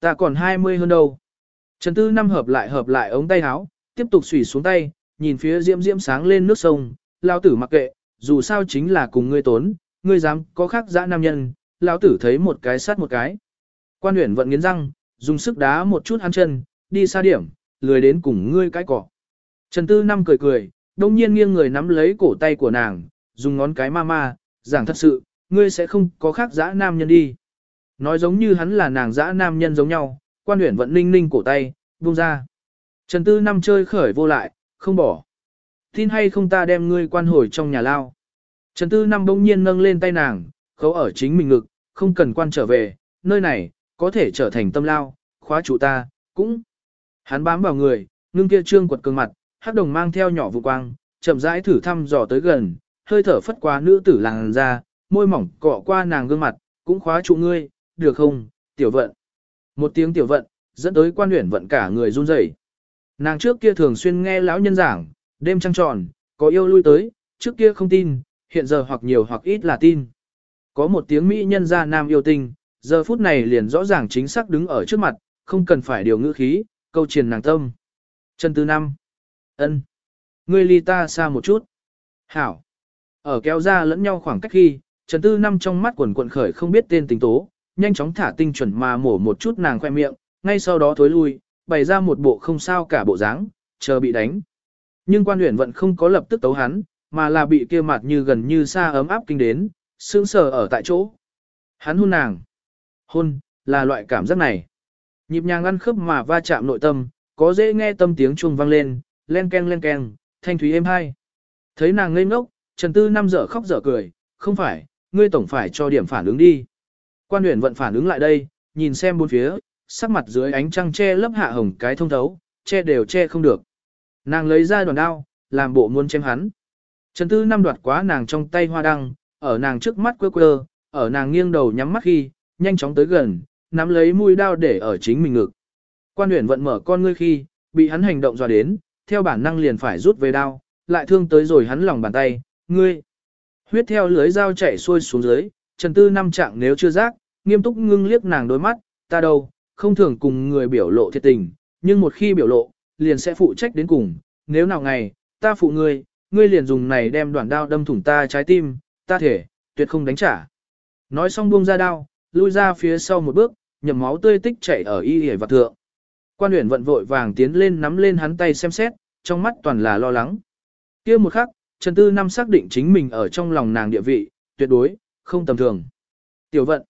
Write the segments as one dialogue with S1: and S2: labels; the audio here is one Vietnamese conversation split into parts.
S1: Ta còn 20 hơn đâu. Trần Tư năm hợp lại hợp lại ống tay áo, tiếp tục xủy xuống tay, nhìn phía diễm diễm sáng lên nước sông, lao tử mặc kệ, dù sao chính là cùng ngươi tốn, ngươi dám có khác dã nam nhân, lao tử thấy một cái sát một cái. Quan huyển vận nghiến răng, dùng sức đá một chút hắn chân, đi xa điểm, lười đến cùng ngươi cái cỏ. Trần Tư năm cười cười, đông nhiên nghiêng người nắm lấy cổ tay của nàng, dùng ngón cái ma ma, giảng thật sự, ngươi sẽ không có khác dã nam nhân đi. Nói giống như hắn là nàng dã nam nhân giống nhau, quan huyển vận ninh ninh cổ tay, buông ra. Trần Tư năm chơi khởi vô lại, không bỏ. Tin hay không ta đem ngươi quan hồi trong nhà lao. Trần Tư năm bỗng nhiên nâng lên tay nàng, khấu ở chính mình ngực, không cần quan trở về, nơi này, có thể trở thành tâm lao, khóa chủ ta, cũng. Hắn bám vào người, ngưng kia trương quật cường mặt, hát đồng mang theo nhỏ vụ quang, chậm rãi thử thăm dò tới gần, hơi thở phất qua nữ tử làng ra, môi mỏng cọ qua nàng gương mặt, cũng khóa trụ ngươi, được không, tiểu vận. Một tiếng tiểu vận, dẫn tới quan huyển vận cả người run rẩy. Nàng trước kia thường xuyên nghe lão nhân giảng, đêm trăng tròn, có yêu lui tới, trước kia không tin, hiện giờ hoặc nhiều hoặc ít là tin. Có một tiếng Mỹ nhân gia nam yêu tinh, giờ phút này liền rõ ràng chính xác đứng ở trước mặt, không cần phải điều ngữ khí, câu truyền nàng tâm. Chân tư năm. ân, Ngươi ly ta xa một chút. Hảo. Ở kéo ra lẫn nhau khoảng cách khi, Trần Tư Năm trong mắt quần quận khởi không biết tên tình tố, nhanh chóng thả tinh chuẩn mà mổ một chút nàng khoe miệng, ngay sau đó thối lui, bày ra một bộ không sao cả bộ dáng, chờ bị đánh. Nhưng quan huyền vẫn không có lập tức tấu hắn, mà là bị kia mặt như gần như xa ấm áp kinh đến, sững sờ ở tại chỗ. Hắn hôn nàng. Hôn, là loại cảm giác này. Nhịp nhàng ăn khớp mà va chạm nội tâm, có dễ nghe tâm tiếng chuông vang lên, len ken len ken, thanh thúy êm hai. Thấy nàng ngây ngốc, Trần Tư năm dở khóc dở cười, không phải, ngươi tổng phải cho điểm phản ứng đi. Quan huyện vận phản ứng lại đây, nhìn xem bốn phía, sắc mặt dưới ánh trăng che lấp hạ hồng cái thông thấu, che đều che không được. Nàng lấy ra đoàn đao, làm bộ muốn chém hắn. Trần Tư năm đoạt quá nàng trong tay hoa đăng, ở nàng trước mắt quơ quơ, ở nàng nghiêng đầu nhắm mắt khi, nhanh chóng tới gần, nắm lấy mũi đao để ở chính mình ngực. Quan huyền vận mở con ngươi khi, bị hắn hành động dọa đến, theo bản năng liền phải rút về đao, lại thương tới rồi hắn lòng bàn tay, ngươi. Huyết theo lưới dao chảy xuôi xuống dưới, Trần Tư năm trạng nếu chưa giác, nghiêm túc ngưng liếc nàng đôi mắt, ta đâu, không thường cùng người biểu lộ thiệt tình, nhưng một khi biểu lộ, liền sẽ phụ trách đến cùng, nếu nào ngày, ta phụ ngươi, ngươi liền dùng này đem đoạn đao đâm thủng ta trái tim, ta thể, tuyệt không đánh trả. Nói xong buông ra đao, lui ra phía sau một bước, nhầm máu tươi tích chảy ở y hề vật thượng. Quan huyền vận vội vàng tiến lên nắm lên hắn tay xem xét, trong mắt toàn là lo lắng. kia một khắc, Trần Tư Năm xác định chính mình ở trong lòng nàng địa vị, tuyệt đối, không tầm thường. Tiểu vận,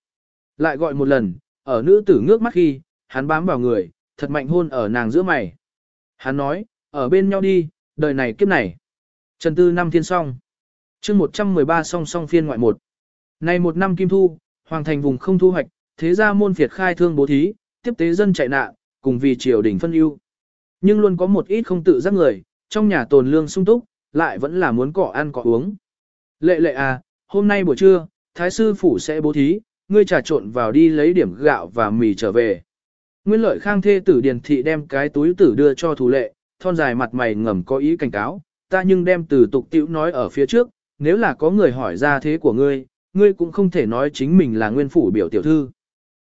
S1: lại gọi một lần, ở nữ tử ngước mắt khi, hắn bám vào người, thật mạnh hôn ở nàng giữa mày. Hắn nói, ở bên nhau đi, đời này kiếp này. Trần Tư năm thiên song. chương 113 song song phiên ngoại một. Này một năm kim thu, hoàng thành vùng không thu hoạch, thế ra môn phiệt khai thương bố thí, tiếp tế dân chạy nạn, cùng vì triều đình phân ưu. Nhưng luôn có một ít không tự giác người, trong nhà tồn lương sung túc, lại vẫn là muốn cỏ ăn cỏ uống. Lệ lệ à, hôm nay buổi trưa, thái sư phủ sẽ bố thí, ngươi trà trộn vào đi lấy điểm gạo và mì trở về. Nguyên lợi khang thê tử điền thị đem cái túi tử đưa cho thủ lệ, thon dài mặt mày ngầm có ý cảnh cáo, ta nhưng đem từ tục tiểu nói ở phía trước, nếu là có người hỏi ra thế của ngươi, ngươi cũng không thể nói chính mình là nguyên phủ biểu tiểu thư.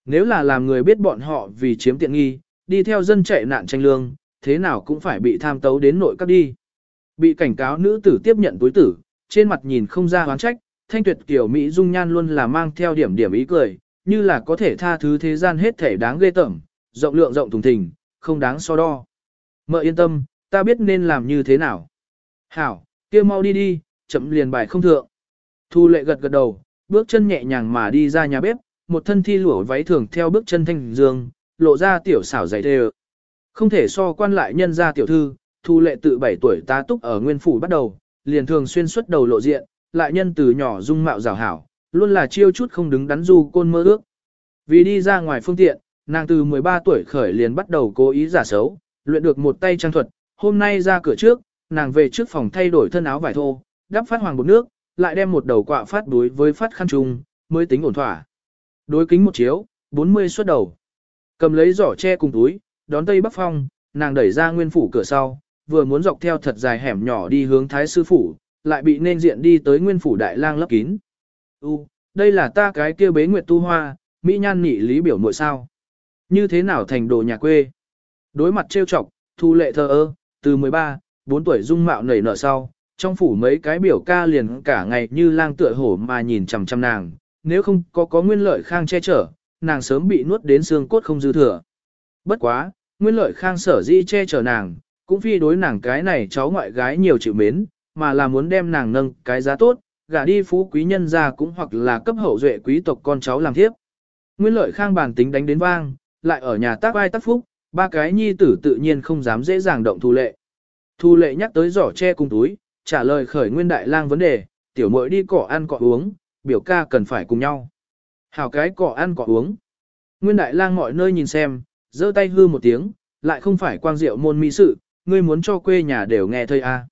S1: Nếu là làm người biết bọn họ vì chiếm tiện nghi, đi theo dân chạy nạn tranh lương, thế nào cũng phải bị tham tấu đến nội các đi. Bị cảnh cáo nữ tử tiếp nhận túi tử, trên mặt nhìn không ra hoán trách, thanh tuyệt tiểu Mỹ dung nhan luôn là mang theo điểm điểm ý cười, như là có thể tha thứ thế gian hết thể đáng ghê tởm, rộng lượng rộng thùng thình, không đáng so đo. Mợ yên tâm, ta biết nên làm như thế nào. Hảo, kia mau đi đi, chậm liền bài không thượng. Thu lệ gật gật đầu, bước chân nhẹ nhàng mà đi ra nhà bếp, một thân thi lụa váy thường theo bước chân thanh dương, lộ ra tiểu xảo dày thề. Không thể so quan lại nhân ra tiểu thư, thu lệ tự 7 tuổi tá túc ở nguyên phủ bắt đầu, liền thường xuyên xuất đầu lộ diện, lại nhân từ nhỏ dung mạo rào hảo, luôn là chiêu chút không đứng đắn du côn mơ ước. Vì đi ra ngoài phương tiện, nàng từ 13 tuổi khởi liền bắt đầu cố ý giả xấu, luyện được một tay trang thuật, hôm nay ra cửa trước, nàng về trước phòng thay đổi thân áo vải thô, đắp phát hoàng bột nước, lại đem một đầu quạ phát đối với phát khăn trùng, mới tính ổn thỏa. Đối kính một chiếu, 40 xuất đầu. Cầm lấy giỏ che cùng túi, đón tây bắc phong, nàng đẩy ra nguyên phủ cửa sau, vừa muốn dọc theo thật dài hẻm nhỏ đi hướng thái sư phủ, lại bị nên diện đi tới nguyên phủ đại lang lấp kín. U, đây là ta cái kia bế nguyệt tu hoa, mỹ nhan nhị lý biểu muội sao. Như thế nào thành đồ nhà quê? Đối mặt trêu chọc, thu lệ thờ ơ, từ 13, 4 tuổi dung mạo nảy nở sau, trong phủ mấy cái biểu ca liền cả ngày như lang tựa hổ mà nhìn chằm chằm nàng, nếu không có có nguyên lợi khang che chở, nàng sớm bị nuốt đến xương cốt không dư thừa. Bất quá, nguyên lợi khang sở di che chở nàng, cũng phi đối nàng cái này cháu ngoại gái nhiều chịu mến, mà là muốn đem nàng nâng cái giá tốt, gả đi phú quý nhân ra cũng hoặc là cấp hậu duệ quý tộc con cháu làm thiếp. Nguyên lợi khang bản tính đánh đến vang, lại ở nhà tác ai tác phúc, ba cái nhi tử tự nhiên không dám dễ dàng động thu lệ. Thu lệ nhắc tới giỏ che cùng túi, trả lời khởi nguyên đại lang vấn đề, tiểu muội đi cỏ ăn cỏ uống, biểu ca cần phải cùng nhau. Hảo cái cỏ ăn cỏ uống. Nguyên đại lang mọi nơi nhìn xem, giơ tay hư một tiếng, lại không phải quang diệu môn mỹ sự, ngươi muốn cho quê nhà đều nghe thơi a. À.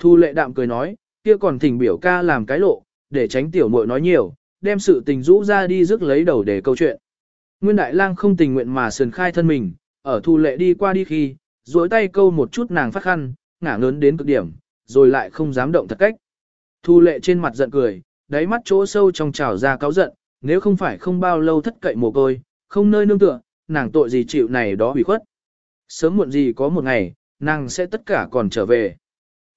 S1: Thu lệ đạm cười nói, kia còn thỉnh biểu ca làm cái lộ, để tránh tiểu muội nói nhiều, đem sự tình rũ ra đi rước lấy đầu để câu chuyện. Nguyên đại lang không tình nguyện mà sườn khai thân mình, ở thu lệ đi qua đi khi, duỗi tay câu một chút nàng phát khăn, ngả ngớn đến cực điểm, rồi lại không dám động thật cách. Thu lệ trên mặt giận cười, đáy mắt chỗ sâu trong trào ra cáo giận, nếu không phải không bao lâu thất cậy mồ côi, không nơi nương tựa, nàng tội gì chịu này đó hủy khuất. Sớm muộn gì có một ngày, nàng sẽ tất cả còn trở về.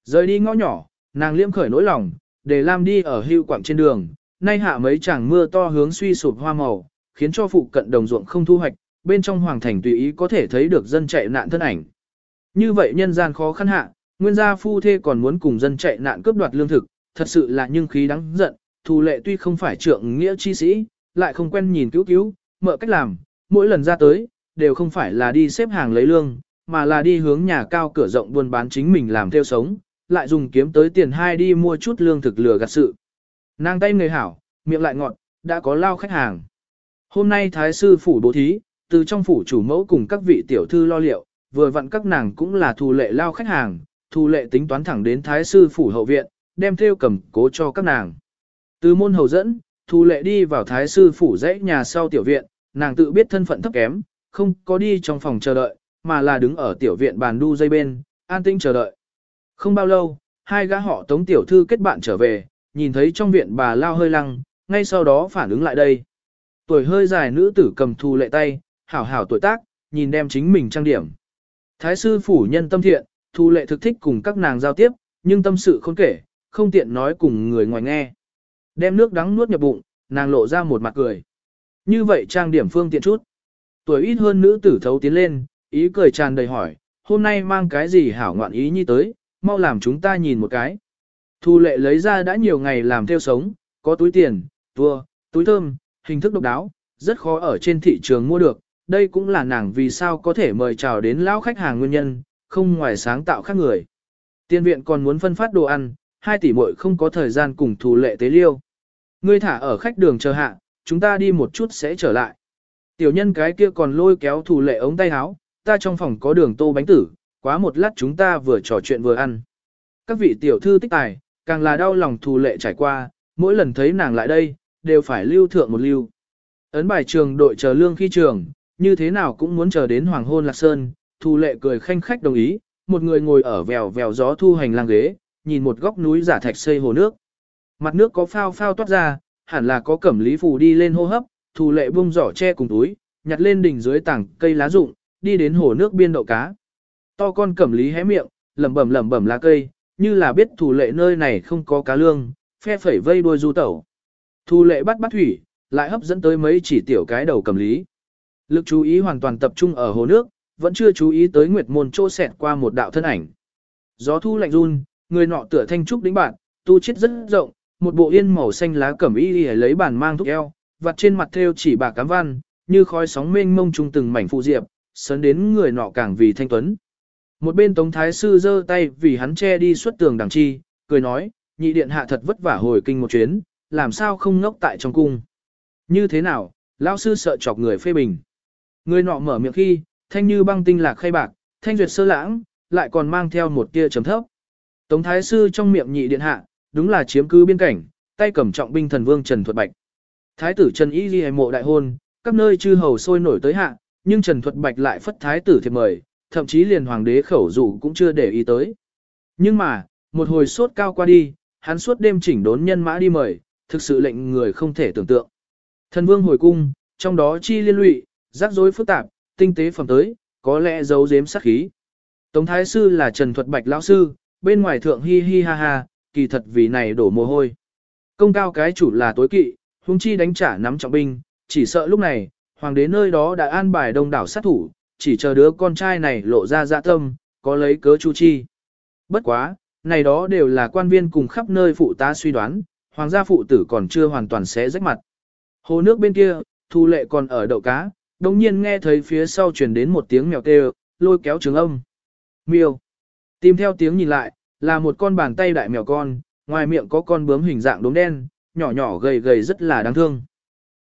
S1: Rời đi ngõ nhỏ, nàng liêm khởi nỗi lòng, để Lam đi ở hưu quảng trên đường, nay hạ mấy chẳng mưa to hướng suy sụp hoa màu, khiến cho phụ cận đồng ruộng không thu hoạch, bên trong hoàng thành tùy ý có thể thấy được dân chạy nạn thân ảnh. Như vậy nhân gian khó khăn hạ, nguyên gia phu thê còn muốn cùng dân chạy nạn cướp đoạt lương thực, thật sự là nhưng khí đáng giận, thù lệ tuy không phải trượng nghĩa chi sĩ, lại không quen nhìn cứu cứu, mợ cách làm, mỗi lần ra tới, đều không phải là đi xếp hàng lấy lương, mà là đi hướng nhà cao cửa rộng buôn bán chính mình làm theo sống, lại dùng kiếm tới tiền hai đi mua chút lương thực lừa gạt sự. Nàng tay người hảo, miệng lại ngọt, đã có lao khách hàng. Hôm nay thái sư phủ bố thí, từ trong phủ chủ mẫu cùng các vị tiểu thư lo liệu, vừa vặn các nàng cũng là thù lệ lao khách hàng, thù lệ tính toán thẳng đến thái sư phủ hậu viện, đem theo cầm cố cho các nàng. Từ môn hầu dẫn, thù lệ đi vào thái sư phủ dãy nhà sau tiểu viện, nàng tự biết thân phận thấp kém, không có đi trong phòng chờ đợi, mà là đứng ở tiểu viện bàn đu dây bên, an tĩnh chờ đợi. Không bao lâu, hai gã họ tống tiểu thư kết bạn trở về, nhìn thấy trong viện bà lao hơi lăng, ngay sau đó phản ứng lại đây. Tuổi hơi dài nữ tử cầm thù lệ tay, hảo hảo tuổi tác, nhìn đem chính mình trang điểm. Thái sư phủ nhân tâm thiện, thù lệ thực thích cùng các nàng giao tiếp, nhưng tâm sự không kể, không tiện nói cùng người ngoài nghe. Đem nước đắng nuốt nhập bụng, nàng lộ ra một mặt cười. Như vậy trang điểm phương tiện chút. Tuổi ít hơn nữ tử thấu tiến lên, ý cười tràn đầy hỏi, hôm nay mang cái gì hảo ngoạn ý như tới, mau làm chúng ta nhìn một cái. Thu lệ lấy ra đã nhiều ngày làm theo sống, có túi tiền, tua, túi thơm, hình thức độc đáo, rất khó ở trên thị trường mua được. Đây cũng là nàng vì sao có thể mời chào đến lão khách hàng nguyên nhân, không ngoài sáng tạo khác người. Tiên viện còn muốn phân phát đồ ăn, hai tỷ muội không có thời gian cùng thù lệ tế liêu. Ngươi thả ở khách đường chờ hạ, chúng ta đi một chút sẽ trở lại. Tiểu nhân cái kia còn lôi kéo thù lệ ống tay áo, ta trong phòng có đường tô bánh tử, quá một lát chúng ta vừa trò chuyện vừa ăn. Các vị tiểu thư tích tài, càng là đau lòng thù lệ trải qua, mỗi lần thấy nàng lại đây, đều phải lưu thượng một lưu. Ấn bài trường đội chờ lương khi trường, như thế nào cũng muốn chờ đến hoàng hôn lạc sơn, thù lệ cười khanh khách đồng ý, một người ngồi ở vèo vèo gió thu hành lang ghế, nhìn một góc núi giả thạch xây hồ nước. Mặt nước có phao phao toát ra, hẳn là có cẩm lý phù đi lên hô hấp, thù lệ bung giỏ che cùng túi, nhặt lên đỉnh dưới tảng cây lá rụng, đi đến hồ nước biên đậu cá. To con cẩm lý hé miệng, lẩm bẩm lẩm bẩm lá cây, như là biết thủ lệ nơi này không có cá lương, phe phẩy vây đuôi du tẩu. thủ lệ bắt bắt thủy, lại hấp dẫn tới mấy chỉ tiểu cái đầu cẩm lý. Lực chú ý hoàn toàn tập trung ở hồ nước, vẫn chưa chú ý tới nguyệt môn chỗ xẹt qua một đạo thân ảnh. Gió thu lạnh run, người nọ tựa thanh trúc đính bạn, tu chết rất rộng, một bộ yên màu xanh lá cẩm y lấy bàn mang thuốc eo, vặt trên mặt thêu chỉ bạc cám văn, như khói sóng mênh mông trung từng mảnh phụ diệp, sấn đến người nọ càng vì thanh tuấn. Một bên Tống Thái Sư giơ tay vì hắn che đi suốt tường đằng chi, cười nói, nhị điện hạ thật vất vả hồi kinh một chuyến, làm sao không ngốc tại trong cung. Như thế nào, lão sư sợ chọc người phê bình. Người nọ mở miệng khi, thanh như băng tinh lạc khay bạc, thanh duyệt sơ lãng, lại còn mang theo một tia chấm thấp. Tống Thái Sư trong miệng nhị điện hạ, đúng là chiếm cứ biên cảnh, tay cầm trọng binh thần vương Trần Thuật Bạch. Thái tử Trần Y Ghi mộ đại hôn, các nơi chư hầu sôi nổi tới hạ, nhưng Trần Thuật Bạch lại phất thái tử thiệp mời, thậm chí liền hoàng đế khẩu dụ cũng chưa để ý tới. Nhưng mà, một hồi sốt cao qua đi, hắn suốt đêm chỉnh đốn nhân mã đi mời, thực sự lệnh người không thể tưởng tượng. Thần vương hồi cung, trong đó chi liên lụy, rắc rối phức tạp, tinh tế phẩm tới, có lẽ giấu giếm sát khí. Tống Thái Sư là Trần Thuật Bạch Lão Sư, bên ngoài thượng hi hi ha ha, kỳ thật vì này đổ mồ hôi. Công cao cái chủ là tối kỵ, huống chi đánh trả nắm trọng binh, chỉ sợ lúc này, hoàng đế nơi đó đã an bài đông đảo sát thủ, chỉ chờ đứa con trai này lộ ra dạ tâm, có lấy cớ chu chi. Bất quá, này đó đều là quan viên cùng khắp nơi phụ tá suy đoán, hoàng gia phụ tử còn chưa hoàn toàn xé rách mặt. Hồ nước bên kia, thu lệ còn ở đậu cá, đồng nhiên nghe thấy phía sau truyền đến một tiếng mèo kêu, lôi kéo trường âm. Miêu. Tìm theo tiếng nhìn lại, là một con bàn tay đại mèo con, ngoài miệng có con bướm hình dạng đốm đen, nhỏ nhỏ gầy gầy rất là đáng thương.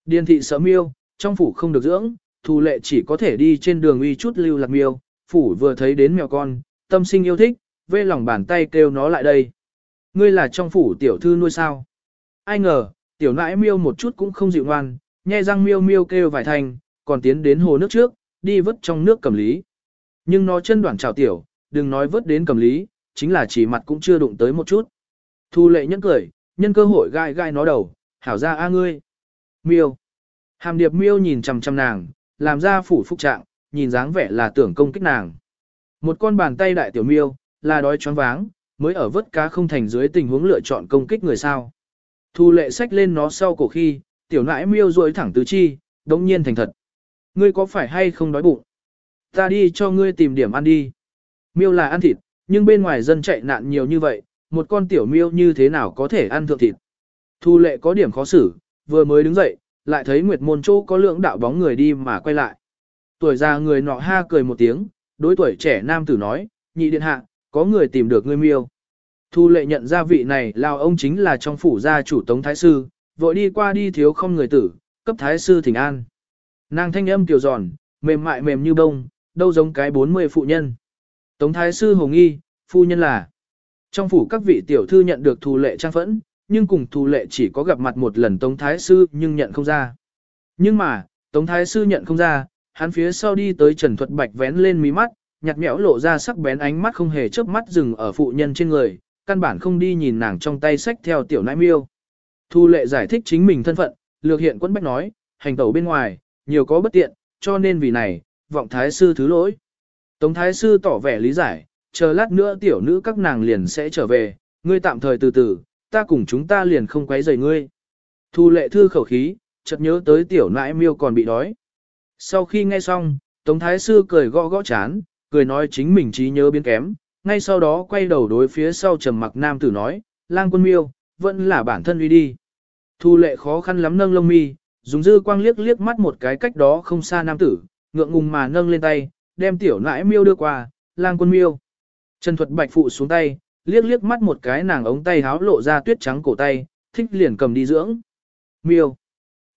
S1: Điền thị sợ miêu, trong phủ không được dưỡng, thu lệ chỉ có thể đi trên đường uy chút lưu lạc miêu, phủ vừa thấy đến mèo con, tâm sinh yêu thích, vê lòng bàn tay kêu nó lại đây. Ngươi là trong phủ tiểu thư nuôi sao? Ai ngờ, tiểu nãi miêu một chút cũng không dịu ngoan, nhe răng miêu miêu kêu vài thành, còn tiến đến hồ nước trước, đi vớt trong nước cầm lý. Nhưng nó chân đoạn trào tiểu, đừng nói vớt đến cầm lý, chính là chỉ mặt cũng chưa đụng tới một chút. Thu lệ nhẫn cười, nhân cơ hội gai gai nó đầu, hảo ra a ngươi. Miêu. Hàm điệp miêu nhìn chằm chằm nàng, làm ra phủ phúc trạng, nhìn dáng vẻ là tưởng công kích nàng. Một con bàn tay đại tiểu miêu, là đói choáng váng, mới ở vớt cá không thành dưới tình huống lựa chọn công kích người sao. Thu lệ sách lên nó sau cổ khi, tiểu nãi miêu rối thẳng tứ chi, đống nhiên thành thật. Ngươi có phải hay không đói bụng? Ta đi cho ngươi tìm điểm ăn đi. Miêu là ăn thịt, nhưng bên ngoài dân chạy nạn nhiều như vậy, một con tiểu miêu như thế nào có thể ăn thượng thịt. Thu lệ có điểm khó xử, vừa mới đứng dậy, lại thấy Nguyệt Môn Châu có lượng đạo bóng người đi mà quay lại. Tuổi già người nọ ha cười một tiếng, đối tuổi trẻ nam tử nói, nhị điện hạ, có người tìm được ngươi miêu. Thu lệ nhận ra vị này lao ông chính là trong phủ gia chủ tống thái sư, vội đi qua đi thiếu không người tử, cấp thái sư thỉnh an. Nàng thanh âm kiều giòn, mềm mại mềm như bông, đâu giống cái 40 phụ nhân. Tống thái sư Hồng nghi, phu nhân là. Trong phủ các vị tiểu thư nhận được thù lệ trang phẫn, nhưng cùng thu lệ chỉ có gặp mặt một lần tống thái sư nhưng nhận không ra. Nhưng mà, tống thái sư nhận không ra, hắn phía sau đi tới Trần Thuật Bạch vén lên mí mắt, nhặt nhẽo lộ ra sắc bén ánh mắt không hề chớp mắt dừng ở phụ nhân trên người, căn bản không đi nhìn nàng trong tay sách theo tiểu nãi miêu. Thu lệ giải thích chính mình thân phận, lược hiện quân bách nói, hành tẩu bên ngoài, nhiều có bất tiện, cho nên vì này, vọng thái sư thứ lỗi. Tống thái sư tỏ vẻ lý giải, chờ lát nữa tiểu nữ các nàng liền sẽ trở về, ngươi tạm thời từ từ, ta cùng chúng ta liền không quấy rầy ngươi. Thu lệ thư khẩu khí, chợt nhớ tới tiểu nãi miêu còn bị đói. Sau khi nghe xong, Tống Thái Sư cười gõ gõ chán, cười nói chính mình trí nhớ biến kém, ngay sau đó quay đầu đối phía sau trầm mặc nam tử nói, lang quân miêu, vẫn là bản thân uy đi. Thu lệ khó khăn lắm nâng lông mi, dùng dư quang liếc liếc mắt một cái cách đó không xa nam tử, ngượng ngùng mà nâng lên tay, đem tiểu nãi miêu đưa qua, lang quân miêu. Trần thuật bạch phụ xuống tay, liếc liếc mắt một cái nàng ống tay háo lộ ra tuyết trắng cổ tay, thích liền cầm đi dưỡng. Miêu.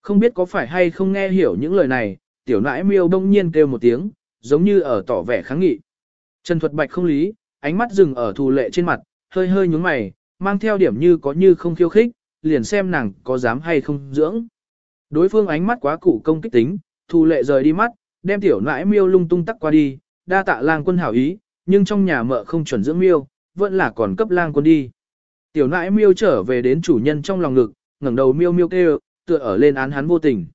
S1: Không biết có phải hay không nghe hiểu những lời này, tiểu nãi miêu đông nhiên kêu một tiếng, giống như ở tỏ vẻ kháng nghị. Trần thuật bạch không lý, ánh mắt dừng ở thù lệ trên mặt, hơi hơi nhúng mày, mang theo điểm như có như không khiêu khích, liền xem nàng có dám hay không dưỡng. Đối phương ánh mắt quá cụ công kích tính, thù lệ rời đi mắt, đem tiểu nãi miêu lung tung tắc qua đi, đa tạ lang quân hảo ý, nhưng trong nhà mợ không chuẩn dưỡng miêu, vẫn là còn cấp lang quân đi. Tiểu nãi miêu trở về đến chủ nhân trong lòng ngực, ngẩng đầu miêu miêu kêu, tựa ở lên án hắn vô tình.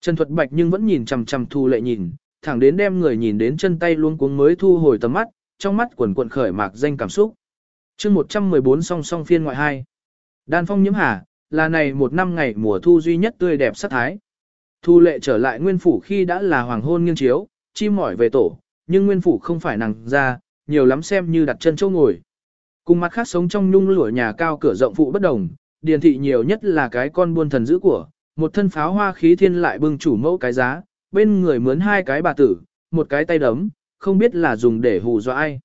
S1: Trần Thuật Bạch nhưng vẫn nhìn chằm chằm Thu Lệ nhìn, thẳng đến đem người nhìn đến chân tay luôn cuống mới thu hồi tầm mắt, trong mắt quần quần khởi mạc danh cảm xúc. Chương 114 song song phiên ngoại 2. Đan phong nhiễm hà, là này một năm ngày mùa thu duy nhất tươi đẹp sắc thái. Thu Lệ trở lại nguyên phủ khi đã là hoàng hôn nghiêng chiếu, chim mỏi về tổ, nhưng nguyên phủ không phải nàng ra, nhiều lắm xem như đặt chân châu ngồi. Cùng mặt khác sống trong nhung lụa nhà cao cửa rộng phụ bất đồng, điền thị nhiều nhất là cái con buôn thần giữ của, một thân pháo hoa khí thiên lại bưng chủ mẫu cái giá, bên người mướn hai cái bà tử, một cái tay đấm, không biết là dùng để hù dọa ai.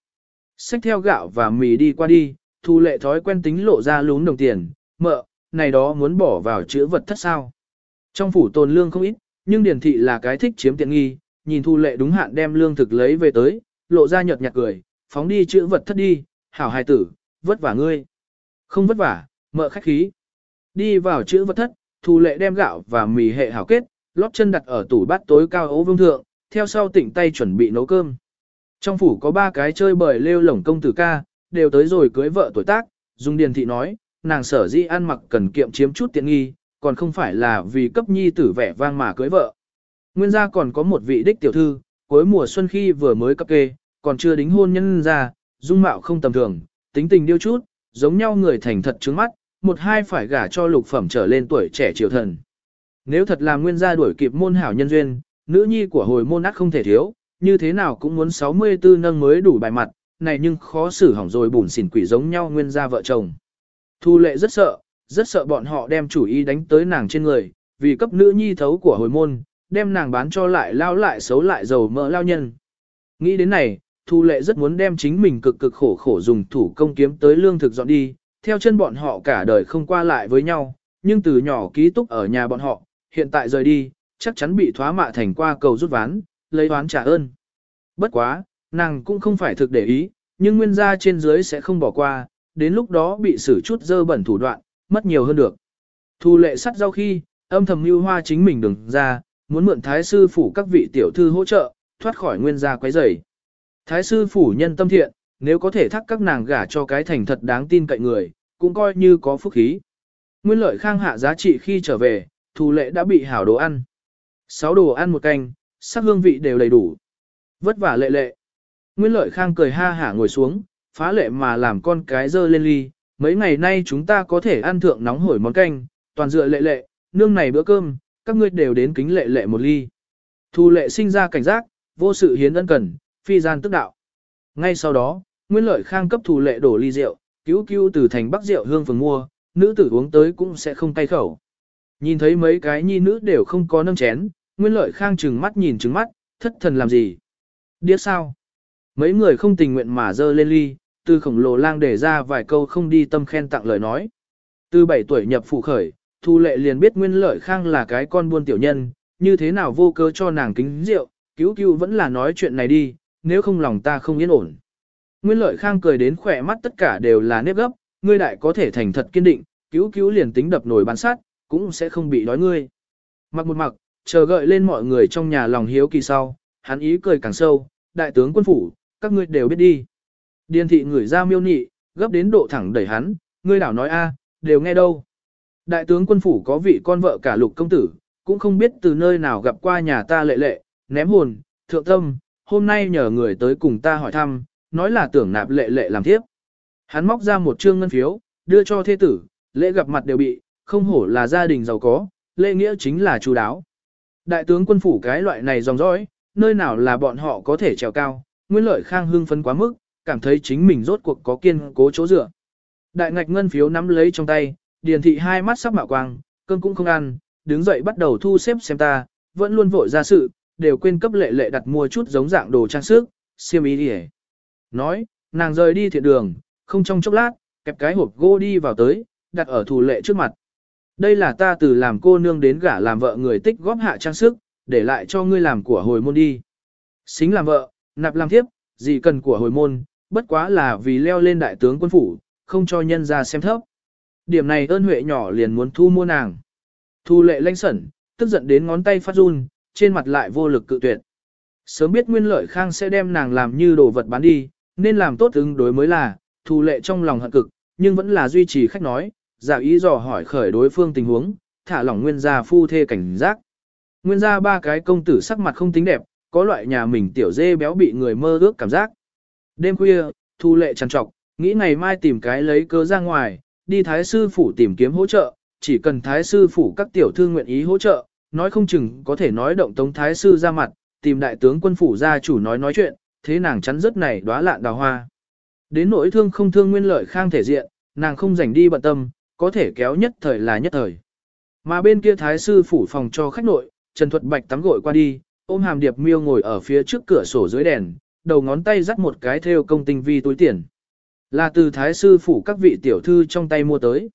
S1: Xách theo gạo và mì đi qua đi, thu lệ thói quen tính lộ ra lún đồng tiền, mợ, này đó muốn bỏ vào chữ vật thất sao. Trong phủ tồn lương không ít, nhưng điển thị là cái thích chiếm tiện nghi, nhìn thu lệ đúng hạn đem lương thực lấy về tới, lộ ra nhợt nhạt cười, phóng đi chữ vật thất đi, hảo hài tử, vất vả ngươi. Không vất vả, mợ khách khí. Đi vào chữ vật thất, Thu lệ đem gạo và mì hệ hảo kết, lót chân đặt ở tủ bát tối cao ấu vương thượng, theo sau tỉnh tay chuẩn bị nấu cơm. Trong phủ có ba cái chơi bời lêu lổng công tử ca, đều tới rồi cưới vợ tuổi tác, Dung Điền Thị nói, nàng sở dĩ ăn mặc cần kiệm chiếm chút tiện nghi, còn không phải là vì cấp nhi tử vẻ vang mà cưới vợ. Nguyên gia còn có một vị đích tiểu thư, cuối mùa xuân khi vừa mới cấp kê, còn chưa đính hôn nhân ra, dung mạo không tầm thường, tính tình điêu chút, giống nhau người thành thật trứng mắt, một hai phải gả cho lục phẩm trở lên tuổi trẻ triều thần. Nếu thật là nguyên gia đuổi kịp môn hảo nhân duyên, nữ nhi của hồi môn ác không thể thiếu, như thế nào cũng muốn 64 nâng mới đủ bài mặt, này nhưng khó xử hỏng rồi bùn xỉn quỷ giống nhau nguyên gia vợ chồng. Thu lệ rất sợ, rất sợ bọn họ đem chủ ý đánh tới nàng trên người, vì cấp nữ nhi thấu của hồi môn, đem nàng bán cho lại lao lại xấu lại dầu mỡ lao nhân. Nghĩ đến này, Thu lệ rất muốn đem chính mình cực cực khổ khổ dùng thủ công kiếm tới lương thực dọn đi, theo chân bọn họ cả đời không qua lại với nhau, nhưng từ nhỏ ký túc ở nhà bọn họ, hiện tại rời đi, chắc chắn bị thoá mạ thành qua cầu rút ván, lấy oán trả ơn. Bất quá, nàng cũng không phải thực để ý, nhưng nguyên gia trên dưới sẽ không bỏ qua, đến lúc đó bị xử chút dơ bẩn thủ đoạn, mất nhiều hơn được. Thu lệ sắt rau khi, âm thầm lưu hoa chính mình đừng ra, muốn mượn thái sư phủ các vị tiểu thư hỗ trợ, thoát khỏi nguyên gia quấy rầy. Thái sư phủ nhân tâm thiện, nếu có thể thắc các nàng gả cho cái thành thật đáng tin cậy người, cũng coi như có phúc khí. Nguyên lợi khang hạ giá trị khi trở về, thù lệ đã bị hảo đồ ăn. Sáu đồ ăn một canh, sắc hương vị đều đầy đủ. Vất vả lệ lệ. Nguyên lợi khang cười ha hả ngồi xuống, phá lệ mà làm con cái dơ lên ly. Mấy ngày nay chúng ta có thể ăn thượng nóng hổi món canh, toàn dựa lệ lệ, nương này bữa cơm, các ngươi đều đến kính lệ lệ một ly. Thù lệ sinh ra cảnh giác, vô sự hiến ân cần, phi gian tức đạo. Ngay sau đó, Nguyên lợi khang cấp thủ lệ đổ ly rượu, cứu cứu từ thành bắc rượu hương phường mua, nữ tử uống tới cũng sẽ không cay khẩu. Nhìn thấy mấy cái nhi nữ đều không có nâng chén, Nguyên lợi khang trừng mắt nhìn trừng mắt, thất thần làm gì? Điếc sao? Mấy người không tình nguyện mà dơ lên ly, từ khổng lồ lang để ra vài câu không đi tâm khen tặng lời nói. Từ 7 tuổi nhập phụ khởi, Thu Lệ liền biết Nguyên Lợi Khang là cái con buôn tiểu nhân, như thế nào vô cớ cho nàng kính rượu, cứu cứu vẫn là nói chuyện này đi, nếu không lòng ta không yên ổn. Nguyên Lợi Khang cười đến khỏe mắt tất cả đều là nếp gấp, ngươi đại có thể thành thật kiên định, cứu cứu liền tính đập nổi bán sát, cũng sẽ không bị đói ngươi. Mặc một mặc, chờ gợi lên mọi người trong nhà lòng hiếu kỳ sau, hắn ý cười càng sâu, đại tướng quân phủ, các ngươi đều biết đi. Điền thị người ra miêu nị, gấp đến độ thẳng đẩy hắn, ngươi đảo nói a, đều nghe đâu. Đại tướng quân phủ có vị con vợ cả lục công tử, cũng không biết từ nơi nào gặp qua nhà ta lệ lệ, ném hồn, thượng tâm, hôm nay nhờ người tới cùng ta hỏi thăm, nói là tưởng nạp lệ lệ làm tiếp. Hắn móc ra một trương ngân phiếu, đưa cho thế tử, lễ gặp mặt đều bị, không hổ là gia đình giàu có, lễ nghĩa chính là chú đáo. Đại tướng quân phủ cái loại này dòng dõi, nơi nào là bọn họ có thể trèo cao, nguyên lợi khang hưng phấn quá mức, cảm thấy chính mình rốt cuộc có kiên cố chỗ dựa. Đại ngạch ngân phiếu nắm lấy trong tay, điền thị hai mắt sắp mạo quang, cơm cũng không ăn, đứng dậy bắt đầu thu xếp xem ta, vẫn luôn vội ra sự, đều quên cấp lệ lệ đặt mua chút giống dạng đồ trang sức, xiêm ý đi Nói, nàng rời đi thiện đường, không trong chốc lát, kẹp cái hộp gỗ đi vào tới, đặt ở thủ lệ trước mặt. Đây là ta từ làm cô nương đến gả làm vợ người tích góp hạ trang sức, để lại cho ngươi làm của hồi môn đi. Xính làm vợ, nạp làm thiếp, gì cần của hồi môn, bất quá là vì leo lên đại tướng quân phủ, không cho nhân ra xem thấp. Điểm này ơn huệ nhỏ liền muốn thu mua nàng. Thu lệ lanh sẩn, tức giận đến ngón tay phát run, trên mặt lại vô lực cự tuyệt. Sớm biết nguyên lợi khang sẽ đem nàng làm như đồ vật bán đi, nên làm tốt ứng đối mới là, thu lệ trong lòng hận cực, nhưng vẫn là duy trì khách nói, giả ý dò hỏi khởi đối phương tình huống, thả lỏng nguyên gia phu thê cảnh giác. Nguyên gia ba cái công tử sắc mặt không tính đẹp, có loại nhà mình tiểu dê béo bị người mơ ước cảm giác. Đêm khuya, thu lệ trằn trọc, nghĩ ngày mai tìm cái lấy cớ ra ngoài, đi thái sư phủ tìm kiếm hỗ trợ, chỉ cần thái sư phủ các tiểu thư nguyện ý hỗ trợ, nói không chừng có thể nói động tống thái sư ra mặt, tìm đại tướng quân phủ gia chủ nói nói chuyện, thế nàng chắn rất này đóa lạn đào hoa. Đến nỗi thương không thương nguyên lợi khang thể diện, nàng không rảnh đi bận tâm, có thể kéo nhất thời là nhất thời. Mà bên kia thái sư phủ phòng cho khách nội, Trần Thuật Bạch tắm gội qua đi, ôm hàm điệp miêu ngồi ở phía trước cửa sổ dưới đèn, đầu ngón tay dắt một cái theo công tinh vi túi tiền. Là từ thái sư phủ các vị tiểu thư trong tay mua tới.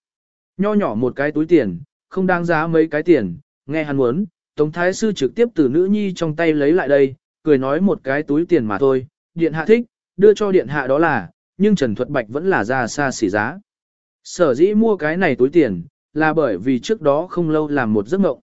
S1: Nho nhỏ một cái túi tiền, không đáng giá mấy cái tiền, nghe hắn muốn, Tống thái sư trực tiếp từ nữ nhi trong tay lấy lại đây, cười nói một cái túi tiền mà thôi, điện hạ thích, đưa cho điện hạ đó là, nhưng Trần Thuật Bạch vẫn là ra xa xỉ giá. Sở dĩ mua cái này túi tiền, là bởi vì trước đó không lâu làm một giấc mộng.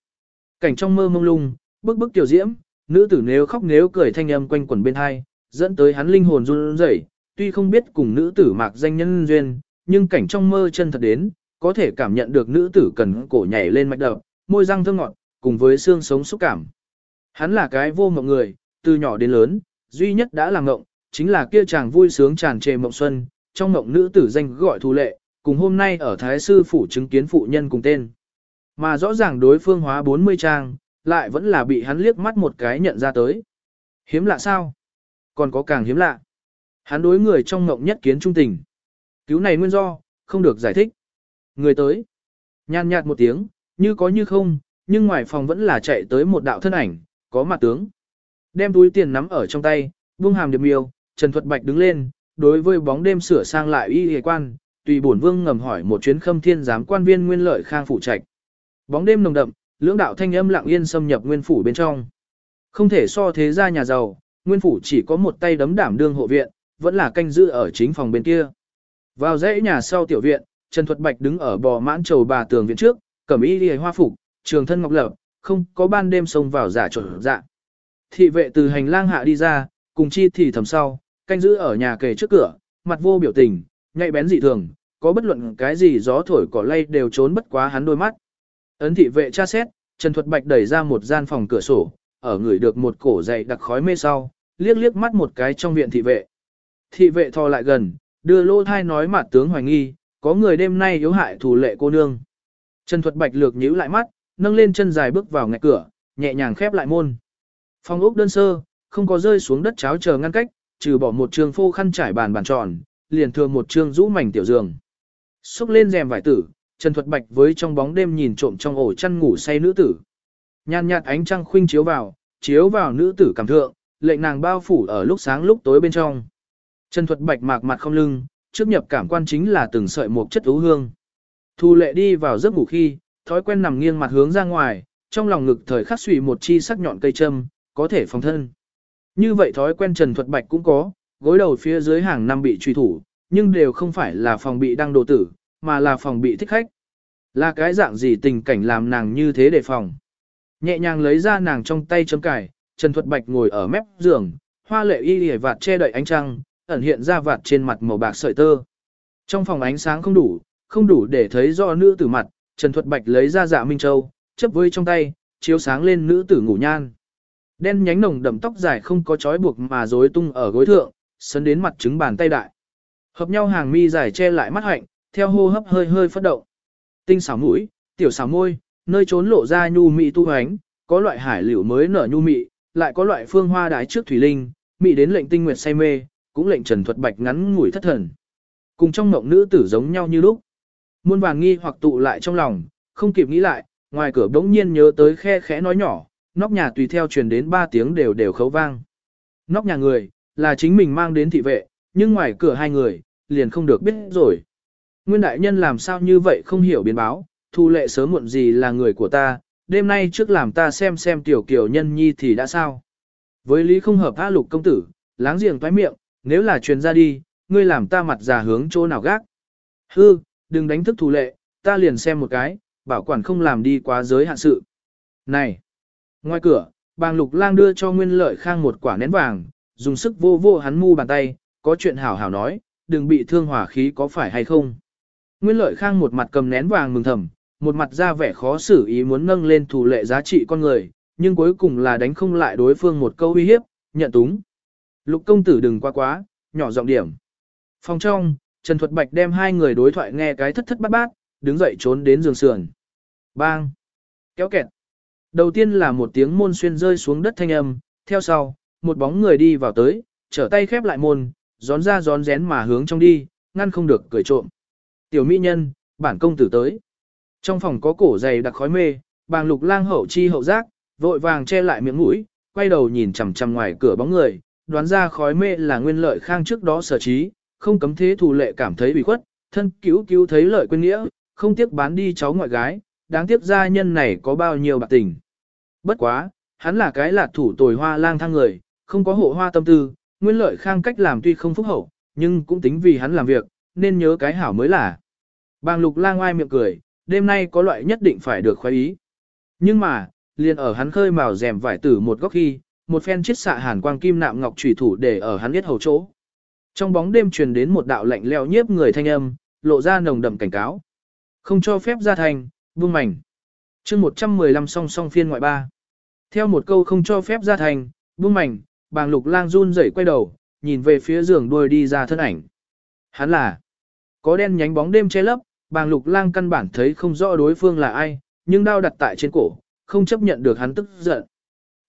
S1: Cảnh trong mơ mông lung, bức bức tiểu diễm, nữ tử nếu khóc nếu cười thanh âm quanh quẩn bên hai, dẫn tới hắn linh hồn run rẩy, tuy không biết cùng nữ tử mạc danh nhân duyên, nhưng cảnh trong mơ chân thật đến, có thể cảm nhận được nữ tử cần cổ nhảy lên mạch đập, môi răng thơm ngọt, cùng với xương sống xúc cảm. Hắn là cái vô mộng người, từ nhỏ đến lớn, duy nhất đã làm ngộng, chính là kia chàng vui sướng tràn trề mộng xuân, trong mộng nữ tử danh gọi thù lệ, cùng hôm nay ở Thái Sư Phủ chứng kiến phụ nhân cùng tên. Mà rõ ràng đối phương hóa 40 trang, lại vẫn là bị hắn liếc mắt một cái nhận ra tới. Hiếm lạ sao? Còn có càng hiếm lạ. Hắn đối người trong mộng nhất kiến trung tình. Cứu này nguyên do, không được giải thích. Người tới. Nhàn nhạt một tiếng, như có như không, nhưng ngoài phòng vẫn là chạy tới một đạo thân ảnh, có mặt tướng. Đem túi tiền nắm ở trong tay, buông hàm điệp miêu, Trần Thuật Bạch đứng lên, đối với bóng đêm sửa sang lại y hề quan, tùy bổn vương ngầm hỏi một chuyến khâm thiên giám quan viên nguyên lợi khang phủ trạch. Bóng đêm nồng đậm, lưỡng đạo thanh âm lặng yên xâm nhập nguyên phủ bên trong. Không thể so thế ra nhà giàu, nguyên phủ chỉ có một tay đấm đảm đương hộ viện, vẫn là canh giữ ở chính phòng bên kia. Vào dãy nhà sau tiểu viện, Trần Thuật Bạch đứng ở bò mãn trầu bà tường viện trước, cẩm y liễu hoa phục, trường thân ngọc lập, không có ban đêm xông vào giả trộn dạ. Thị vệ từ hành lang hạ đi ra, cùng chi thì thầm sau, canh giữ ở nhà kề trước cửa, mặt vô biểu tình, nhạy bén dị thường, có bất luận cái gì gió thổi cỏ lay đều trốn bất quá hắn đôi mắt. Ấn thị vệ tra xét, Trần Thuật Bạch đẩy ra một gian phòng cửa sổ, ở người được một cổ dậy đặc khói mê sau, liếc liếc mắt một cái trong viện thị vệ. Thị vệ thò lại gần, đưa lô thai nói mặt tướng hoài nghi, có người đêm nay yếu hại thủ lệ cô nương. Trần Thuật Bạch lược nhíu lại mắt, nâng lên chân dài bước vào ngạch cửa, nhẹ nhàng khép lại môn. Phòng ốc đơn sơ, không có rơi xuống đất cháo chờ ngăn cách, trừ bỏ một trường phô khăn trải bàn bàn tròn, liền thừa một trường rũ mảnh tiểu giường. Xúc lên rèm vải tử, Trần Thuật Bạch với trong bóng đêm nhìn trộm trong ổ chăn ngủ say nữ tử. Nhan nhạt ánh trăng khuynh chiếu vào, chiếu vào nữ tử cảm thượng, lệnh nàng bao phủ ở lúc sáng lúc tối bên trong. Trần Thuật Bạch mạc mặt không lưng, trước nhập cảm quan chính là từng sợi một chất ú hương. Thu lệ đi vào giấc ngủ khi, thói quen nằm nghiêng mặt hướng ra ngoài, trong lòng ngực thời khắc suy một chi sắc nhọn cây châm, có thể phòng thân. Như vậy thói quen Trần Thuật Bạch cũng có, gối đầu phía dưới hàng năm bị truy thủ, nhưng đều không phải là phòng bị đăng đồ tử, mà là phòng bị thích khách. Là cái dạng gì tình cảnh làm nàng như thế để phòng. Nhẹ nhàng lấy ra nàng trong tay chấm cải, Trần Thuật Bạch ngồi ở mép giường, hoa lệ y hề vạt che đậy ánh trăng, ẩn hiện ra vạt trên mặt màu bạc sợi tơ. Trong phòng ánh sáng không đủ, không đủ để thấy rõ nữ tử mặt, Trần Thuật Bạch lấy ra dạ Minh Châu, chấp với trong tay, chiếu sáng lên nữ tử ngủ nhan. Đen nhánh nồng đậm tóc dài không có trói buộc mà rối tung ở gối thượng, sấn đến mặt trứng bàn tay đại. Hợp nhau hàng mi dài che lại mắt hạnh, theo hô hấp hơi hơi phất động. Tinh xảo mũi, tiểu xảo môi, nơi trốn lộ ra nhu mị tu hoánh, có loại hải liễu mới nở nhu mị, lại có loại phương hoa đái trước thủy linh, mị đến lệnh tinh nguyệt say mê, cũng lệnh Trần Thuật Bạch ngắn ngủi thất thần. Cùng trong mộng nữ tử giống nhau như lúc. Muôn vàng nghi hoặc tụ lại trong lòng, không kịp nghĩ lại, ngoài cửa bỗng nhiên nhớ tới khe khẽ nói nhỏ, nóc nhà tùy theo truyền đến ba tiếng đều đều khấu vang. Nóc nhà người, là chính mình mang đến thị vệ, nhưng ngoài cửa hai người, liền không được biết rồi. Nguyên đại nhân làm sao như vậy không hiểu biến báo, thu lệ sớm muộn gì là người của ta, đêm nay trước làm ta xem xem tiểu kiểu nhân nhi thì đã sao. Với lý không hợp tha lục công tử, láng giềng toái miệng, nếu là truyền ra đi, ngươi làm ta mặt già hướng chỗ nào gác. Hư, đừng đánh thức thủ lệ, ta liền xem một cái, bảo quản không làm đi quá giới hạn sự. Này! Ngoài cửa, bàng lục lang đưa cho nguyên lợi khang một quả nén vàng, dùng sức vô vô hắn mu bàn tay, có chuyện hảo hảo nói, đừng bị thương hỏa khí có phải hay không. Nguyên lợi khang một mặt cầm nén vàng mừng thầm, một mặt ra vẻ khó xử ý muốn nâng lên thủ lệ giá trị con người, nhưng cuối cùng là đánh không lại đối phương một câu uy hiếp, nhận túng. Lục công tử đừng qua quá, nhỏ giọng điểm. Phòng trong, Trần Thuật Bạch đem hai người đối thoại nghe cái thất thất bát bát, đứng dậy trốn đến giường sườn. Bang! Kéo kẹt! Đầu tiên là một tiếng môn xuyên rơi xuống đất thanh âm, theo sau, một bóng người đi vào tới, trở tay khép lại môn, gión ra gión rén mà hướng trong đi, ngăn không được cười trộm. Tiểu mỹ nhân, bản công tử tới. Trong phòng có cổ dày đặc khói mê, bàng lục lang hậu chi hậu giác, vội vàng che lại miệng mũi, quay đầu nhìn chằm chằm ngoài cửa bóng người, đoán ra khói mê là nguyên lợi khang trước đó sở trí, không cấm thế thù lệ cảm thấy bị khuất, thân cứu cứu thấy lợi quên nghĩa, không tiếc bán đi cháu ngoại gái, đáng tiếc gia nhân này có bao nhiêu bạc tình. Bất quá, hắn là cái lạt thủ tồi hoa lang thang người, không có hộ hoa tâm tư, nguyên lợi khang cách làm tuy không phúc hậu, nhưng cũng tính vì hắn làm việc, nên nhớ cái hảo mới là. Bàng lục lang oai miệng cười, đêm nay có loại nhất định phải được khoái ý. Nhưng mà, liền ở hắn khơi màu rèm vải tử một góc khi, một phen chiết xạ hàn quang kim nạm ngọc trùy thủ để ở hắn biết hầu chỗ. Trong bóng đêm truyền đến một đạo lạnh lẽo nhiếp người thanh âm, lộ ra nồng đậm cảnh cáo. Không cho phép ra thành, vương mảnh. chương 115 song song phiên ngoại ba. Theo một câu không cho phép ra thành, vương mảnh, bàng lục lang run rẩy quay đầu, nhìn về phía giường đuôi đi ra thân ảnh. Hắn là, có đen nhánh bóng đêm che lấp, bàng lục lang căn bản thấy không rõ đối phương là ai, nhưng đao đặt tại trên cổ, không chấp nhận được hắn tức giận.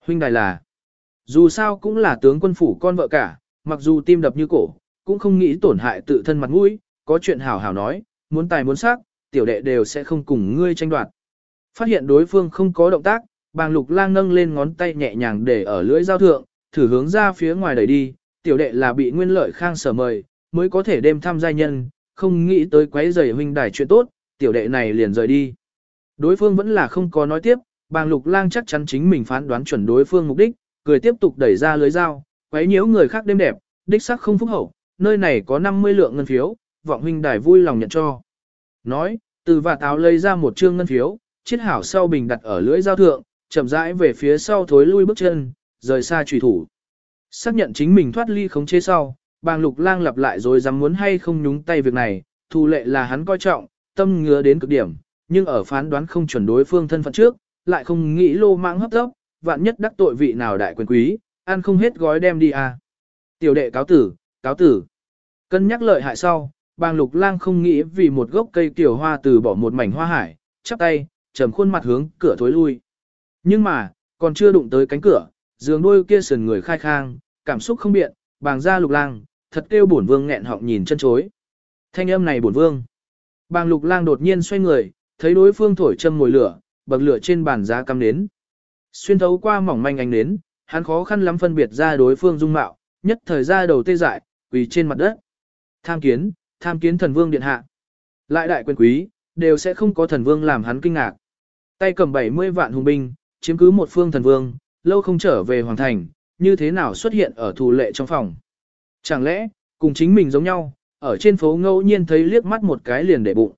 S1: Huynh đài là, dù sao cũng là tướng quân phủ con vợ cả, mặc dù tim đập như cổ, cũng không nghĩ tổn hại tự thân mặt mũi, có chuyện hảo hảo nói, muốn tài muốn sắc, tiểu đệ đều sẽ không cùng ngươi tranh đoạt. Phát hiện đối phương không có động tác, bàng lục lang nâng lên ngón tay nhẹ nhàng để ở lưỡi dao thượng, thử hướng ra phía ngoài đẩy đi, tiểu đệ là bị nguyên lợi khang sở mời, mới có thể đem thăm gia nhân, không nghĩ tới quấy rầy huynh đài chuyện tốt, tiểu đệ này liền rời đi. Đối phương vẫn là không có nói tiếp, bàng lục lang chắc chắn chính mình phán đoán chuẩn đối phương mục đích, cười tiếp tục đẩy ra lưới dao, quấy nhiễu người khác đêm đẹp, đích sắc không phúc hậu, nơi này có 50 lượng ngân phiếu, vọng huynh đài vui lòng nhận cho. Nói, từ và táo lấy ra một trương ngân phiếu, chiết hảo sau bình đặt ở lưỡi dao thượng, chậm rãi về phía sau thối lui bước chân, rời xa trùy thủ. Xác nhận chính mình thoát ly khống chế sau, bàng lục lang lặp lại rồi dám muốn hay không nhúng tay việc này, thù lệ là hắn coi trọng, tâm ngứa đến cực điểm, nhưng ở phán đoán không chuẩn đối phương thân phận trước, lại không nghĩ lô mạng hấp tốc, vạn nhất đắc tội vị nào đại quyền quý, ăn không hết gói đem đi à. Tiểu đệ cáo tử, cáo tử. Cân nhắc lợi hại sau, bàng lục lang không nghĩ vì một gốc cây tiểu hoa từ bỏ một mảnh hoa hải, chắp tay, trầm khuôn mặt hướng cửa thối lui. Nhưng mà, còn chưa đụng tới cánh cửa, giường đôi kia sườn người khai khang, cảm xúc không biện, bàng ra lục lang, thật kêu bổn vương nghẹn họng nhìn chân chối. Thanh âm này bổn vương. Bàng lục lang đột nhiên xoay người, thấy đối phương thổi châm ngồi lửa, bậc lửa trên bàn giá cắm nến. Xuyên thấu qua mỏng manh ánh nến, hắn khó khăn lắm phân biệt ra đối phương dung mạo, nhất thời ra đầu tê dại, quỳ trên mặt đất. Tham kiến, tham kiến thần vương điện hạ. Lại đại quyền quý, đều sẽ không có thần vương làm hắn kinh ngạc. Tay cầm 70 vạn hùng binh, chiếm cứ một phương thần vương, lâu không trở về hoàng thành, như thế nào xuất hiện ở thủ lệ trong phòng. Chẳng lẽ, cùng chính mình giống nhau, ở trên phố ngẫu nhiên thấy liếc mắt một cái liền để bụng.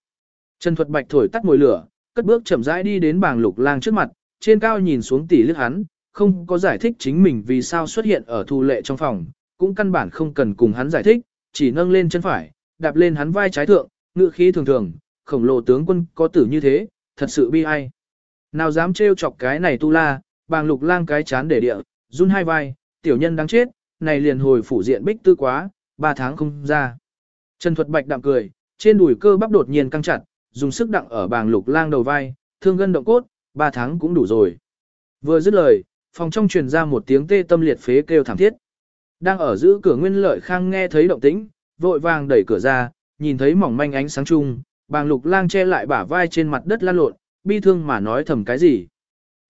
S1: Trần Thuật Bạch thổi tắt mùi lửa, cất bước chậm rãi đi đến bảng lục lang trước mặt, trên cao nhìn xuống tỷ liếc hắn, không có giải thích chính mình vì sao xuất hiện ở thu lệ trong phòng, cũng căn bản không cần cùng hắn giải thích, chỉ nâng lên chân phải, đạp lên hắn vai trái thượng, ngựa khí thường thường, khổng lồ tướng quân có tử như thế, thật sự bi ai. Nào dám trêu chọc cái này tu la, bàng lục lang cái chán để địa, run hai vai, tiểu nhân đáng chết, này liền hồi phủ diện bích tư quá, ba tháng không ra. Trần Thuật Bạch đạm cười, trên đùi cơ bắp đột nhiên căng chặt, dùng sức đặng ở bàng lục lang đầu vai, thương gân động cốt, ba tháng cũng đủ rồi. Vừa dứt lời, phòng trong truyền ra một tiếng tê tâm liệt phế kêu thảm thiết. Đang ở giữ cửa nguyên lợi khang nghe thấy động tĩnh, vội vàng đẩy cửa ra, nhìn thấy mỏng manh ánh sáng chung, bàng lục lang che lại bả vai trên mặt đất lăn lộn, bi thương mà nói thầm cái gì.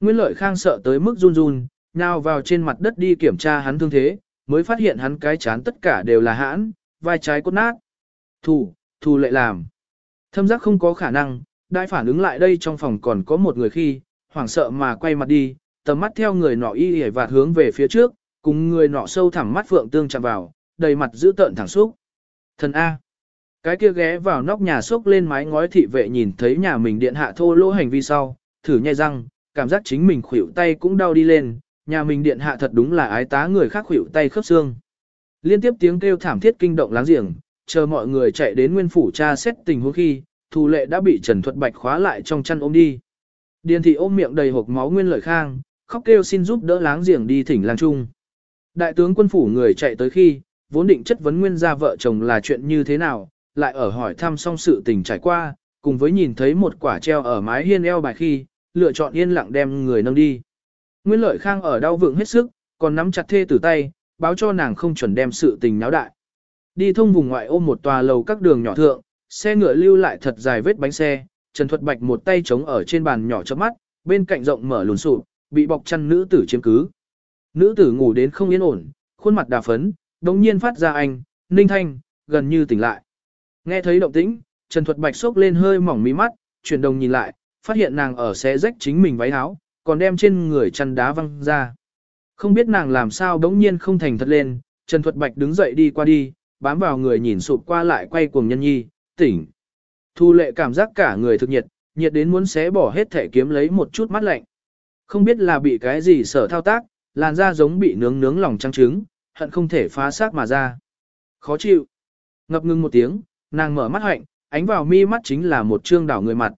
S1: Nguyên lợi khang sợ tới mức run run, nhào vào trên mặt đất đi kiểm tra hắn thương thế, mới phát hiện hắn cái chán tất cả đều là hãn, vai trái cốt nát. Thù, thù lệ làm. Thâm giác không có khả năng, đại phản ứng lại đây trong phòng còn có một người khi, hoảng sợ mà quay mặt đi, tầm mắt theo người nọ y y vạt hướng về phía trước, cùng người nọ sâu thẳm mắt phượng tương chạm vào, đầy mặt giữ tợn thẳng xúc. Thần A. Cái kia ghé vào nóc nhà sốc lên mái ngói thị vệ nhìn thấy nhà mình điện hạ thô lỗ hành vi sau, thử nhai răng, cảm giác chính mình khuỷu tay cũng đau đi lên, nhà mình điện hạ thật đúng là ái tá người khác khuỷu tay khớp xương. Liên tiếp tiếng kêu thảm thiết kinh động láng giềng, chờ mọi người chạy đến nguyên phủ tra xét tình huống khi, thù lệ đã bị Trần Thuật Bạch khóa lại trong chăn ôm đi. Điền thị ôm miệng đầy hộp máu nguyên lợi khang, khóc kêu xin giúp đỡ láng giềng đi thỉnh lang trung. Đại tướng quân phủ người chạy tới khi, vốn định chất vấn nguyên gia vợ chồng là chuyện như thế nào, lại ở hỏi thăm xong sự tình trải qua, cùng với nhìn thấy một quả treo ở mái hiên eo bài khi, lựa chọn yên lặng đem người nâng đi. Nguyên lợi khang ở đau vượng hết sức, còn nắm chặt thê tử tay, báo cho nàng không chuẩn đem sự tình náo đại. Đi thông vùng ngoại ôm một tòa lầu các đường nhỏ thượng, xe ngựa lưu lại thật dài vết bánh xe, Trần Thuật Bạch một tay chống ở trên bàn nhỏ chớp mắt, bên cạnh rộng mở lùn sụp, bị bọc chăn nữ tử chiếm cứ. Nữ tử ngủ đến không yên ổn, khuôn mặt đà phấn, đồng nhiên phát ra anh, ninh thanh, gần như tỉnh lại. Nghe thấy động tĩnh, Trần Thuật Bạch sốc lên hơi mỏng mí mắt, chuyển đồng nhìn lại, phát hiện nàng ở xé rách chính mình váy áo, còn đem trên người chăn đá văng ra. Không biết nàng làm sao đống nhiên không thành thật lên, Trần Thuật Bạch đứng dậy đi qua đi, bám vào người nhìn sụp qua lại quay cuồng nhân nhi, tỉnh. Thu lệ cảm giác cả người thực nhiệt, nhiệt đến muốn xé bỏ hết thể kiếm lấy một chút mắt lạnh. Không biết là bị cái gì sở thao tác, làn da giống bị nướng nướng lòng trắng trứng, hận không thể phá xác mà ra. Khó chịu. Ngập ngưng một tiếng, nàng mở mắt hạnh, ánh vào mi mắt chính là một trương đảo người mặt.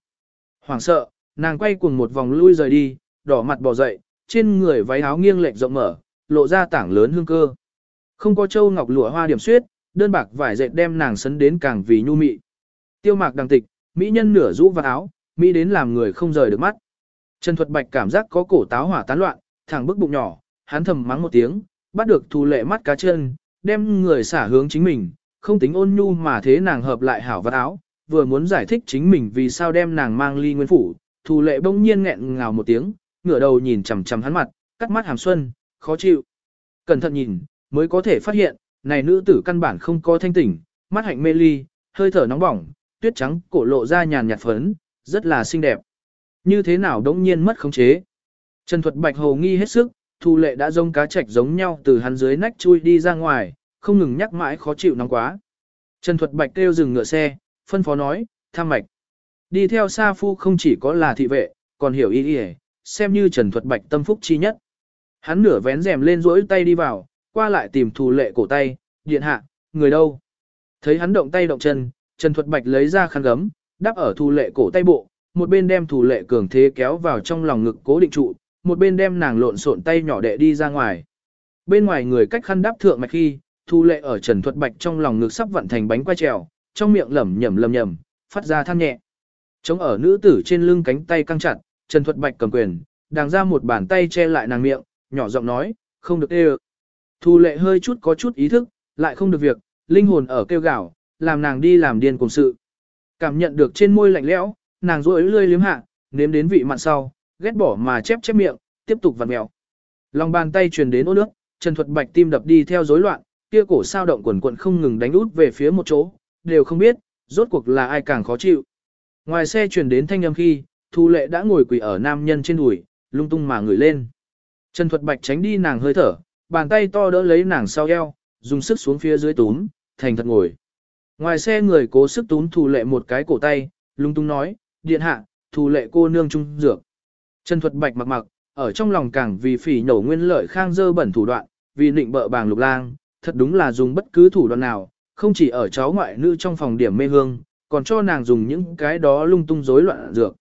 S1: Hoảng sợ, nàng quay cuồng một vòng lui rời đi, đỏ mặt bò dậy, trên người váy áo nghiêng lệch rộng mở, lộ ra tảng lớn hương cơ. Không có châu ngọc lụa hoa điểm xuyết, đơn bạc vải dệt đem nàng sấn đến càng vì nhu mị. Tiêu mạc đằng tịch, mỹ nhân nửa rũ vào áo, mỹ đến làm người không rời được mắt. Trần Thuật Bạch cảm giác có cổ táo hỏa tán loạn, thẳng bức bụng nhỏ, hắn thầm mắng một tiếng, bắt được thù lệ mắt cá chân, đem người xả hướng chính mình, không tính ôn nhu mà thế nàng hợp lại hảo vật áo, vừa muốn giải thích chính mình vì sao đem nàng mang ly nguyên phủ, thù lệ bỗng nhiên nghẹn ngào một tiếng, ngửa đầu nhìn chằm chằm hắn mặt, cắt mắt hàm xuân, khó chịu. Cẩn thận nhìn, mới có thể phát hiện, này nữ tử căn bản không có thanh tỉnh, mắt hạnh mê ly, hơi thở nóng bỏng, tuyết trắng cổ lộ ra nhàn nhạt phấn, rất là xinh đẹp. Như thế nào đống nhiên mất khống chế. Trần Thuật Bạch hồ nghi hết sức, Thu Lệ đã rông cá chạch giống nhau từ hắn dưới nách chui đi ra ngoài, không ngừng nhắc mãi khó chịu nóng quá. Trần Thuật Bạch kêu dừng ngựa xe, phân phó nói, tham mạch. Đi theo Sa Phu không chỉ có là thị vệ, còn hiểu ý ý, xem như Trần Thuật Bạch tâm phúc chi nhất. Hắn nửa vén rèm lên rỗi tay đi vào, qua lại tìm Thu Lệ cổ tay, điện hạ, người đâu? Thấy hắn động tay động chân, Trần Thuật Bạch lấy ra khăn gấm, đắp ở Thu Lệ cổ tay bộ, một bên đem thủ lệ cường thế kéo vào trong lòng ngực cố định trụ, một bên đem nàng lộn xộn tay nhỏ đệ đi ra ngoài. Bên ngoài người cách khăn đáp thượng mạch khi, thủ lệ ở trần thuật bạch trong lòng ngực sắp vận thành bánh quay trèo, trong miệng lẩm nhẩm lẩm nhẩm, phát ra than nhẹ. Chống ở nữ tử trên lưng cánh tay căng chặt, trần thuật bạch cầm quyền, đàng ra một bàn tay che lại nàng miệng, nhỏ giọng nói, không được ê Thu lệ hơi chút có chút ý thức, lại không được việc, linh hồn ở kêu gào, làm nàng đi làm điên cùng sự. Cảm nhận được trên môi lạnh lẽo, nàng rối lươi liếm hạ, nếm đến vị mặn sau, ghét bỏ mà chép chép miệng, tiếp tục vặn mèo. Lòng bàn tay truyền đến ô nước, Trần Thuật Bạch tim đập đi theo rối loạn, kia cổ sao động quần quần không ngừng đánh út về phía một chỗ, đều không biết, rốt cuộc là ai càng khó chịu. Ngoài xe truyền đến thanh âm khi, Thu Lệ đã ngồi quỳ ở nam nhân trên đùi, lung tung mà ngửi lên. Trần Thuật Bạch tránh đi nàng hơi thở, bàn tay to đỡ lấy nàng sau eo, dùng sức xuống phía dưới túm, thành thật ngồi. Ngoài xe người cố sức túm Thu Lệ một cái cổ tay, lung tung nói, điện hạ, thù lệ cô nương trung dược. Trần Thuật Bạch mặc mặc, ở trong lòng càng vì phỉ nổ nguyên lợi khang dơ bẩn thủ đoạn, vì nịnh bợ bàng lục lang, thật đúng là dùng bất cứ thủ đoạn nào, không chỉ ở cháu ngoại nữ trong phòng điểm mê hương, còn cho nàng dùng những cái đó lung tung rối loạn dược.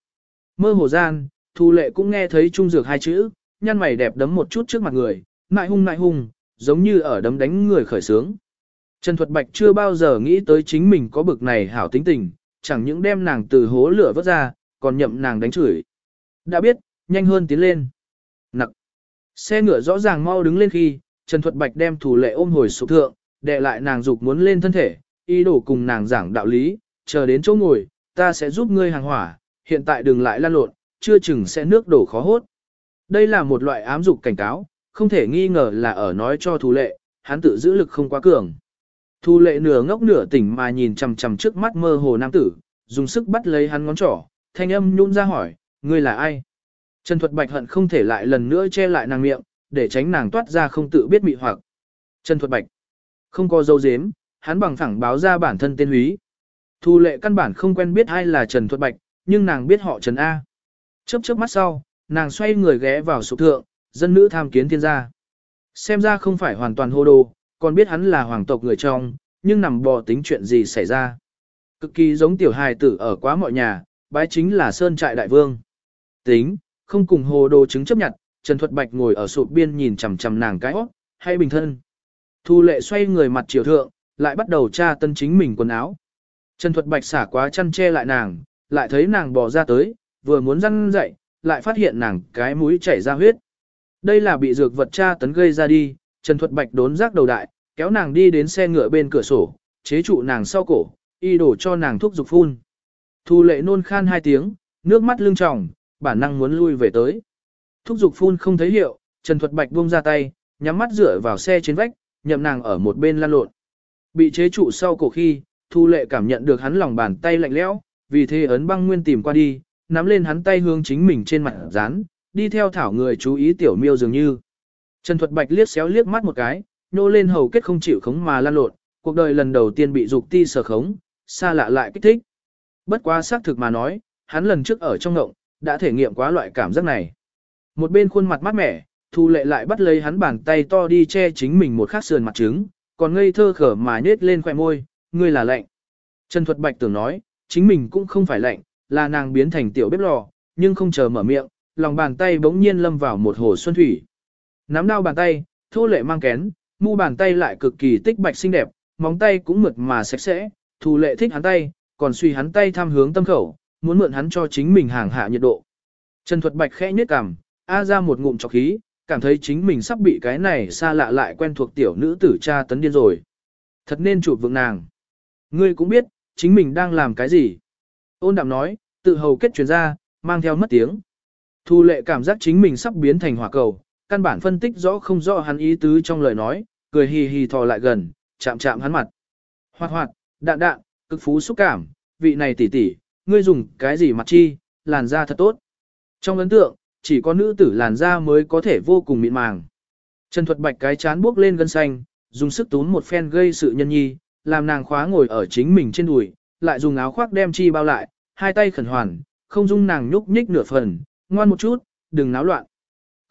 S1: Mơ hồ gian, thù lệ cũng nghe thấy trung dược hai chữ, nhăn mày đẹp đấm một chút trước mặt người, nại hung nại hung, giống như ở đấm đánh người khởi sướng. Trần Thuật Bạch chưa bao giờ nghĩ tới chính mình có bực này hảo tính tình, chẳng những đem nàng từ hố lửa vớt ra, còn nhậm nàng đánh chửi. Đã biết, nhanh hơn tiến lên. Nặc. Xe ngựa rõ ràng mau đứng lên khi, Trần Thuật Bạch đem thủ lệ ôm hồi sụp thượng, đệ lại nàng dục muốn lên thân thể, ý đồ cùng nàng giảng đạo lý, chờ đến chỗ ngồi, ta sẽ giúp ngươi hàng hỏa, hiện tại đừng lại lan lộn, chưa chừng sẽ nước đổ khó hốt. Đây là một loại ám dục cảnh cáo, không thể nghi ngờ là ở nói cho thủ lệ, hắn tự giữ lực không quá cường. Thu lệ nửa ngốc nửa tỉnh mà nhìn chằm chằm trước mắt mơ hồ nam tử, dùng sức bắt lấy hắn ngón trỏ, thanh âm nhún ra hỏi, ngươi là ai? Trần Thuật Bạch hận không thể lại lần nữa che lại nàng miệng, để tránh nàng toát ra không tự biết mị hoặc. Trần Thuật Bạch không có dấu dếm, hắn bằng phẳng báo ra bản thân tên húy. Thu lệ căn bản không quen biết ai là Trần Thuật Bạch, nhưng nàng biết họ Trần A. Chớp chớp mắt sau, nàng xoay người ghé vào sụp thượng, dân nữ tham kiến thiên gia. Xem ra không phải hoàn toàn hô đồ, còn biết hắn là hoàng tộc người trong, nhưng nằm bò tính chuyện gì xảy ra. Cực kỳ giống tiểu hài tử ở quá mọi nhà, bái chính là sơn trại đại vương. Tính, không cùng hồ đồ chứng chấp nhận, Trần Thuật Bạch ngồi ở sụp biên nhìn chằm chằm nàng cái óc, hay bình thân. Thu lệ xoay người mặt chiều thượng, lại bắt đầu tra tân chính mình quần áo. Trần Thuật Bạch xả quá chăn che lại nàng, lại thấy nàng bò ra tới, vừa muốn răn dậy, lại phát hiện nàng cái mũi chảy ra huyết. Đây là bị dược vật tra tấn gây ra đi, Trần Thuật Bạch đốn rác đầu đại, kéo nàng đi đến xe ngựa bên cửa sổ, chế trụ nàng sau cổ, y đổ cho nàng thuốc dục phun. Thu lệ nôn khan hai tiếng, nước mắt lưng tròng, bản năng muốn lui về tới. Thuốc dục phun không thấy hiệu, Trần Thuật Bạch buông ra tay, nhắm mắt dựa vào xe trên vách, nhậm nàng ở một bên lăn lộn. Bị chế trụ sau cổ khi, Thu lệ cảm nhận được hắn lòng bàn tay lạnh lẽo, vì thế ấn băng nguyên tìm qua đi, nắm lên hắn tay hướng chính mình trên mặt dán, đi theo thảo người chú ý tiểu miêu dường như. Trần Thuật Bạch liếc xéo liếc mắt một cái, nô lên hầu kết không chịu khống mà lan lộn, cuộc đời lần đầu tiên bị dục ti sở khống, xa lạ lại kích thích. Bất quá xác thực mà nói, hắn lần trước ở trong ngộng, đã thể nghiệm quá loại cảm giác này. Một bên khuôn mặt mát mẻ, Thu Lệ lại bắt lấy hắn bàn tay to đi che chính mình một khắc sườn mặt trứng, còn ngây thơ khở mà nết lên khoẻ môi, ngươi là lạnh. Trần Thuật Bạch tưởng nói, chính mình cũng không phải lạnh, là nàng biến thành tiểu bếp lò, nhưng không chờ mở miệng, lòng bàn tay bỗng nhiên lâm vào một hồ xuân thủy. Nắm đau bàn tay, thu lệ mang kén, mu bàn tay lại cực kỳ tích bạch xinh đẹp, móng tay cũng mượt mà sạch sẽ, Thu lệ thích hắn tay, còn suy hắn tay tham hướng tâm khẩu, muốn mượn hắn cho chính mình hàng hạ nhiệt độ. Trần Thuật Bạch khẽ nhếch cằm, a ra một ngụm trọc khí, cảm thấy chính mình sắp bị cái này xa lạ lại quen thuộc tiểu nữ tử cha tấn điên rồi. Thật nên chụp vượng nàng. Ngươi cũng biết, chính mình đang làm cái gì. Ôn đạm nói, tự hầu kết truyền ra, mang theo mất tiếng. Thu lệ cảm giác chính mình sắp biến thành hỏa cầu, căn bản phân tích rõ không rõ hắn ý tứ trong lời nói, cười hì hì thò lại gần, chạm chạm hắn mặt. Hoạt hoạt, đạn đạn, cực phú xúc cảm, vị này tỷ tỷ, ngươi dùng cái gì mặt chi, làn da thật tốt. Trong ấn tượng, chỉ có nữ tử làn da mới có thể vô cùng mịn màng. Trần Thuật Bạch cái chán bước lên gân xanh, dùng sức tún một phen gây sự nhân nhi, làm nàng khóa ngồi ở chính mình trên đùi, lại dùng áo khoác đem chi bao lại, hai tay khẩn hoàn, không dung nàng nhúc nhích nửa phần, ngoan một chút, đừng náo loạn.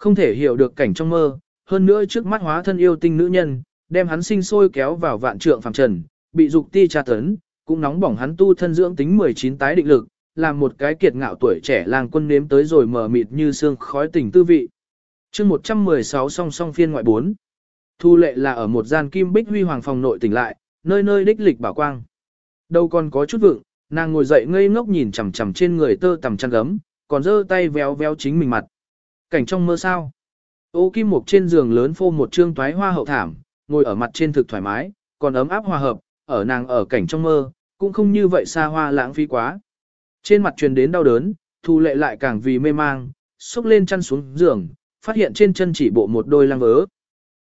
S1: Không thể hiểu được cảnh trong mơ, hơn nữa trước mắt hóa thân yêu tinh nữ nhân, đem hắn sinh sôi kéo vào vạn trượng phàm trần, bị dục ti tra tấn, cũng nóng bỏng hắn tu thân dưỡng tính 19 tái định lực, làm một cái kiệt ngạo tuổi trẻ làng quân nếm tới rồi mờ mịt như xương khói tình tư vị. chương 116 song song phiên ngoại 4. Thu lệ là ở một gian kim bích huy hoàng phòng nội tỉnh lại, nơi nơi đích lịch bảo quang. Đâu còn có chút vượng, nàng ngồi dậy ngây ngốc nhìn chằm chằm trên người tơ tằm chăn gấm, còn giơ tay véo véo chính mình mặt. Cảnh trong mơ sao? Ô kim mục trên giường lớn phô một trương toái hoa hậu thảm, ngồi ở mặt trên thực thoải mái, còn ấm áp hòa hợp, ở nàng ở cảnh trong mơ, cũng không như vậy xa hoa lãng phí quá. Trên mặt truyền đến đau đớn, thu lệ lại càng vì mê mang, xúc lên chăn xuống giường, phát hiện trên chân chỉ bộ một đôi lăng vớ.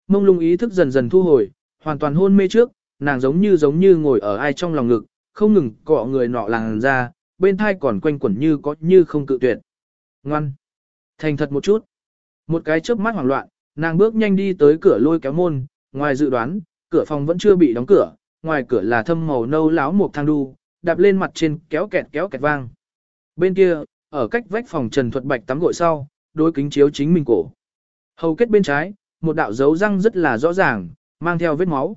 S1: Mông lung ý thức dần dần thu hồi, hoàn toàn hôn mê trước, nàng giống như giống như ngồi ở ai trong lòng ngực, không ngừng cọ người nọ làng ra, bên thai còn quanh quẩn như có như không cự tuyệt. Ngoan! Thành thật một chút. Một cái chớp mắt hoảng loạn, nàng bước nhanh đi tới cửa lôi kéo môn, ngoài dự đoán, cửa phòng vẫn chưa bị đóng cửa, ngoài cửa là thâm màu nâu láo một thang đu, đạp lên mặt trên kéo kẹt kéo kẹt vang. Bên kia, ở cách vách phòng Trần Thuật Bạch tắm gội sau, đôi kính chiếu chính mình cổ. Hầu kết bên trái, một đạo dấu răng rất là rõ ràng, mang theo vết máu.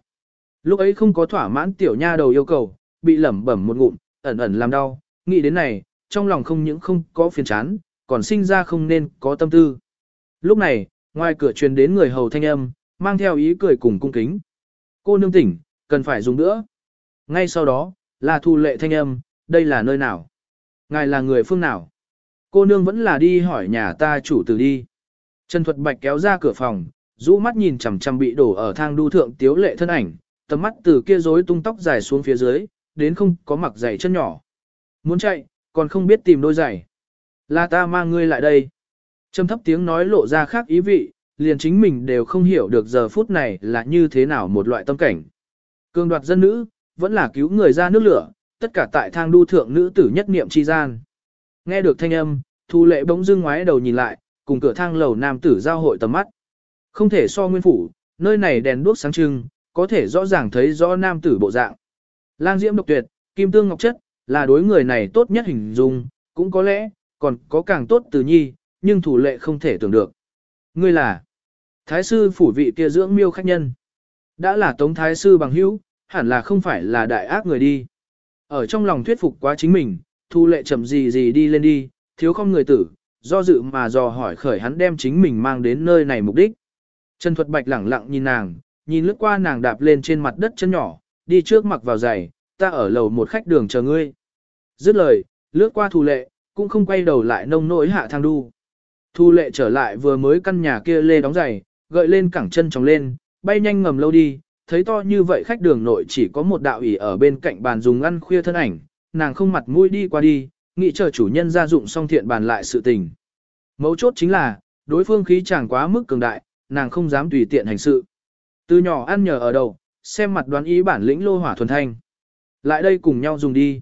S1: Lúc ấy không có thỏa mãn tiểu nha đầu yêu cầu, bị lẩm bẩm một ngụm, ẩn ẩn làm đau, nghĩ đến này, trong lòng không những không có phiền chán, còn sinh ra không nên có tâm tư. Lúc này, ngoài cửa truyền đến người hầu thanh âm, mang theo ý cười cùng cung kính. Cô nương tỉnh, cần phải dùng nữa. Ngay sau đó, là thu lệ thanh âm, đây là nơi nào? Ngài là người phương nào? Cô nương vẫn là đi hỏi nhà ta chủ tử đi. Trần Thuật Bạch kéo ra cửa phòng, rũ mắt nhìn chằm chằm bị đổ ở thang đu thượng tiếu lệ thân ảnh, tầm mắt từ kia rối tung tóc dài xuống phía dưới, đến không có mặc giày chân nhỏ. Muốn chạy, còn không biết tìm đôi giày. Là ta mang ngươi lại đây. Trầm thấp tiếng nói lộ ra khác ý vị, liền chính mình đều không hiểu được giờ phút này là như thế nào một loại tâm cảnh. Cương đoạt dân nữ, vẫn là cứu người ra nước lửa, tất cả tại thang đu thượng nữ tử nhất niệm chi gian. Nghe được thanh âm, thu lệ bỗng dưng ngoái đầu nhìn lại, cùng cửa thang lầu nam tử giao hội tầm mắt. Không thể so nguyên phủ, nơi này đèn đuốc sáng trưng, có thể rõ ràng thấy rõ nam tử bộ dạng. Lang diễm độc tuyệt, kim tương ngọc chất, là đối người này tốt nhất hình dung, cũng có lẽ, còn có càng tốt từ nhi, nhưng thủ lệ không thể tưởng được. Ngươi là Thái sư phủ vị kia dưỡng miêu khách nhân. Đã là tống thái sư bằng hữu, hẳn là không phải là đại ác người đi. Ở trong lòng thuyết phục quá chính mình, thu lệ chậm gì gì đi lên đi, thiếu không người tử, do dự mà dò hỏi khởi hắn đem chính mình mang đến nơi này mục đích. Trần Thuật Bạch lẳng lặng nhìn nàng, nhìn lướt qua nàng đạp lên trên mặt đất chân nhỏ, đi trước mặc vào giày, ta ở lầu một khách đường chờ ngươi. Dứt lời, lướt qua thu lệ, cũng không quay đầu lại nông nỗi hạ thang đu. Thu lệ trở lại vừa mới căn nhà kia lê đóng giày, gợi lên cẳng chân tròng lên, bay nhanh ngầm lâu đi, thấy to như vậy khách đường nội chỉ có một đạo ỷ ở bên cạnh bàn dùng ăn khuya thân ảnh, nàng không mặt mũi đi qua đi, nghĩ chờ chủ nhân ra dụng xong thiện bàn lại sự tình. Mấu chốt chính là, đối phương khí chẳng quá mức cường đại, nàng không dám tùy tiện hành sự. Từ nhỏ ăn nhờ ở đầu, xem mặt đoán ý bản lĩnh lô hỏa thuần thanh. Lại đây cùng nhau dùng đi.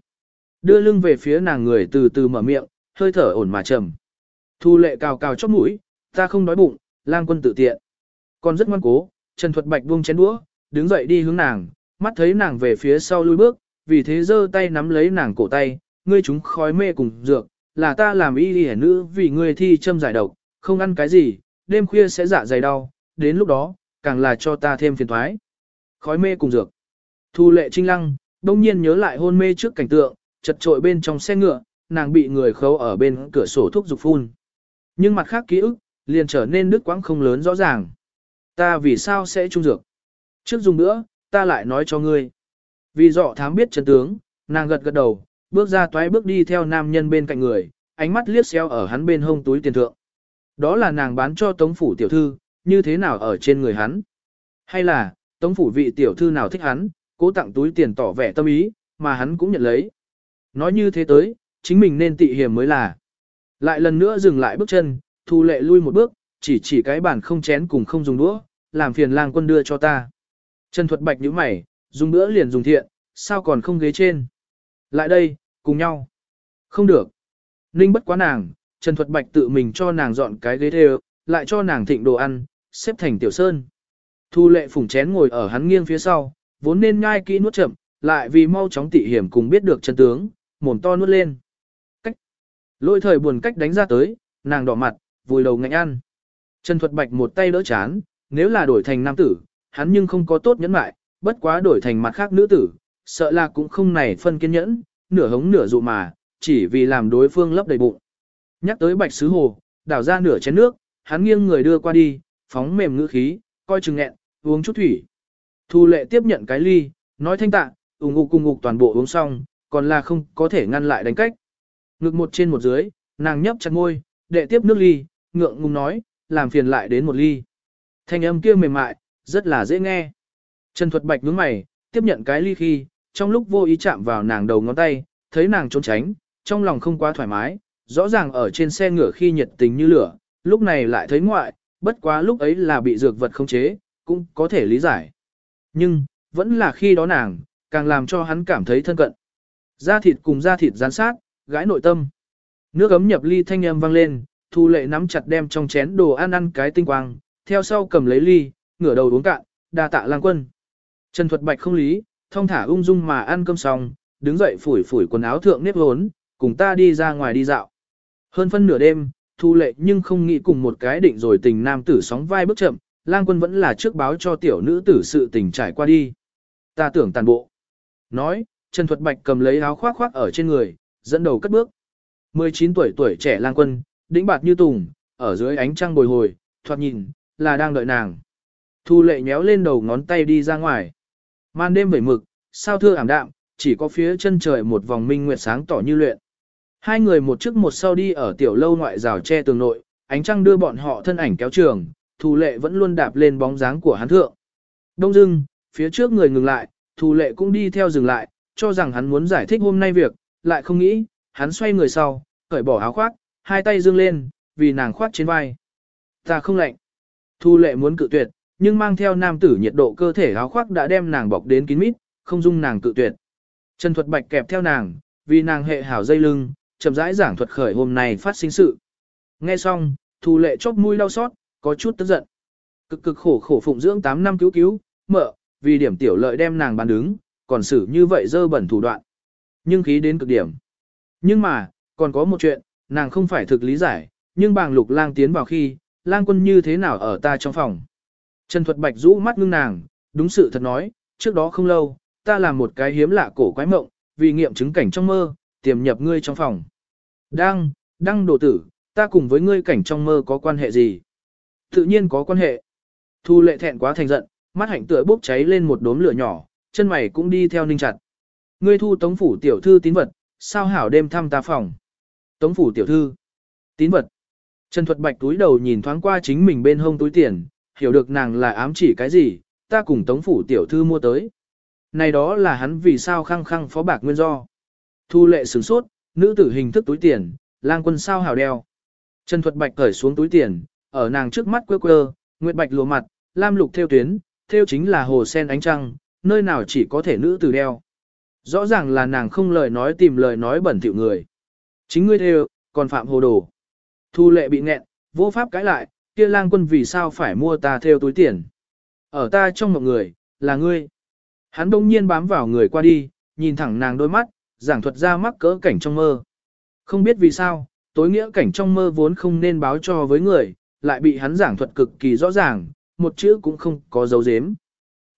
S1: Đưa lưng về phía nàng người từ từ mở miệng, hơi thở ổn mà trầm. Thu lệ cào cào chóp mũi, ta không đói bụng, lang quân tự tiện. Còn rất ngoan cố, Trần Thuật Bạch buông chén đũa, đứng dậy đi hướng nàng, mắt thấy nàng về phía sau lui bước, vì thế giơ tay nắm lấy nàng cổ tay, ngươi chúng khói mê cùng dược, là ta làm y đi nữ vì ngươi thi châm giải độc, không ăn cái gì, đêm khuya sẽ dạ dày đau, đến lúc đó, càng là cho ta thêm phiền thoái. Khói mê cùng dược. Thu lệ trinh lăng, đông nhiên nhớ lại hôn mê trước cảnh tượng, chật trội bên trong xe ngựa, nàng bị người khâu ở bên cửa sổ thuốc dục phun. Nhưng mặt khác ký ức, liền trở nên đứt quãng không lớn rõ ràng. Ta vì sao sẽ trung dược? Trước dùng nữa, ta lại nói cho ngươi. Vì dọ thám biết chân tướng, nàng gật gật đầu, bước ra toái bước đi theo nam nhân bên cạnh người, ánh mắt liếc xéo ở hắn bên hông túi tiền thượng. Đó là nàng bán cho tống phủ tiểu thư, như thế nào ở trên người hắn? Hay là, tống phủ vị tiểu thư nào thích hắn, cố tặng túi tiền tỏ vẻ tâm ý, mà hắn cũng nhận lấy. Nói như thế tới, chính mình nên tị hiểm mới là. Lại lần nữa dừng lại bước chân, thu lệ lui một bước, chỉ chỉ cái bàn không chén cùng không dùng đũa, làm phiền lang quân đưa cho ta. Trần Thuật Bạch nhíu mày, dùng đũa liền dùng thiện, sao còn không ghế trên. Lại đây, cùng nhau. Không được. Ninh bất quá nàng, Trần Thuật Bạch tự mình cho nàng dọn cái ghế theo, lại cho nàng thịnh đồ ăn, xếp thành tiểu sơn. Thu lệ phủng chén ngồi ở hắn nghiêng phía sau, vốn nên nhai kỹ nuốt chậm, lại vì mau chóng tị hiểm cùng biết được chân tướng, mồm to nuốt lên. Cách. Lôi thời buồn cách đánh ra tới, nàng đỏ mặt, vùi đầu ngạnh ăn. Trần Thuật Bạch một tay đỡ chán, nếu là đổi thành nam tử, hắn nhưng không có tốt nhẫn mại, bất quá đổi thành mặt khác nữ tử, sợ là cũng không này phân kiên nhẫn, nửa hống nửa dụ mà, chỉ vì làm đối phương lấp đầy bụng. Nhắc tới bạch sứ hồ, đảo ra nửa chén nước, hắn nghiêng người đưa qua đi, phóng mềm ngữ khí, coi chừng nghẹn, uống chút thủy. Thu lệ tiếp nhận cái ly, nói thanh tạ, ủng ngục cùng ngục toàn bộ uống xong, còn là không có thể ngăn lại đánh cách. Ngực một trên một dưới, nàng nhấp chặt môi, đệ tiếp nước ly, ngượng ngùng nói, làm phiền lại đến một ly. Thanh âm kia mềm mại, rất là dễ nghe. Trần Thuật Bạch nhướng mày, tiếp nhận cái ly khi, trong lúc vô ý chạm vào nàng đầu ngón tay, thấy nàng trốn tránh, trong lòng không quá thoải mái, rõ ràng ở trên xe ngựa khi nhiệt tình như lửa, lúc này lại thấy ngoại, bất quá lúc ấy là bị dược vật không chế, cũng có thể lý giải. Nhưng, vẫn là khi đó nàng, càng làm cho hắn cảm thấy thân cận. Da thịt cùng da thịt gián sát, gãi nội tâm. Nước ấm nhập ly thanh âm vang lên, thu lệ nắm chặt đem trong chén đồ ăn ăn cái tinh quang, theo sau cầm lấy ly, ngửa đầu uống cạn, đa tạ lang quân. Trần Thuật Bạch không lý, thông thả ung dung mà ăn cơm xong, đứng dậy phủi phủi quần áo thượng nếp hốn, cùng ta đi ra ngoài đi dạo. Hơn phân nửa đêm, thu lệ nhưng không nghĩ cùng một cái định rồi tình nam tử sóng vai bước chậm, lang quân vẫn là trước báo cho tiểu nữ tử sự tình trải qua đi. Ta tưởng tàn bộ. Nói, Trần Thuật Bạch cầm lấy áo khoác khoác ở trên người, dẫn đầu cất bước. 19 tuổi tuổi trẻ lang quân, đĩnh bạt như tùng, ở dưới ánh trăng bồi hồi, thoạt nhìn, là đang đợi nàng. Thu lệ nhéo lên đầu ngón tay đi ra ngoài. Man đêm vẩy mực, sao thưa ảm đạm, chỉ có phía chân trời một vòng minh nguyệt sáng tỏ như luyện. Hai người một trước một sau đi ở tiểu lâu ngoại rào che tường nội, ánh trăng đưa bọn họ thân ảnh kéo trường, Thu lệ vẫn luôn đạp lên bóng dáng của hắn thượng. Đông dưng, phía trước người ngừng lại, Thu lệ cũng đi theo dừng lại, cho rằng hắn muốn giải thích hôm nay việc, lại không nghĩ, hắn xoay người sau, cởi bỏ áo khoác, hai tay dương lên, vì nàng khoác trên vai. Ta không lạnh. Thu lệ muốn cự tuyệt, nhưng mang theo nam tử nhiệt độ cơ thể áo khoác đã đem nàng bọc đến kín mít, không dung nàng cự tuyệt. Trần Thuật Bạch kẹp theo nàng, vì nàng hệ hảo dây lưng, chậm rãi giảng thuật khởi hôm nay phát sinh sự. Nghe xong, Thu lệ chóp mũi đau xót, có chút tức giận. Cực cực khổ khổ phụng dưỡng 8 năm cứu cứu, mợ, vì điểm tiểu lợi đem nàng bán đứng, còn xử như vậy dơ bẩn thủ đoạn. Nhưng khí đến cực điểm. Nhưng mà, còn có một chuyện, nàng không phải thực lý giải, nhưng bàng lục lang tiến vào khi, lang quân như thế nào ở ta trong phòng. Trần Thuật Bạch rũ mắt ngưng nàng, đúng sự thật nói, trước đó không lâu, ta làm một cái hiếm lạ cổ quái mộng, vì nghiệm chứng cảnh trong mơ, tiềm nhập ngươi trong phòng. Đăng, đăng đồ tử, ta cùng với ngươi cảnh trong mơ có quan hệ gì? Tự nhiên có quan hệ. Thu lệ thẹn quá thành giận, mắt hạnh tựa bốc cháy lên một đốm lửa nhỏ, chân mày cũng đi theo ninh chặt. Ngươi thu tống phủ tiểu thư tín vật, sao hảo đêm thăm ta phòng. Tống phủ tiểu thư. Tín vật. Trần Thuật Bạch túi đầu nhìn thoáng qua chính mình bên hông túi tiền, hiểu được nàng là ám chỉ cái gì, ta cùng tống phủ tiểu thư mua tới. Này đó là hắn vì sao khăng khăng phó bạc nguyên do. Thu lệ sửng sốt, nữ tử hình thức túi tiền, lang quân sao hảo đeo. Trần Thuật Bạch cởi xuống túi tiền, ở nàng trước mắt quơ quơ, nguyệt bạch lùa mặt, lam lục theo tuyến, theo chính là hồ sen ánh trăng, nơi nào chỉ có thể nữ tử đeo. Rõ ràng là nàng không lời nói tìm lời nói bẩn thỉu người. Chính ngươi đều, còn phạm hồ đồ. Thu lệ bị nghẹn, vô pháp cãi lại, kia lang quân vì sao phải mua ta theo túi tiền. Ở ta trong một người, là ngươi. Hắn đông nhiên bám vào người qua đi, nhìn thẳng nàng đôi mắt, giảng thuật ra mắc cỡ cảnh trong mơ. Không biết vì sao, tối nghĩa cảnh trong mơ vốn không nên báo cho với người, lại bị hắn giảng thuật cực kỳ rõ ràng, một chữ cũng không có dấu dếm.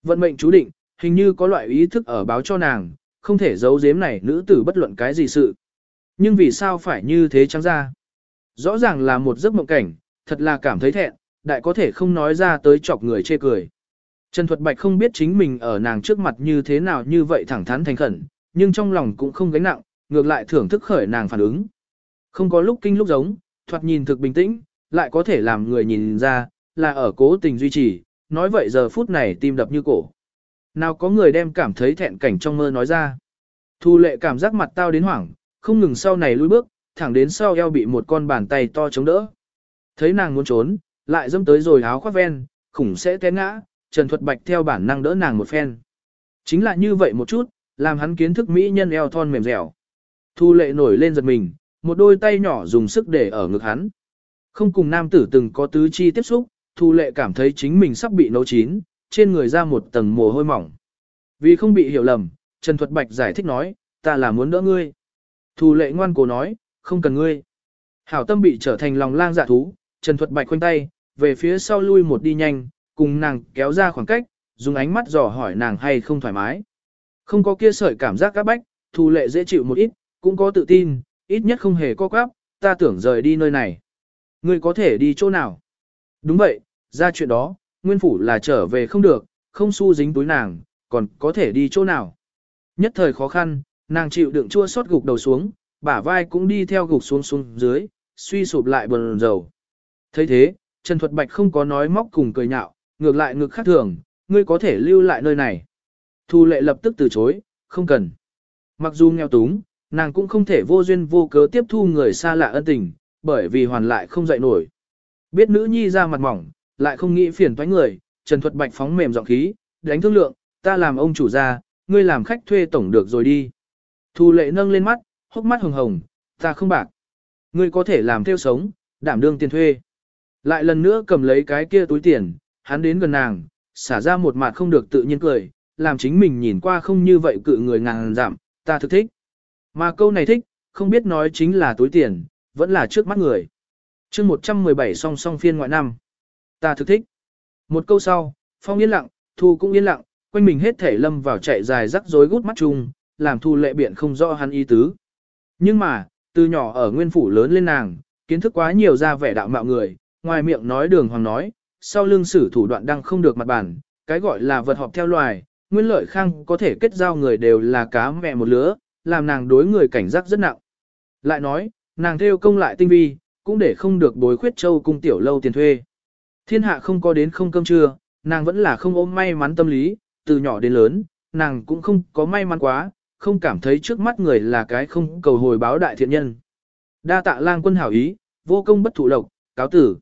S1: Vận mệnh chú định, hình như có loại ý thức ở báo cho nàng, không thể giấu giếm này nữ tử bất luận cái gì sự. Nhưng vì sao phải như thế trắng ra? Rõ ràng là một giấc mộng cảnh, thật là cảm thấy thẹn, đại có thể không nói ra tới chọc người chê cười. Trần Thuật Bạch không biết chính mình ở nàng trước mặt như thế nào như vậy thẳng thắn thành khẩn, nhưng trong lòng cũng không gánh nặng, ngược lại thưởng thức khởi nàng phản ứng. Không có lúc kinh lúc giống, thoạt nhìn thực bình tĩnh, lại có thể làm người nhìn ra, là ở cố tình duy trì, nói vậy giờ phút này tim đập như cổ. Nào có người đem cảm thấy thẹn cảnh trong mơ nói ra. Thu lệ cảm giác mặt tao đến hoảng, không ngừng sau này lùi bước, thẳng đến sau eo bị một con bàn tay to chống đỡ. Thấy nàng muốn trốn, lại dâm tới rồi áo khoác ven, khủng sẽ té ngã, Trần Thuật Bạch theo bản năng đỡ nàng một phen. Chính là như vậy một chút, làm hắn kiến thức mỹ nhân eo thon mềm dẻo. Thu lệ nổi lên giật mình, một đôi tay nhỏ dùng sức để ở ngực hắn. Không cùng nam tử từng có tứ chi tiếp xúc, Thu lệ cảm thấy chính mình sắp bị nấu chín, trên người ra một tầng mồ hôi mỏng. Vì không bị hiểu lầm, Trần Thuật Bạch giải thích nói, ta là muốn đỡ ngươi. Thu lệ ngoan cố nói, không cần ngươi. Hảo tâm bị trở thành lòng lang dạ thú, Trần Thuật Bạch khoanh tay, về phía sau lui một đi nhanh, cùng nàng kéo ra khoảng cách, dùng ánh mắt dò hỏi nàng hay không thoải mái. Không có kia sợi cảm giác các bách, Thu lệ dễ chịu một ít, cũng có tự tin, ít nhất không hề co quắp ta tưởng rời đi nơi này. Ngươi có thể đi chỗ nào? Đúng vậy, ra chuyện đó, nguyên phủ là trở về không được, không xu dính túi nàng, còn có thể đi chỗ nào. Nhất thời khó khăn, nàng chịu đựng chua xót gục đầu xuống, bả vai cũng đi theo gục xuống xuống dưới, suy sụp lại bần dầu. thấy thế, Trần Thuật Bạch không có nói móc cùng cười nhạo, ngược lại ngực khác thường, ngươi có thể lưu lại nơi này. Thu lệ lập tức từ chối, không cần. Mặc dù nghèo túng, nàng cũng không thể vô duyên vô cớ tiếp thu người xa lạ ân tình, bởi vì hoàn lại không dậy nổi. Biết nữ nhi ra mặt mỏng, lại không nghĩ phiền toái người, Trần Thuật Bạch phóng mềm giọng khí, đánh thương lượng, ta làm ông chủ gia, ngươi làm khách thuê tổng được rồi đi. Thu lệ nâng lên mắt, hốc mắt hồng hồng, ta không bạc. Ngươi có thể làm theo sống, đảm đương tiền thuê. Lại lần nữa cầm lấy cái kia túi tiền, hắn đến gần nàng, xả ra một mặt không được tự nhiên cười, làm chính mình nhìn qua không như vậy cự người ngàn giảm, ta thực thích. Mà câu này thích, không biết nói chính là túi tiền, vẫn là trước mắt người. chương 117 song song phiên ngoại năm. Ta thực thích. Một câu sau, Phong yên lặng, Thu cũng yên lặng, quanh mình hết thể lâm vào chạy dài rắc rối gút mắt chung, làm Thu lệ biện không rõ hắn ý tứ. Nhưng mà, từ nhỏ ở nguyên phủ lớn lên nàng, kiến thức quá nhiều ra vẻ đạo mạo người, ngoài miệng nói đường hoàng nói, sau lưng sử thủ đoạn đang không được mặt bản, cái gọi là vật họp theo loài, nguyên lợi khang có thể kết giao người đều là cá mẹ một lứa, làm nàng đối người cảnh giác rất nặng. Lại nói, nàng theo công lại tinh vi, cũng để không được bối khuyết châu cung tiểu lâu tiền thuê. Thiên hạ không có đến không cơm trưa, nàng vẫn là không ôm may mắn tâm lý, từ nhỏ đến lớn, nàng cũng không có may mắn quá, không cảm thấy trước mắt người là cái không cầu hồi báo đại thiện nhân. Đa tạ lang quân hảo ý, vô công bất thụ lộc, cáo tử.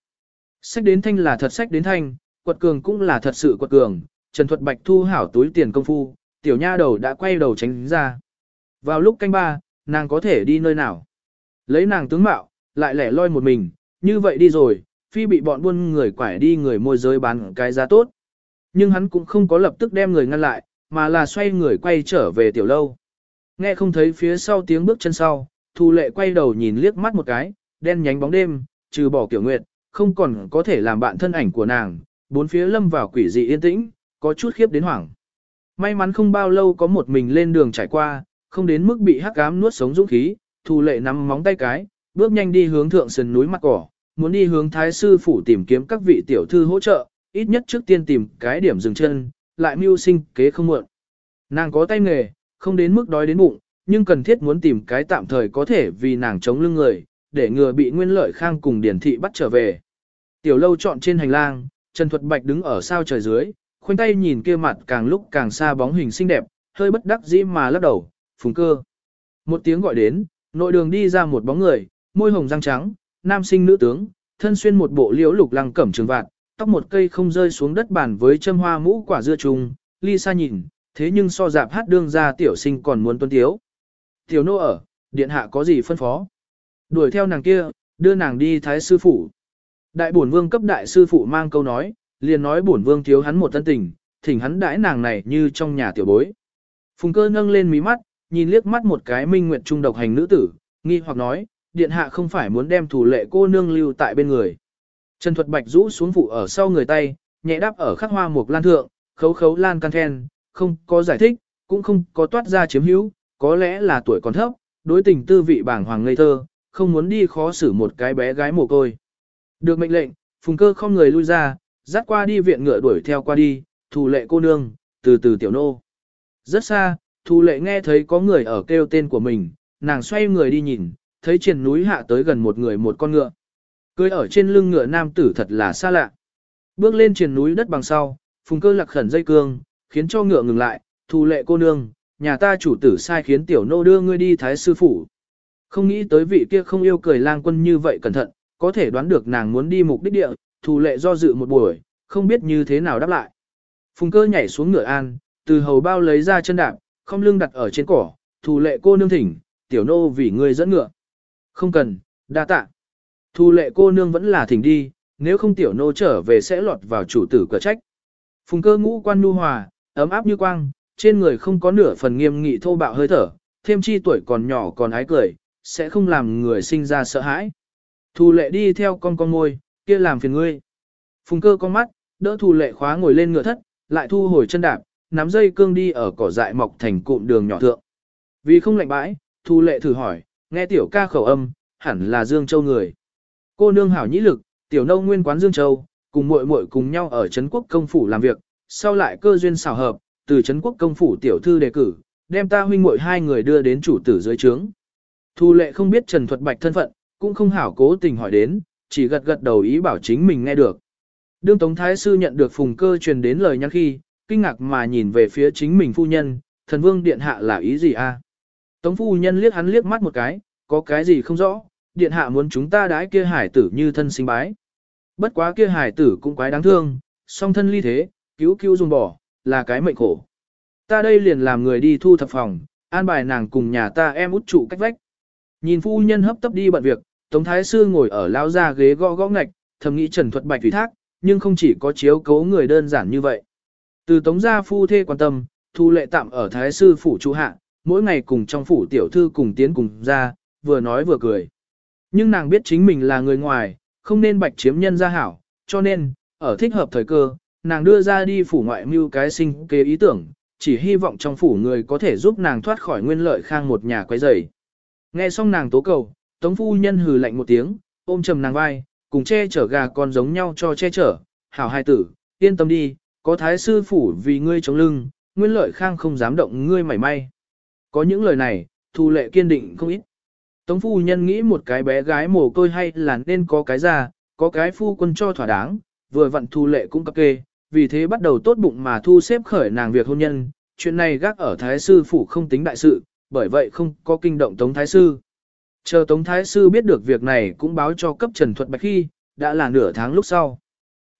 S1: Sách đến thanh là thật sách đến thanh, quật cường cũng là thật sự quật cường, Trần Thuật Bạch thu hảo túi tiền công phu, tiểu nha đầu đã quay đầu tránh ra. Vào lúc canh ba, nàng có thể đi nơi nào? Lấy nàng tướng mạo, lại lẻ loi một mình, như vậy đi rồi, phi bị bọn buôn người quải đi người môi giới bán cái giá tốt. Nhưng hắn cũng không có lập tức đem người ngăn lại, mà là xoay người quay trở về tiểu lâu. Nghe không thấy phía sau tiếng bước chân sau, Thu Lệ quay đầu nhìn liếc mắt một cái, đen nhánh bóng đêm, trừ bỏ kiểu nguyệt, không còn có thể làm bạn thân ảnh của nàng, bốn phía lâm vào quỷ dị yên tĩnh, có chút khiếp đến hoảng. May mắn không bao lâu có một mình lên đường trải qua, không đến mức bị hắc ám nuốt sống dũng khí, Thu Lệ nắm móng tay cái, bước nhanh đi hướng thượng sườn núi mặt cỏ, muốn đi hướng thái sư phủ tìm kiếm các vị tiểu thư hỗ trợ, ít nhất trước tiên tìm cái điểm dừng chân, lại mưu sinh kế không muộn. Nàng có tay nghề, không đến mức đói đến bụng, nhưng cần thiết muốn tìm cái tạm thời có thể vì nàng chống lưng người, để ngừa bị nguyên lợi khang cùng điển thị bắt trở về. Tiểu lâu chọn trên hành lang, Trần Thuật Bạch đứng ở sao trời dưới, khoanh tay nhìn kia mặt càng lúc càng xa bóng hình xinh đẹp, hơi bất đắc dĩ mà lắc đầu, phùng cơ. Một tiếng gọi đến, nội đường đi ra một bóng người, môi hồng răng trắng, nam sinh nữ tướng, thân xuyên một bộ liễu lục lăng cẩm trường vạt, tóc một cây không rơi xuống đất bàn với châm hoa mũ quả dưa trùng, ly xa nhìn, thế nhưng so dạp hát đương ra tiểu sinh còn muốn tuân tiếu. Tiểu nô ở, điện hạ có gì phân phó? Đuổi theo nàng kia, đưa nàng đi thái sư phụ. Đại bổn vương cấp đại sư phụ mang câu nói, liền nói bổn vương thiếu hắn một thân tình, thỉnh hắn đãi nàng này như trong nhà tiểu bối. Phùng cơ nâng lên mí mắt, nhìn liếc mắt một cái minh nguyện trung độc hành nữ tử, nghi hoặc nói, điện hạ không phải muốn đem thủ lệ cô nương lưu tại bên người. Trần Thuật Bạch rũ xuống phụ ở sau người tay, nhẹ đáp ở khắc hoa một lan thượng, khấu khấu lan can then, không có giải thích, cũng không có toát ra chiếm hữu, có lẽ là tuổi còn thấp, đối tình tư vị bảng hoàng ngây thơ, không muốn đi khó xử một cái bé gái mồ côi. Được mệnh lệnh, phùng cơ không người lui ra, dắt qua đi viện ngựa đuổi theo qua đi, thủ lệ cô nương, từ từ tiểu nô. Rất xa, thủ lệ nghe thấy có người ở kêu tên của mình, nàng xoay người đi nhìn, thấy trên núi hạ tới gần một người một con ngựa. Cưới ở trên lưng ngựa nam tử thật là xa lạ. Bước lên trên núi đất bằng sau, phùng cơ lạc khẩn dây cương, khiến cho ngựa ngừng lại, thù lệ cô nương, nhà ta chủ tử sai khiến tiểu nô đưa ngươi đi thái sư phủ. Không nghĩ tới vị kia không yêu cười lang quân như vậy cẩn thận, có thể đoán được nàng muốn đi mục đích địa, thù lệ do dự một buổi, không biết như thế nào đáp lại. Phùng cơ nhảy xuống ngựa an, từ hầu bao lấy ra chân đạp, không lưng đặt ở trên cỏ, thù lệ cô nương thỉnh, tiểu nô vì ngươi dẫn ngựa. Không cần, đa tạ. Thu lệ cô nương vẫn là thỉnh đi, nếu không tiểu nô trở về sẽ lọt vào chủ tử cửa trách. Phùng cơ ngũ quan nu hòa, ấm áp như quang, trên người không có nửa phần nghiêm nghị thô bạo hơi thở, thêm chi tuổi còn nhỏ còn ái cười, sẽ không làm người sinh ra sợ hãi. Thu lệ đi theo con con ngôi, kia làm phiền ngươi. Phùng cơ con mắt, đỡ Thu lệ khóa ngồi lên ngựa thất, lại thu hồi chân đạp, nắm dây cương đi ở cỏ dại mọc thành cụm đường nhỏ thượng. Vì không lạnh bãi, Thu lệ thử hỏi, nghe tiểu ca khẩu âm, hẳn là Dương Châu người. Cô nương hảo nhĩ lực, tiểu nâu nguyên quán Dương Châu, cùng muội muội cùng nhau ở Trấn Quốc công phủ làm việc, sau lại cơ duyên xảo hợp, từ Trấn Quốc công phủ tiểu thư đề cử, đem ta huynh muội hai người đưa đến chủ tử dưới trướng. Thu lệ không biết Trần Thuật Bạch thân phận, cũng không hảo cố tình hỏi đến, chỉ gật gật đầu ý bảo chính mình nghe được. Đương Tống Thái Sư nhận được phùng cơ truyền đến lời nhắn khi, kinh ngạc mà nhìn về phía chính mình phu nhân, thần vương điện hạ là ý gì a? Tống phu nhân liếc hắn liếc mắt một cái, có cái gì không rõ, điện hạ muốn chúng ta đái kia hải tử như thân sinh bái. Bất quá kia hải tử cũng quái đáng thương, song thân ly thế, cứu cứu dùng bỏ, là cái mệnh khổ. Ta đây liền làm người đi thu thập phòng, an bài nàng cùng nhà ta em út trụ cách vách. Nhìn phu nhân hấp tấp đi bận việc, Tống Thái Sư ngồi ở lao ra ghế gõ gõ ngạch, thầm nghĩ Trần Thuật Bạch thủy thác, nhưng không chỉ có chiếu cố người đơn giản như vậy. Từ Tống gia phu thê quan tâm, thu lệ tạm ở Thái Sư phủ trụ hạ, mỗi ngày cùng trong phủ tiểu thư cùng tiến cùng ra, vừa nói vừa cười. Nhưng nàng biết chính mình là người ngoài, không nên bạch chiếm nhân gia hảo, cho nên, ở thích hợp thời cơ, nàng đưa ra đi phủ ngoại mưu cái sinh kế ý tưởng, chỉ hy vọng trong phủ người có thể giúp nàng thoát khỏi nguyên lợi khang một nhà quấy rầy. Nghe xong nàng tố cầu, Tống phu nhân hừ lạnh một tiếng, ôm trầm nàng vai, cùng che chở gà con giống nhau cho che chở, hảo hai tử, yên tâm đi, có thái sư phủ vì ngươi chống lưng, nguyên lợi khang không dám động ngươi mảy may. Có những lời này, thu lệ kiên định không ít. Tống phu nhân nghĩ một cái bé gái mồ côi hay là nên có cái ra, có cái phu quân cho thỏa đáng, vừa vặn thu lệ cũng cập kê, vì thế bắt đầu tốt bụng mà thu xếp khởi nàng việc hôn nhân, chuyện này gác ở thái sư phủ không tính đại sự, bởi vậy không có kinh động Tống Thái Sư. Chờ Tống Thái Sư biết được việc này cũng báo cho cấp Trần Thuật Bạch khi, đã là nửa tháng lúc sau.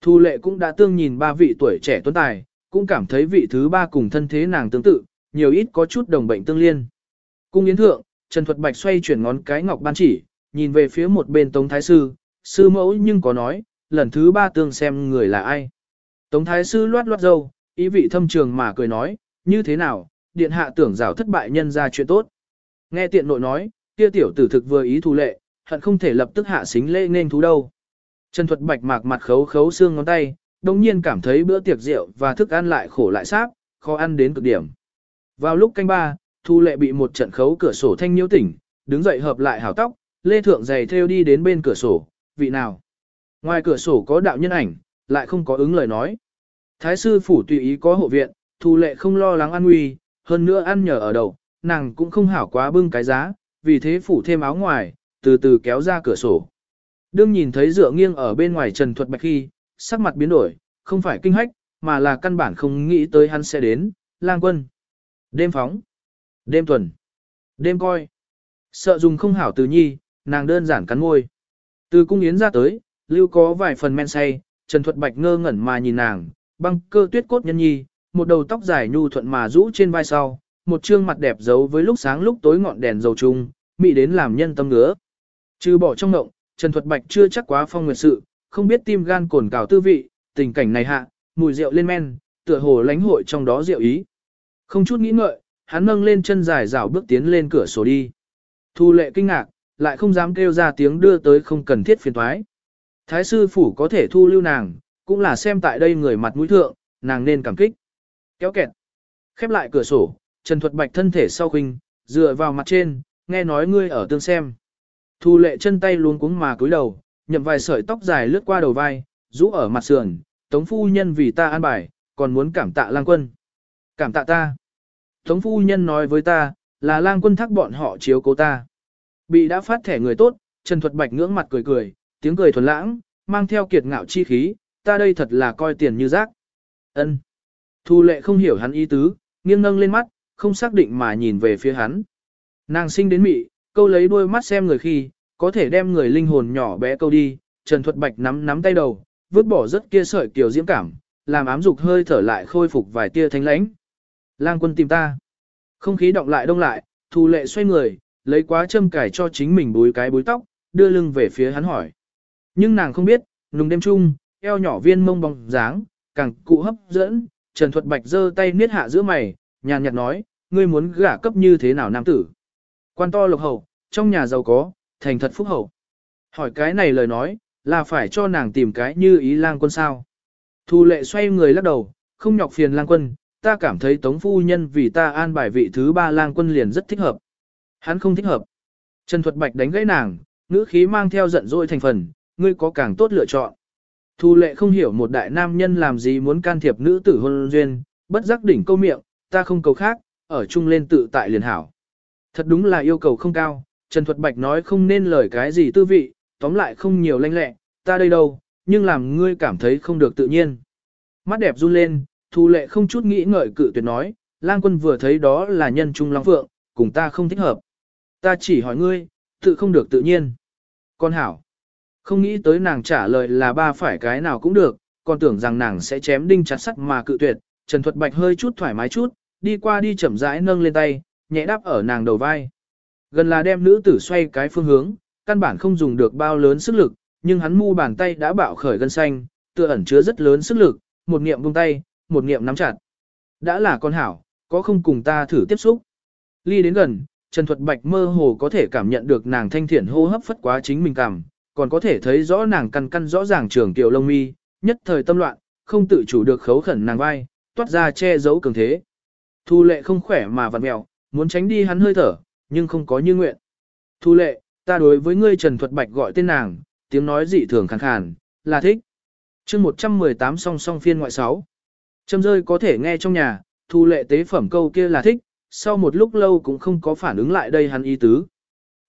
S1: Thu lệ cũng đã tương nhìn ba vị tuổi trẻ tuấn tài, cũng cảm thấy vị thứ ba cùng thân thế nàng tương tự, nhiều ít có chút đồng bệnh tương liên. Cung yến thượng, Trần Thuật Bạch xoay chuyển ngón cái ngọc ban chỉ, nhìn về phía một bên Tống Thái Sư, sư mẫu nhưng có nói, lần thứ ba tương xem người là ai. Tống Thái Sư loát loát dâu, ý vị thâm trường mà cười nói, như thế nào, điện hạ tưởng rào thất bại nhân ra chuyện tốt. Nghe tiện nội nói, kia tiểu tử thực vừa ý thù lệ, hận không thể lập tức hạ xính lễ nên thú đâu. Trần thuật bạch mạc mặt khấu khấu xương ngón tay, đồng nhiên cảm thấy bữa tiệc rượu và thức ăn lại khổ lại sáp, khó ăn đến cực điểm. Vào lúc canh ba, Thu Lệ bị một trận khấu cửa sổ thanh nhiễu tỉnh, đứng dậy hợp lại hảo tóc, lê thượng giày theo đi đến bên cửa sổ, vị nào. Ngoài cửa sổ có đạo nhân ảnh, lại không có ứng lời nói. Thái sư phủ tùy ý có hộ viện, Thu Lệ không lo lắng an nguy, hơn nữa ăn nhờ ở đầu, nàng cũng không hảo quá bưng cái giá, vì thế phủ thêm áo ngoài, từ từ kéo ra cửa sổ. Đương nhìn thấy dựa nghiêng ở bên ngoài Trần Thuật Bạch khi, sắc mặt biến đổi, không phải kinh hách, mà là căn bản không nghĩ tới hắn sẽ đến, lang quân. Đêm phóng, đêm tuần, đêm coi. Sợ dùng không hảo từ nhi, nàng đơn giản cắn môi. Từ cung yến ra tới, lưu có vài phần men say, Trần Thuật Bạch ngơ ngẩn mà nhìn nàng, băng cơ tuyết cốt nhân nhi, một đầu tóc dài nhu thuận mà rũ trên vai sau, một trương mặt đẹp giấu với lúc sáng lúc tối ngọn đèn dầu chung, mị đến làm nhân tâm ngứa. Trừ bỏ trong ngộng, Trần Thuật Bạch chưa chắc quá phong nguyệt sự, không biết tim gan cồn cào tư vị, tình cảnh này hạ, mùi rượu lên men, tựa hồ lánh hội trong đó rượu ý. Không chút nghĩ ngợi, hắn nâng lên chân dài rảo bước tiến lên cửa sổ đi. Thu lệ kinh ngạc, lại không dám kêu ra tiếng đưa tới không cần thiết phiền thoái. Thái sư phủ có thể thu lưu nàng, cũng là xem tại đây người mặt mũi thượng, nàng nên cảm kích. Kéo kẹt. Khép lại cửa sổ, Trần Thuật Bạch thân thể sau khinh, dựa vào mặt trên, nghe nói ngươi ở tương xem. Thu lệ chân tay luống cuống mà cúi đầu, nhậm vài sợi tóc dài lướt qua đầu vai, rũ ở mặt sườn, Tống phu nhân vì ta an bài, còn muốn cảm tạ lang quân. Cảm tạ ta. Tống phu nhân nói với ta, là lang quân thác bọn họ chiếu cố ta. Bị đã phát thẻ người tốt, Trần Thuật Bạch ngưỡng mặt cười cười, tiếng cười thuần lãng, mang theo kiệt ngạo chi khí, ta đây thật là coi tiền như rác. Ân. Thu lệ không hiểu hắn ý tứ, nghiêng nâng lên mắt, không xác định mà nhìn về phía hắn. Nàng sinh đến mị, câu lấy đôi mắt xem người khi, có thể đem người linh hồn nhỏ bé câu đi, Trần Thuật Bạch nắm nắm tay đầu, vứt bỏ rất kia sợi kiểu diễm cảm, làm ám dục hơi thở lại khôi phục vài tia thanh lãnh. Lang quân tìm ta. Không khí động lại đông lại, Thu lệ xoay người, lấy quá châm cải cho chính mình búi cái búi tóc, đưa lưng về phía hắn hỏi. Nhưng nàng không biết, nùng đêm chung, eo nhỏ viên mông bóng dáng, càng cụ hấp dẫn, Trần Thuật Bạch giơ tay niết hạ giữa mày, nhàn nhạt nói, ngươi muốn gả cấp như thế nào nam tử. Quan to lộc hậu, trong nhà giàu có, thành thật phúc hậu. Hỏi cái này lời nói, là phải cho nàng tìm cái như ý lang quân sao. Thu lệ xoay người lắc đầu, không nhọc phiền lang quân, ta cảm thấy tống phu nhân vì ta an bài vị thứ ba lang quân liền rất thích hợp. Hắn không thích hợp. Trần Thuật Bạch đánh gãy nàng, ngữ khí mang theo giận dỗi thành phần, ngươi có càng tốt lựa chọn. Thu lệ không hiểu một đại nam nhân làm gì muốn can thiệp nữ tử hôn duyên, bất giác đỉnh câu miệng, ta không cầu khác, ở chung lên tự tại liền hảo. Thật đúng là yêu cầu không cao, Trần Thuật Bạch nói không nên lời cái gì tư vị, tóm lại không nhiều lanh lẹ, ta đây đâu, nhưng làm ngươi cảm thấy không được tự nhiên. Mắt đẹp run lên, Thu lệ không chút nghĩ ngợi cự tuyệt nói, lang quân vừa thấy đó là nhân trung long phượng, cùng ta không thích hợp. Ta chỉ hỏi ngươi, tự không được tự nhiên. Con hảo. Không nghĩ tới nàng trả lời là ba phải cái nào cũng được, còn tưởng rằng nàng sẽ chém đinh chặt sắt mà cự tuyệt. Trần Thuật Bạch hơi chút thoải mái chút, đi qua đi chậm rãi nâng lên tay, nhẹ đáp ở nàng đầu vai. Gần là đem nữ tử xoay cái phương hướng, căn bản không dùng được bao lớn sức lực, nhưng hắn mu bàn tay đã bạo khởi gân xanh, tựa ẩn chứa rất lớn sức lực, một niệm buông tay, một niệm nắm chặt. Đã là con hảo, có không cùng ta thử tiếp xúc. Ly đến gần, Trần Thuật Bạch mơ hồ có thể cảm nhận được nàng thanh thiện hô hấp phất quá chính mình cảm, còn có thể thấy rõ nàng căn căn rõ ràng trường tiểu lông mi, nhất thời tâm loạn, không tự chủ được khấu khẩn nàng vai, toát ra che giấu cường thế. Thu lệ không khỏe mà vặn mèo, muốn tránh đi hắn hơi thở, nhưng không có như nguyện. Thu lệ, ta đối với ngươi Trần Thuật Bạch gọi tên nàng, tiếng nói dị thường khàn khàn, là thích. chương 118 song song phiên ngoại 6. Châm rơi có thể nghe trong nhà, thu lệ tế phẩm câu kia là thích, sau một lúc lâu cũng không có phản ứng lại đây hắn ý tứ.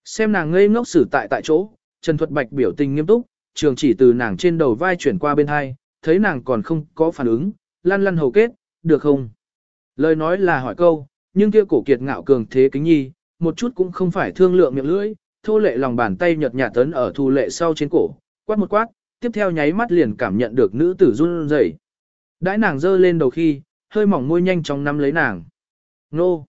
S1: Xem nàng ngây ngốc xử tại tại chỗ, Trần Thuật Bạch biểu tình nghiêm túc, trường chỉ từ nàng trên đầu vai chuyển qua bên hai, thấy nàng còn không có phản ứng, lăn lăn hầu kết, được không? Lời nói là hỏi câu, nhưng kia cổ kiệt ngạo cường thế kính nhi, một chút cũng không phải thương lượng miệng lưỡi, thô lệ lòng bàn tay nhợt nhạt tấn ở thu lệ sau trên cổ, quát một quát, tiếp theo nháy mắt liền cảm nhận được nữ tử run rẩy. Đãi nàng giơ lên đầu khi, hơi mỏng môi nhanh chóng nắm lấy nàng. Nô!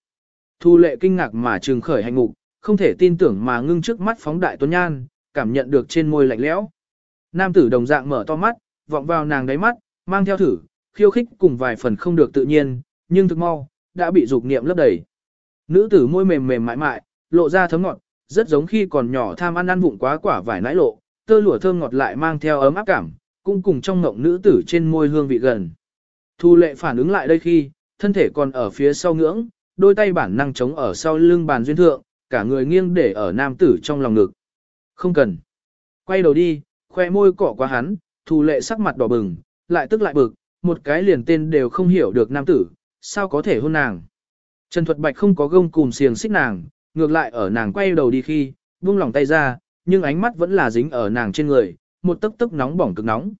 S1: Thu lệ kinh ngạc mà trừng khởi hành ngục, không thể tin tưởng mà ngưng trước mắt phóng đại tuấn nhan, cảm nhận được trên môi lạnh lẽo. Nam tử đồng dạng mở to mắt, vọng vào nàng đáy mắt, mang theo thử, khiêu khích cùng vài phần không được tự nhiên, nhưng thực mau, đã bị dục niệm lấp đầy. Nữ tử môi mềm mềm mại mại, lộ ra thấm ngọt, rất giống khi còn nhỏ tham ăn ăn vụng quá quả vải nãi lộ, tơ lụa thơm ngọt lại mang theo ấm áp cảm, cũng cùng trong ngộng nữ tử trên môi hương vị gần. Thu lệ phản ứng lại đây khi, thân thể còn ở phía sau ngưỡng, đôi tay bản năng chống ở sau lưng bàn duyên thượng, cả người nghiêng để ở nam tử trong lòng ngực. Không cần. Quay đầu đi, khoe môi cọ qua hắn, thu lệ sắc mặt đỏ bừng, lại tức lại bực, một cái liền tên đều không hiểu được nam tử, sao có thể hôn nàng. Trần Thuật Bạch không có gông cùm xiềng xích nàng, ngược lại ở nàng quay đầu đi khi, buông lòng tay ra, nhưng ánh mắt vẫn là dính ở nàng trên người, một tấc tấc nóng bỏng cực nóng.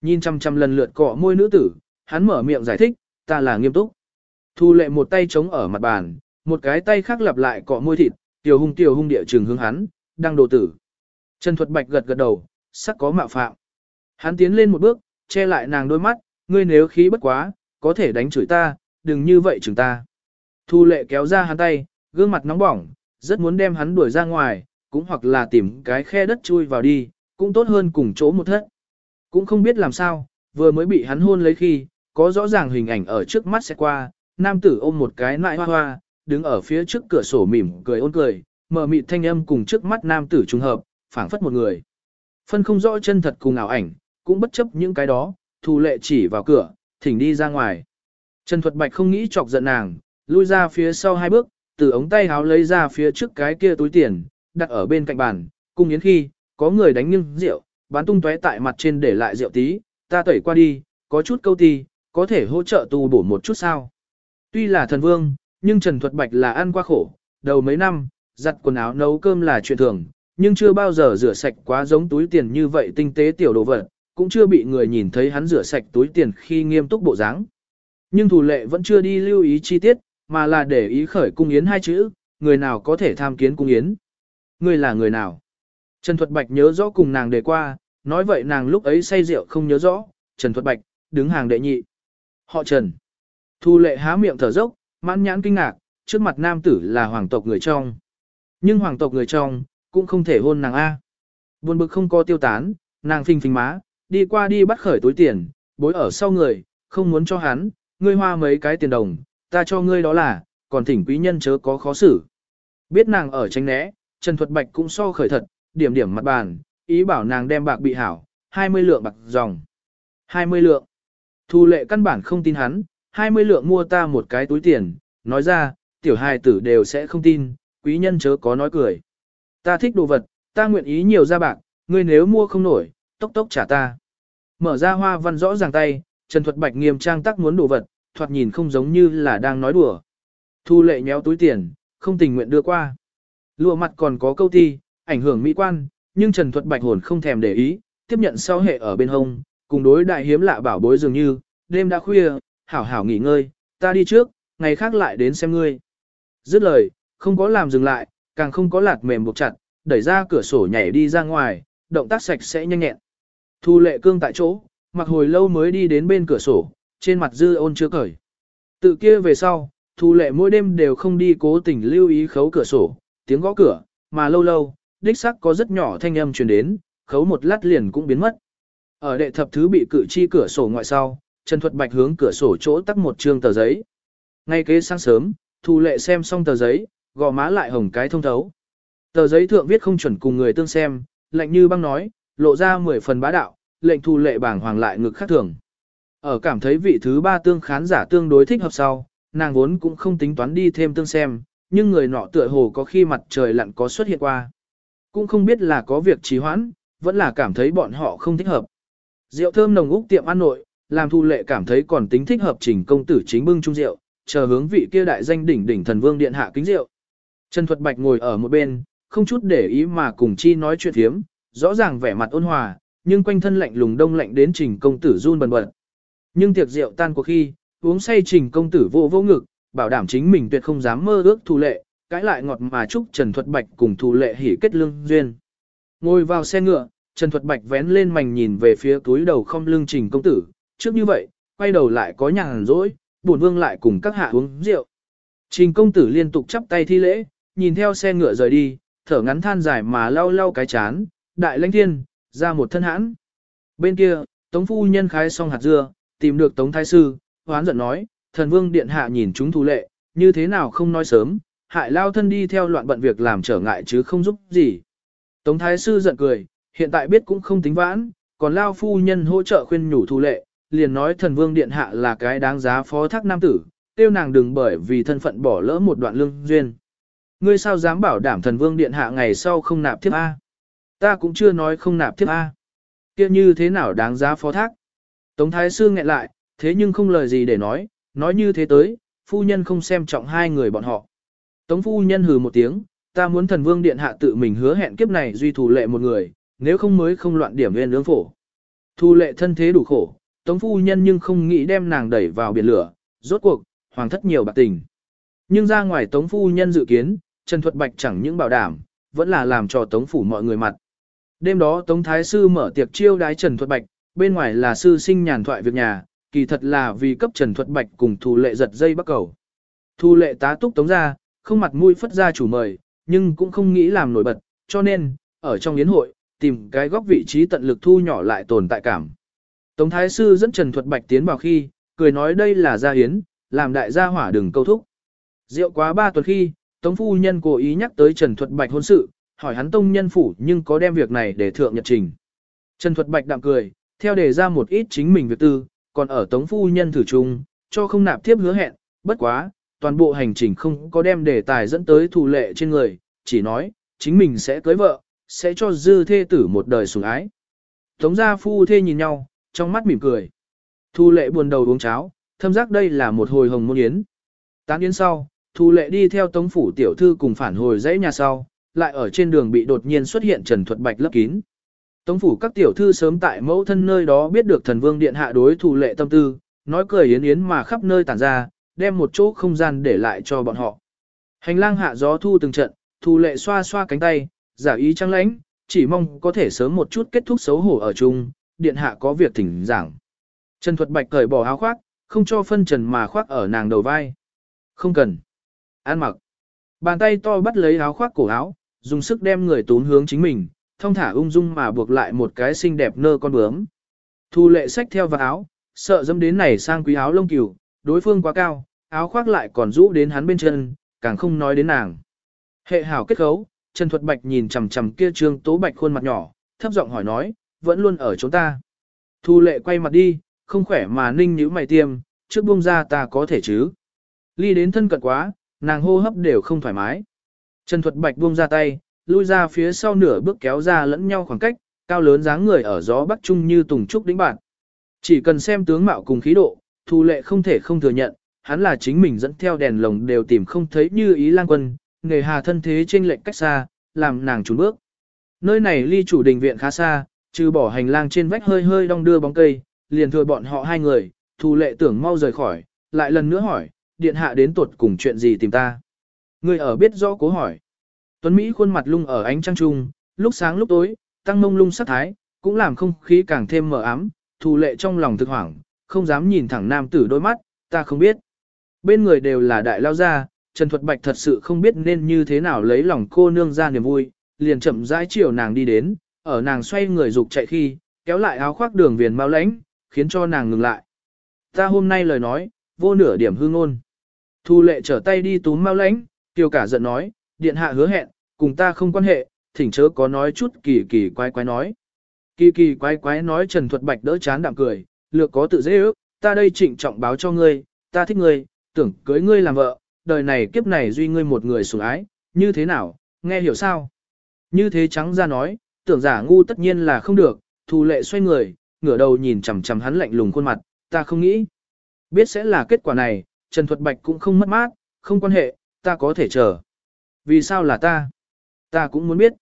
S1: Nhìn chăm chăm lần lượt cọ môi nữ tử, hắn mở miệng giải thích, ta là nghiêm túc. Thu lệ một tay chống ở mặt bàn, một cái tay khác lặp lại cọ môi thịt, tiểu hung tiểu hung địa trường hướng hắn, đang đồ tử. Trần Thuật Bạch gật gật đầu, sắc có mạo phạm. Hắn tiến lên một bước, che lại nàng đôi mắt, ngươi nếu khí bất quá, có thể đánh chửi ta, đừng như vậy chừng ta. Thu lệ kéo ra hắn tay, gương mặt nóng bỏng, rất muốn đem hắn đuổi ra ngoài, cũng hoặc là tìm cái khe đất chui vào đi, cũng tốt hơn cùng chỗ một thất. Cũng không biết làm sao, vừa mới bị hắn hôn lấy khi, có rõ ràng hình ảnh ở trước mắt sẽ qua, nam tử ôm một cái nại hoa hoa, đứng ở phía trước cửa sổ mỉm cười ôn cười, mở mịt thanh âm cùng trước mắt nam tử trùng hợp, phảng phất một người. Phân không rõ chân thật cùng ảo ảnh, cũng bất chấp những cái đó, thù lệ chỉ vào cửa, thỉnh đi ra ngoài. Trần Thuật Bạch không nghĩ chọc giận nàng, lui ra phía sau hai bước, từ ống tay háo lấy ra phía trước cái kia túi tiền, đặt ở bên cạnh bàn, cung yến khi, có người đánh nghiêng rượu, bán tung tóe tại mặt trên để lại rượu tí, ta tẩy qua đi, có chút câu ti, có thể hỗ trợ tu bổ một chút sao. Tuy là thần vương, nhưng Trần Thuật Bạch là ăn qua khổ, đầu mấy năm, giặt quần áo nấu cơm là chuyện thường, nhưng chưa bao giờ rửa sạch quá giống túi tiền như vậy tinh tế tiểu đồ vật, cũng chưa bị người nhìn thấy hắn rửa sạch túi tiền khi nghiêm túc bộ dáng. Nhưng thủ lệ vẫn chưa đi lưu ý chi tiết, mà là để ý khởi cung yến hai chữ, người nào có thể tham kiến cung yến. Người là người nào? Trần Thuật Bạch nhớ rõ cùng nàng đề qua, nói vậy nàng lúc ấy say rượu không nhớ rõ, Trần Thuật Bạch, đứng hàng đệ nhị. Họ Trần. Thu lệ há miệng thở dốc, mãn nhãn kinh ngạc, trước mặt nam tử là hoàng tộc người trong. Nhưng hoàng tộc người trong, cũng không thể hôn nàng A. Buồn bực không có tiêu tán, nàng phình phình má, đi qua đi bắt khởi túi tiền, bối ở sau người, không muốn cho hắn, ngươi hoa mấy cái tiền đồng, ta cho ngươi đó là, còn thỉnh quý nhân chớ có khó xử. Biết nàng ở tránh né, Trần Thuật Bạch cũng so khởi thật, điểm điểm mặt bàn, ý bảo nàng đem bạc bị hảo, 20 lượng bạc dòng. 20 lượng. Thu lệ căn bản không tin hắn, 20 lượng mua ta một cái túi tiền, nói ra, tiểu hài tử đều sẽ không tin, quý nhân chớ có nói cười. Ta thích đồ vật, ta nguyện ý nhiều ra bạc, ngươi nếu mua không nổi, tốc tốc trả ta. Mở ra hoa văn rõ ràng tay, Trần Thuật Bạch nghiêm trang tắc muốn đồ vật, thoạt nhìn không giống như là đang nói đùa. Thu lệ nhéo túi tiền, không tình nguyện đưa qua. Lụa mặt còn có câu ti, ảnh hưởng mỹ quan, nhưng Trần Thuật Bạch hồn không thèm để ý, tiếp nhận sau hệ ở bên hông, cùng đối đại hiếm lạ bảo bối dường như, đêm đã khuya, hảo hảo nghỉ ngơi, ta đi trước, ngày khác lại đến xem ngươi. Dứt lời, không có làm dừng lại, càng không có lạt mềm buộc chặt, đẩy ra cửa sổ nhảy đi ra ngoài, động tác sạch sẽ nhanh nhẹn. Thu lệ cương tại chỗ, mặc hồi lâu mới đi đến bên cửa sổ, trên mặt dư ôn chưa cởi. Tự kia về sau, thu lệ mỗi đêm đều không đi cố tình lưu ý khấu cửa sổ, tiếng gõ cửa, mà lâu lâu, đích sắc có rất nhỏ thanh âm truyền đến, khấu một lát liền cũng biến mất. Ở đệ thập thứ bị cử chi cửa sổ ngoại sau, Trần Thuật Bạch hướng cửa sổ chỗ tắt một trương tờ giấy. Ngay kế sáng sớm, Thu Lệ xem xong tờ giấy, gò má lại hồng cái thông thấu. Tờ giấy thượng viết không chuẩn cùng người tương xem, lạnh như băng nói, lộ ra mười phần bá đạo, lệnh Thu Lệ bảng hoàng lại ngực khác thường. Ở cảm thấy vị thứ ba tương khán giả tương đối thích hợp sau, nàng vốn cũng không tính toán đi thêm tương xem, nhưng người nọ tựa hồ có khi mặt trời lặn có xuất hiện qua. Cũng không biết là có việc trì hoãn, vẫn là cảm thấy bọn họ không thích hợp. Rượu thơm nồng úc tiệm ăn nội, làm thu lệ cảm thấy còn tính thích hợp trình công tử chính bưng chung rượu, chờ hướng vị kia đại danh đỉnh đỉnh thần vương điện hạ kính rượu. Trần Thuật Bạch ngồi ở một bên, không chút để ý mà cùng chi nói chuyện thiếm, rõ ràng vẻ mặt ôn hòa, nhưng quanh thân lạnh lùng đông lạnh đến trình công tử run bần bật. Nhưng tiệc rượu tan cuộc khi, uống say trình công tử vô vô ngực, bảo đảm chính mình tuyệt không dám mơ ước thu lệ, cãi lại ngọt mà chúc Trần Thuật Bạch cùng thu lệ hỉ kết lương duyên. Ngồi vào xe ngựa, Trần Thuật Bạch vén lên mảnh nhìn về phía túi đầu không lưng trình công tử, trước như vậy, quay đầu lại có nhàn rỗi, bổn vương lại cùng các hạ uống rượu. Trình công tử liên tục chắp tay thi lễ, nhìn theo xe ngựa rời đi, thở ngắn than dài mà lau lau cái chán, đại lãnh thiên, ra một thân hãn. Bên kia, Tống phu nhân khái xong hạt dưa, tìm được Tống thái sư, hoán giận nói, thần vương điện hạ nhìn chúng thù lệ, như thế nào không nói sớm, hại lao thân đi theo loạn bận việc làm trở ngại chứ không giúp gì. Tống thái sư giận cười, hiện tại biết cũng không tính vãn, còn lao phu nhân hỗ trợ khuyên nhủ thu lệ, liền nói thần vương điện hạ là cái đáng giá phó thác nam tử, tiêu nàng đừng bởi vì thân phận bỏ lỡ một đoạn lương duyên. Ngươi sao dám bảo đảm thần vương điện hạ ngày sau không nạp thiếp A? Ta cũng chưa nói không nạp thiếp A. kia như thế nào đáng giá phó thác? Tống thái sư nghẹn lại, thế nhưng không lời gì để nói, nói như thế tới, phu nhân không xem trọng hai người bọn họ. Tống phu nhân hừ một tiếng, ta muốn thần vương điện hạ tự mình hứa hẹn kiếp này duy thủ lệ một người, nếu không mới không loạn điểm nguyên lương phổ. Thu lệ thân thế đủ khổ, Tống phu nhân nhưng không nghĩ đem nàng đẩy vào biển lửa, rốt cuộc, hoàng thất nhiều bạc tình. Nhưng ra ngoài Tống phu nhân dự kiến, Trần Thuật Bạch chẳng những bảo đảm, vẫn là làm cho Tống phủ mọi người mặt. Đêm đó Tống Thái Sư mở tiệc chiêu đái Trần Thuật Bạch, bên ngoài là sư sinh nhàn thoại việc nhà, kỳ thật là vì cấp Trần Thuật Bạch cùng thu lệ giật dây bắt cầu. Thu lệ tá túc Tống ra, không mặt mũi phất ra chủ mời, nhưng cũng không nghĩ làm nổi bật, cho nên, ở trong yến hội, tìm cái góc vị trí tận lực thu nhỏ lại tồn tại cảm. Tống Thái Sư dẫn Trần Thuật Bạch tiến vào khi, cười nói đây là gia hiến, làm đại gia hỏa đừng câu thúc. Rượu quá ba tuần khi, Tống Phu Nhân cố ý nhắc tới Trần Thuật Bạch hôn sự, hỏi hắn tông nhân phủ nhưng có đem việc này để thượng nhật trình. Trần Thuật Bạch đạm cười, theo đề ra một ít chính mình việc tư, còn ở Tống Phu Nhân thử chung, cho không nạp tiếp hứa hẹn, bất quá, toàn bộ hành trình không có đem đề tài dẫn tới thù lệ trên người, chỉ nói, chính mình sẽ cưới vợ, sẽ cho dư thê tử một đời sủng ái. Tống gia phu thê nhìn nhau, trong mắt mỉm cười. Thu lệ buồn đầu uống cháo, thâm giác đây là một hồi hồng môn yến. Tán yến sau, Thu lệ đi theo tống phủ tiểu thư cùng phản hồi dãy nhà sau, lại ở trên đường bị đột nhiên xuất hiện Trần Thuật Bạch lấp kín. Tống phủ các tiểu thư sớm tại mẫu thân nơi đó biết được thần vương điện hạ đối Thu lệ tâm tư, nói cười yến yến mà khắp nơi tản ra, đem một chỗ không gian để lại cho bọn họ. Hành lang hạ gió thu từng trận, Thu lệ xoa xoa cánh tay, giả ý trăng lãnh, chỉ mong có thể sớm một chút kết thúc xấu hổ ở chung, điện hạ có việc thỉnh giảng. Trần Thuật Bạch cởi bỏ áo khoác, không cho phân trần mà khoác ở nàng đầu vai. Không cần. An mặc. Bàn tay to bắt lấy áo khoác cổ áo, dùng sức đem người tốn hướng chính mình, thông thả ung dung mà buộc lại một cái xinh đẹp nơ con bướm. Thu lệ sách theo vào áo, sợ dâm đến này sang quý áo lông cừu, đối phương quá cao, áo khoác lại còn rũ đến hắn bên chân, càng không nói đến nàng. Hệ hảo kết khấu, Trần Thuật Bạch nhìn chằm chằm kia trương tố bạch khuôn mặt nhỏ, thấp giọng hỏi nói, vẫn luôn ở chúng ta. Thu lệ quay mặt đi, không khỏe mà ninh nhíu mày tiêm, trước buông ra ta có thể chứ. Ly đến thân cận quá, nàng hô hấp đều không thoải mái. Trần Thuật Bạch buông ra tay, lui ra phía sau nửa bước kéo ra lẫn nhau khoảng cách, cao lớn dáng người ở gió bắc trung như tùng trúc đỉnh bạn. Chỉ cần xem tướng mạo cùng khí độ, Thu Lệ không thể không thừa nhận, hắn là chính mình dẫn theo đèn lồng đều tìm không thấy như ý lang quân, nghề hà thân thế trên lệnh cách xa, làm nàng trốn bước. Nơi này ly chủ đình viện khá xa, trừ bỏ hành lang trên vách hơi hơi đong đưa bóng cây, liền thừa bọn họ hai người, thù Lệ tưởng mau rời khỏi, lại lần nữa hỏi, điện hạ đến tuột cùng chuyện gì tìm ta. Người ở biết rõ cố hỏi. Tuấn Mỹ khuôn mặt lung ở ánh trăng trung, lúc sáng lúc tối, tăng mông lung sắc thái, cũng làm không khí càng thêm mờ ám, thù lệ trong lòng thực hoảng, không dám nhìn thẳng nam tử đôi mắt, ta không biết. Bên người đều là đại lao gia, Trần Thuật Bạch thật sự không biết nên như thế nào lấy lòng cô nương ra niềm vui, liền chậm rãi chiều nàng đi đến, ở nàng xoay người dục chạy khi, kéo lại áo khoác đường viền mau lãnh, khiến cho nàng ngừng lại. Ta hôm nay lời nói, vô nửa điểm hương ngôn. Thu lệ trở tay đi túm mau lãnh, tiêu cả giận nói, điện hạ hứa hẹn, cùng ta không quan hệ, thỉnh chớ có nói chút kỳ kỳ quái quái nói. Kỳ kỳ quái quái nói Trần Thuật Bạch đỡ chán đạm cười, lược có tự dễ ước, ta đây trịnh trọng báo cho ngươi, ta thích ngươi, tưởng cưới ngươi làm vợ, đời này kiếp này duy ngươi một người sủng ái, như thế nào, nghe hiểu sao? Như thế trắng ra nói, tưởng giả ngu tất nhiên là không được, thù lệ xoay người, ngửa đầu nhìn chằm chằm hắn lạnh lùng khuôn mặt, ta không nghĩ. Biết sẽ là kết quả này, Trần Thuật Bạch cũng không mất mát, không quan hệ, ta có thể chờ. Vì sao là ta? Ta cũng muốn biết.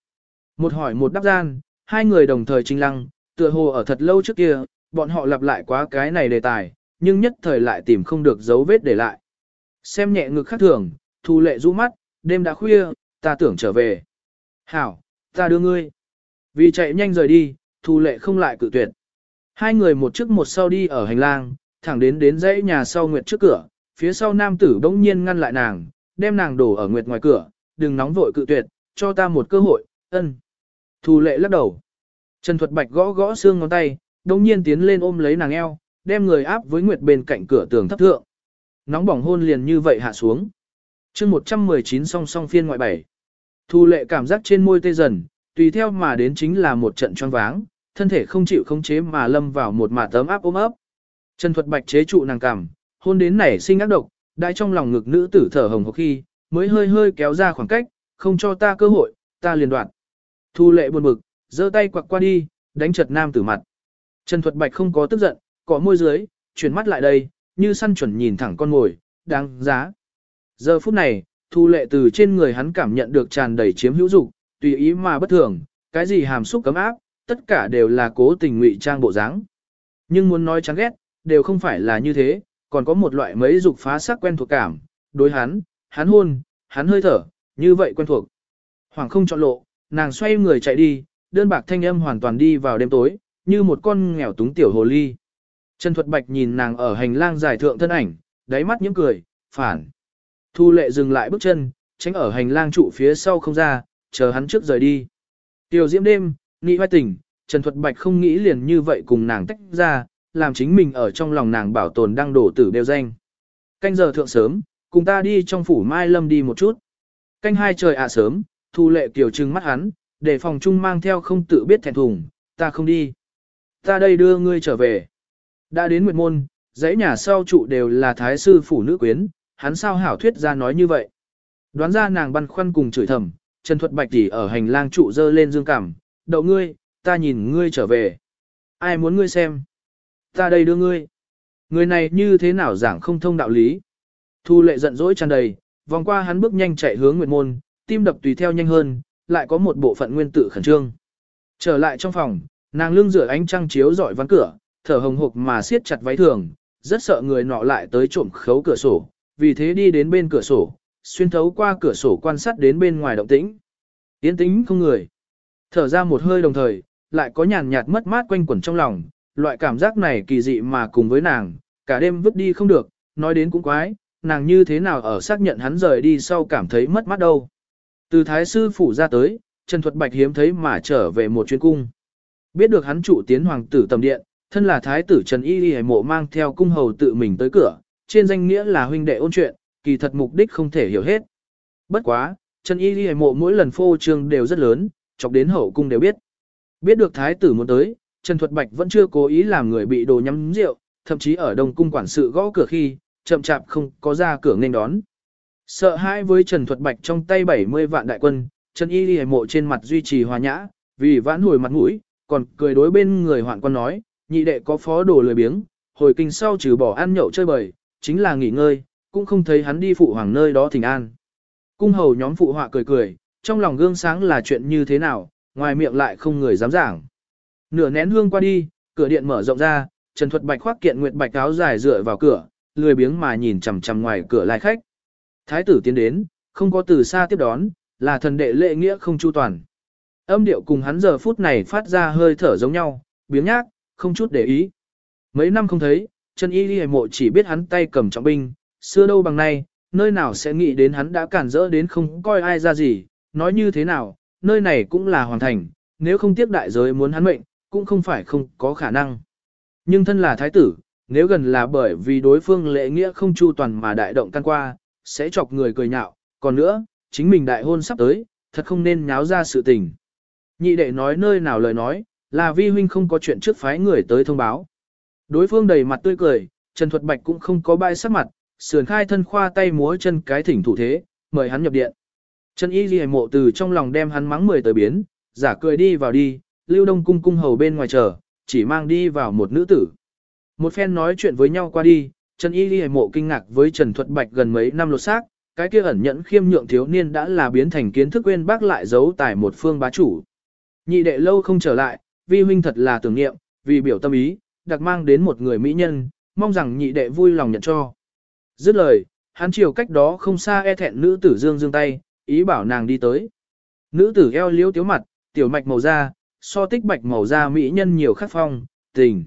S1: Một hỏi một đáp gian, hai người đồng thời trình lăng, tựa hồ ở thật lâu trước kia, bọn họ lặp lại quá cái này đề tài, nhưng nhất thời lại tìm không được dấu vết để lại. Xem nhẹ ngực khác thường, thu lệ rũ mắt, đêm đã khuya, ta tưởng trở về. Hảo, ta đưa ngươi. Vì chạy nhanh rời đi, thu lệ không lại cự tuyệt. Hai người một trước một sau đi ở hành lang, thẳng đến đến dãy nhà sau nguyệt trước cửa, phía sau nam tử bỗng nhiên ngăn lại nàng, đem nàng đổ ở nguyệt ngoài cửa, đừng nóng vội cự tuyệt, cho ta một cơ hội, ân. Thu lệ lắc đầu. Trần Thuật Bạch gõ gõ xương ngón tay, đồng nhiên tiến lên ôm lấy nàng eo, đem người áp với Nguyệt bên cạnh cửa tường thấp thượng. Nóng bỏng hôn liền như vậy hạ xuống. chương 119 song song phiên ngoại bảy. Thu lệ cảm giác trên môi tê dần, tùy theo mà đến chính là một trận choáng váng, thân thể không chịu không chế mà lâm vào một mả tấm áp ôm ấp. Trần Thuật Bạch chế trụ nàng cảm, hôn đến nảy sinh ác độc, đại trong lòng ngực nữ tử thở hồng hộc khi, mới hơi hơi kéo ra khoảng cách, không cho ta cơ hội, ta liền đoạn. Thu lệ buồn bực, giơ tay quặc qua đi, đánh chật nam tử mặt. Trần Thuật Bạch không có tức giận, cọ môi dưới, chuyển mắt lại đây, như săn chuẩn nhìn thẳng con mồi, đáng giá. Giờ phút này, thu lệ từ trên người hắn cảm nhận được tràn đầy chiếm hữu dục, tùy ý mà bất thường, cái gì hàm xúc cấm áp, tất cả đều là cố tình ngụy trang bộ dáng. Nhưng muốn nói chán ghét, đều không phải là như thế, còn có một loại mấy dục phá sắc quen thuộc cảm, đối hắn, hắn hôn, hắn hơi thở, như vậy quen thuộc. Hoàng không chọn lộ, nàng xoay người chạy đi, đơn bạc thanh âm hoàn toàn đi vào đêm tối, như một con nghèo túng tiểu hồ ly. Trần Thuật Bạch nhìn nàng ở hành lang dài thượng thân ảnh, đáy mắt những cười, phản. Thu lệ dừng lại bước chân, tránh ở hành lang trụ phía sau không ra, chờ hắn trước rời đi. Tiểu diễm đêm, nghĩ hoài tỉnh, Trần Thuật Bạch không nghĩ liền như vậy cùng nàng tách ra, làm chính mình ở trong lòng nàng bảo tồn đang đổ tử đều danh. Canh giờ thượng sớm, cùng ta đi trong phủ Mai Lâm đi một chút. Canh hai trời ạ à sớm, thu lệ tiểu trừng mắt hắn, để phòng trung mang theo không tự biết thẹn thùng, ta không đi. Ta đây đưa ngươi trở về. Đã đến nguyệt môn, dãy nhà sau trụ đều là thái sư phủ nữ quyến, hắn sao hảo thuyết ra nói như vậy. Đoán ra nàng băn khoăn cùng chửi thầm, Trần Thuật Bạch tỷ ở hành lang trụ dơ lên dương cảm, đậu ngươi, ta nhìn ngươi trở về. Ai muốn ngươi xem? Ta đây đưa ngươi. Người này như thế nào giảng không thông đạo lý. Thu lệ giận dỗi tràn đầy, vòng qua hắn bước nhanh chạy hướng nguyệt môn, tim đập tùy theo nhanh hơn, lại có một bộ phận nguyên tử khẩn trương. Trở lại trong phòng, nàng lưng rửa ánh trăng chiếu dọi ván cửa, thở hồng hộc mà siết chặt váy thường, rất sợ người nọ lại tới trộm khấu cửa sổ, vì thế đi đến bên cửa sổ, xuyên thấu qua cửa sổ quan sát đến bên ngoài động tĩnh. Yên tĩnh không người. Thở ra một hơi đồng thời, lại có nhàn nhạt mất mát quanh quẩn trong lòng, loại cảm giác này kỳ dị mà cùng với nàng, cả đêm vứt đi không được, nói đến cũng quái, nàng như thế nào ở xác nhận hắn rời đi sau cảm thấy mất mát đâu. Từ thái sư phủ ra tới, Trần Thuật Bạch hiếm thấy mà trở về một chuyến cung. Biết được hắn chủ tiến hoàng tử tầm điện, thân là thái tử Trần Y Y mộ mang theo cung hầu tự mình tới cửa, trên danh nghĩa là huynh đệ ôn chuyện, kỳ thật mục đích không thể hiểu hết. Bất quá, Trần Y Y mộ mỗi lần phô trương đều rất lớn, chọc đến hậu cung đều biết. Biết được thái tử muốn tới, Trần Thuật Bạch vẫn chưa cố ý làm người bị đồ nhắm rượu, thậm chí ở đông cung quản sự gõ cửa khi, chậm chạp không có ra cửa nghênh đón. Sợ hãi với Trần Thuật Bạch trong tay 70 vạn đại quân, Trần Y Y mộ trên mặt duy trì hòa nhã, vì vãn hồi mặt mũi, còn cười đối bên người hoạn quan nói, nhị đệ có phó đồ lười biếng, hồi kinh sau trừ bỏ ăn nhậu chơi bời, chính là nghỉ ngơi, cũng không thấy hắn đi phụ hoàng nơi đó thỉnh an. Cung hầu nhóm phụ họa cười cười, trong lòng gương sáng là chuyện như thế nào, ngoài miệng lại không người dám giảng. Nửa nén hương qua đi, cửa điện mở rộng ra, Trần Thuật Bạch khoác kiện nguyệt bạch áo dài dựa vào cửa, lười biếng mà nhìn chằm chằm ngoài cửa lai khách. Thái tử tiến đến, không có từ xa tiếp đón, là thần đệ lệ nghĩa không chu toàn. Âm điệu cùng hắn giờ phút này phát ra hơi thở giống nhau, biếng nhác, không chút để ý. Mấy năm không thấy, Trần Y Ghi mộ chỉ biết hắn tay cầm trọng binh, xưa đâu bằng nay, nơi nào sẽ nghĩ đến hắn đã cản rỡ đến không coi ai ra gì, nói như thế nào, nơi này cũng là hoàn thành, nếu không tiếc đại giới muốn hắn mệnh, cũng không phải không có khả năng. Nhưng thân là thái tử, nếu gần là bởi vì đối phương lễ nghĩa không chu toàn mà đại động căn qua, sẽ chọc người cười nhạo, còn nữa, chính mình đại hôn sắp tới, thật không nên nháo ra sự tình. Nhị đệ nói nơi nào lời nói, là vi huynh không có chuyện trước phái người tới thông báo. Đối phương đầy mặt tươi cười, Trần Thuật Bạch cũng không có bãi sắc mặt, sườn khai thân khoa tay múa chân cái thỉnh thủ thế, mời hắn nhập điện. Trần Y Ghi mộ từ trong lòng đem hắn mắng mười tới biến, giả cười đi vào đi, lưu đông cung cung hầu bên ngoài chờ, chỉ mang đi vào một nữ tử. Một phen nói chuyện với nhau qua đi, Trần Y Ghi mộ kinh ngạc với Trần Thuật Bạch gần mấy năm lột xác, cái kia ẩn nhẫn khiêm nhượng thiếu niên đã là biến thành kiến thức quên bác lại giấu tài một phương bá chủ. Nhị đệ lâu không trở lại, vi huynh thật là tưởng niệm, vì biểu tâm ý, đặc mang đến một người mỹ nhân, mong rằng nhị đệ vui lòng nhận cho. Dứt lời, hắn chiều cách đó không xa e thẹn nữ tử dương dương tay, ý bảo nàng đi tới. Nữ tử eo liếu tiếu mặt, tiểu mạch màu da, so tích bạch màu da mỹ nhân nhiều khắc phong, tình.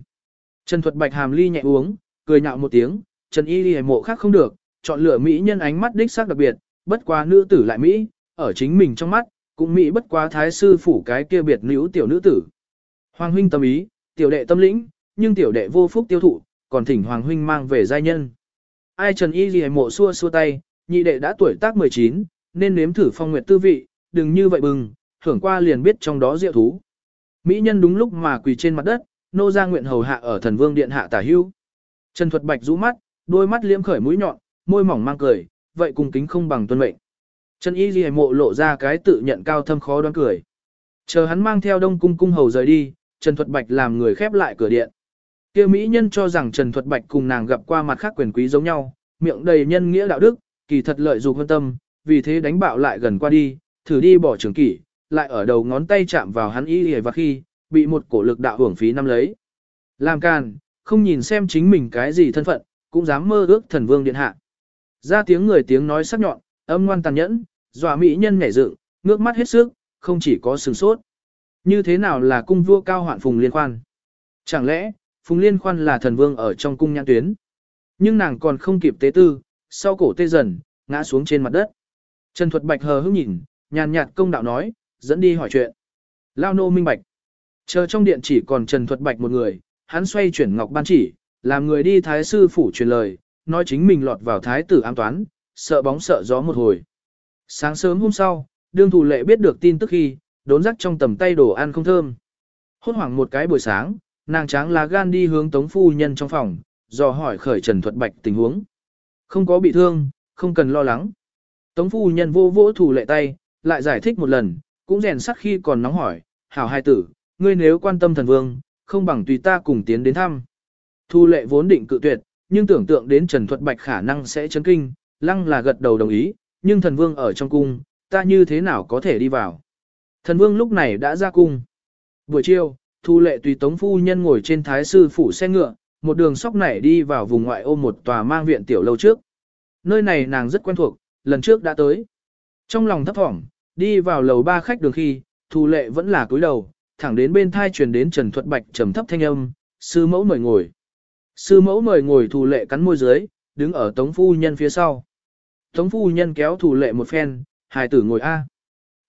S1: Trần thuật bạch hàm ly nhẹ uống, cười nhạo một tiếng, Trần y ly mộ khác không được, chọn lựa mỹ nhân ánh mắt đích xác đặc biệt, bất quá nữ tử lại mỹ, ở chính mình trong mắt, cũng mỹ bất quá thái sư phủ cái kia biệt nữ tiểu nữ tử. Hoàng huynh tâm ý, tiểu đệ tâm lĩnh, nhưng tiểu đệ vô phúc tiêu thụ, còn thỉnh Hoàng huynh mang về giai nhân. Ai Trần Y Ghi mộ xua xua tay, nhị đệ đã tuổi tác 19, nên nếm thử phong nguyệt tư vị, đừng như vậy bừng, thưởng qua liền biết trong đó diệu thú. Mỹ nhân đúng lúc mà quỳ trên mặt đất, nô ra nguyện hầu hạ ở thần vương điện hạ tả hưu. Trần Thuật Bạch rũ mắt, đôi mắt liếm khởi mũi nhọn, môi mỏng mang cười, vậy cùng kính không bằng tuân mệnh. Trần Y Ghi mộ lộ ra cái tự nhận cao thâm khó đoán cười. Chờ hắn mang theo đông cung cung hầu rời đi, Trần Thuật Bạch làm người khép lại cửa điện. Kia mỹ nhân cho rằng Trần Thuật Bạch cùng nàng gặp qua mặt khác quyền quý giống nhau, miệng đầy nhân nghĩa đạo đức, kỳ thật lợi dụng hơn tâm, vì thế đánh bạo lại gần qua đi, thử đi bỏ trường kỷ, lại ở đầu ngón tay chạm vào hắn y và khi, bị một cổ lực đạo hưởng phí năm lấy. Làm càn, không nhìn xem chính mình cái gì thân phận, cũng dám mơ ước thần vương điện hạ. Ra tiếng người tiếng nói sắc nhọn, âm ngoan tàn nhẫn, dọa mỹ nhân nhảy dựng, ngước mắt hết sức, không chỉ có sừng sốt. Như thế nào là cung vua cao hoạn phùng liên khoan? Chẳng lẽ, phùng liên khoan là thần vương ở trong cung nhãn tuyến? Nhưng nàng còn không kịp tế tư, sau cổ tê dần, ngã xuống trên mặt đất. Trần Thuật Bạch hờ hững nhìn, nhàn nhạt công đạo nói, dẫn đi hỏi chuyện. Lao nô minh bạch. Chờ trong điện chỉ còn Trần Thuật Bạch một người, hắn xoay chuyển ngọc ban chỉ, làm người đi thái sư phủ truyền lời, nói chính mình lọt vào thái tử ám toán, sợ bóng sợ gió một hồi. Sáng sớm hôm sau, đương thủ lệ biết được tin tức khi, đốn rắc trong tầm tay đồ ăn không thơm. Hốt hoảng một cái buổi sáng, nàng tráng lá gan đi hướng tống phu nhân trong phòng, dò hỏi khởi Trần Thuật Bạch tình huống. Không có bị thương, không cần lo lắng. Tống phu nhân vô vỗ thủ lệ tay, lại giải thích một lần, cũng rèn sắc khi còn nóng hỏi, hảo hai tử, ngươi nếu quan tâm thần vương, không bằng tùy ta cùng tiến đến thăm. Thu lệ vốn định cự tuyệt, nhưng tưởng tượng đến Trần Thuật Bạch khả năng sẽ chấn kinh, lăng là gật đầu đồng ý, nhưng thần vương ở trong cung, ta như thế nào có thể đi vào. Thần vương lúc này đã ra cung. Buổi chiều, Thu lệ tùy tống phu nhân ngồi trên thái sư phủ xe ngựa, một đường sóc nảy đi vào vùng ngoại ô một tòa mang viện tiểu lâu trước. Nơi này nàng rất quen thuộc, lần trước đã tới. Trong lòng thấp thỏm, đi vào lầu ba khách đường khi, Thu lệ vẫn là cúi đầu, thẳng đến bên thai truyền đến Trần Thuật Bạch trầm thấp thanh âm, sư mẫu mời ngồi. Sư mẫu mời ngồi Thu lệ cắn môi dưới, đứng ở tống phu nhân phía sau. Tống phu nhân kéo Thu lệ một phen, hài tử ngồi A.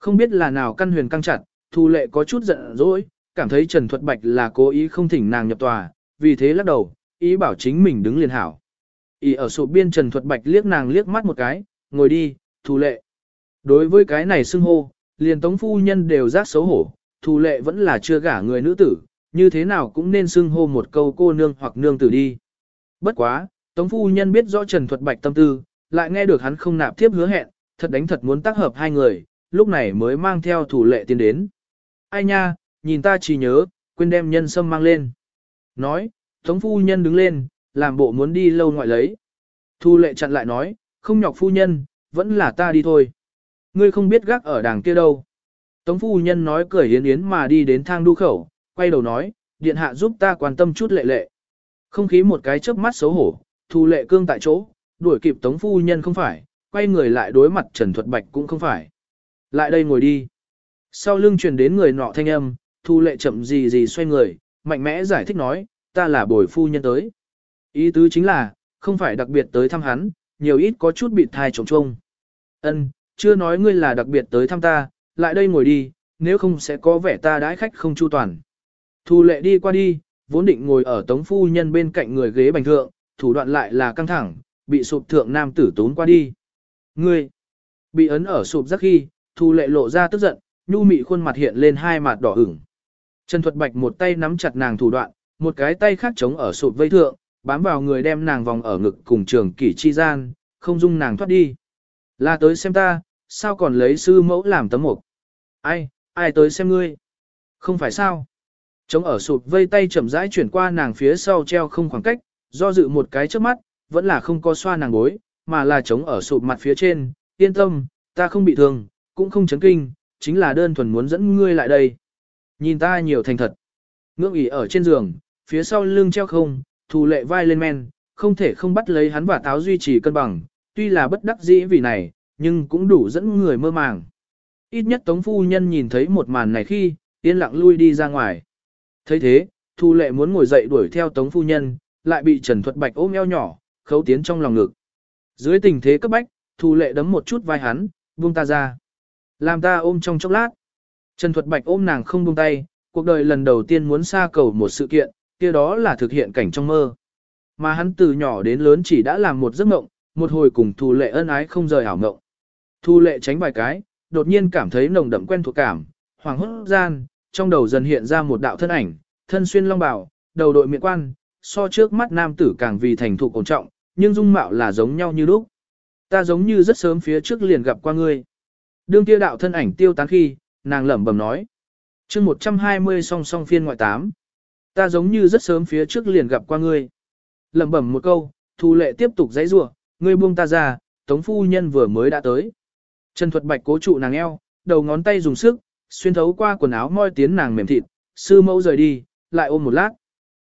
S1: Không biết là nào căn huyền căng chặt, Thu lệ có chút giận dỗi, cảm thấy Trần Thuật Bạch là cố ý không thỉnh nàng nhập tòa, vì thế lắc đầu, ý bảo chính mình đứng liền hảo. Ý ở sổ biên Trần Thuật Bạch liếc nàng liếc mắt một cái, ngồi đi, Thu lệ. Đối với cái này xưng hô, liền tống phu nhân đều giác xấu hổ, Thu lệ vẫn là chưa gả người nữ tử, như thế nào cũng nên xưng hô một câu cô nương hoặc nương tử đi. Bất quá, tống phu nhân biết rõ Trần Thuật Bạch tâm tư, lại nghe được hắn không nạp tiếp hứa hẹn, thật đánh thật muốn tác hợp hai người, lúc này mới mang theo thủ lệ tiến đến. Ai nha, nhìn ta chỉ nhớ, quên đem nhân sâm mang lên. Nói, tống phu nhân đứng lên, làm bộ muốn đi lâu ngoại lấy. Thu lệ chặn lại nói, không nhọc phu nhân, vẫn là ta đi thôi. Ngươi không biết gác ở đàng kia đâu. Tống phu nhân nói cười yến yến mà đi đến thang đu khẩu, quay đầu nói, điện hạ giúp ta quan tâm chút lệ lệ. Không khí một cái chớp mắt xấu hổ, thu lệ cương tại chỗ, đuổi kịp tống phu nhân không phải, quay người lại đối mặt Trần Thuật Bạch cũng không phải. Lại đây ngồi đi. Sau lưng truyền đến người nọ thanh âm, thu lệ chậm gì gì xoay người, mạnh mẽ giải thích nói, ta là bồi phu nhân tới. Ý tứ chính là, không phải đặc biệt tới thăm hắn, nhiều ít có chút bị thai trống trông. Ân, chưa nói ngươi là đặc biệt tới thăm ta, lại đây ngồi đi, nếu không sẽ có vẻ ta đãi khách không chu toàn. Thu lệ đi qua đi, vốn định ngồi ở tống phu nhân bên cạnh người ghế bành thượng, thủ đoạn lại là căng thẳng, bị sụp thượng nam tử tốn qua đi. Ngươi, bị ấn ở sụp rắc khi, thu lệ lộ ra tức giận, nhu mị khuôn mặt hiện lên hai mặt đỏ ửng. Trần Thuật Bạch một tay nắm chặt nàng thủ đoạn, một cái tay khác chống ở sụp vây thượng, bám vào người đem nàng vòng ở ngực cùng trường kỷ chi gian, không dung nàng thoát đi. Là tới xem ta, sao còn lấy sư mẫu làm tấm mục? Ai, ai tới xem ngươi? Không phải sao? Chống ở sụp vây tay chậm rãi chuyển qua nàng phía sau treo không khoảng cách, do dự một cái trước mắt, vẫn là không có xoa nàng gối, mà là chống ở sụp mặt phía trên, yên tâm, ta không bị thương, cũng không chấn kinh, chính là đơn thuần muốn dẫn ngươi lại đây. Nhìn ta nhiều thành thật. Ngưỡng ỉ ở trên giường, phía sau lưng treo không, thù lệ vai lên men, không thể không bắt lấy hắn và táo duy trì cân bằng, tuy là bất đắc dĩ vì này, nhưng cũng đủ dẫn người mơ màng. Ít nhất Tống Phu Nhân nhìn thấy một màn này khi, yên lặng lui đi ra ngoài. thấy thế, Thu Lệ muốn ngồi dậy đuổi theo Tống Phu Nhân, lại bị Trần Thuật Bạch ôm eo nhỏ, khấu tiến trong lòng ngực. Dưới tình thế cấp bách, Thu Lệ đấm một chút vai hắn, buông ta ra. Làm ta ôm trong chốc lát. Trần Thuật Bạch ôm nàng không buông tay, cuộc đời lần đầu tiên muốn xa cầu một sự kiện, kia đó là thực hiện cảnh trong mơ. Mà hắn từ nhỏ đến lớn chỉ đã làm một giấc mộng, một hồi cùng Thu Lệ ân ái không rời ảo mộng. Thu Lệ tránh vài cái, đột nhiên cảm thấy nồng đậm quen thuộc cảm, hoàng hốt gian, trong đầu dần hiện ra một đạo thân ảnh, thân xuyên long bào, đầu đội miệng quan, so trước mắt nam tử càng vì thành thục ổn trọng, nhưng dung mạo là giống nhau như lúc. Ta giống như rất sớm phía trước liền gặp qua ngươi. Đương kia đạo thân ảnh tiêu tán khi, nàng lẩm bẩm nói. chương 120 song song phiên ngoại tám. Ta giống như rất sớm phía trước liền gặp qua ngươi. Lẩm bẩm một câu, thu lệ tiếp tục dãy rủa ngươi buông ta ra, tống phu nhân vừa mới đã tới. Trần Thuật Bạch cố trụ nàng eo, đầu ngón tay dùng sức, xuyên thấu qua quần áo moi tiến nàng mềm thịt, sư mẫu rời đi, lại ôm một lát.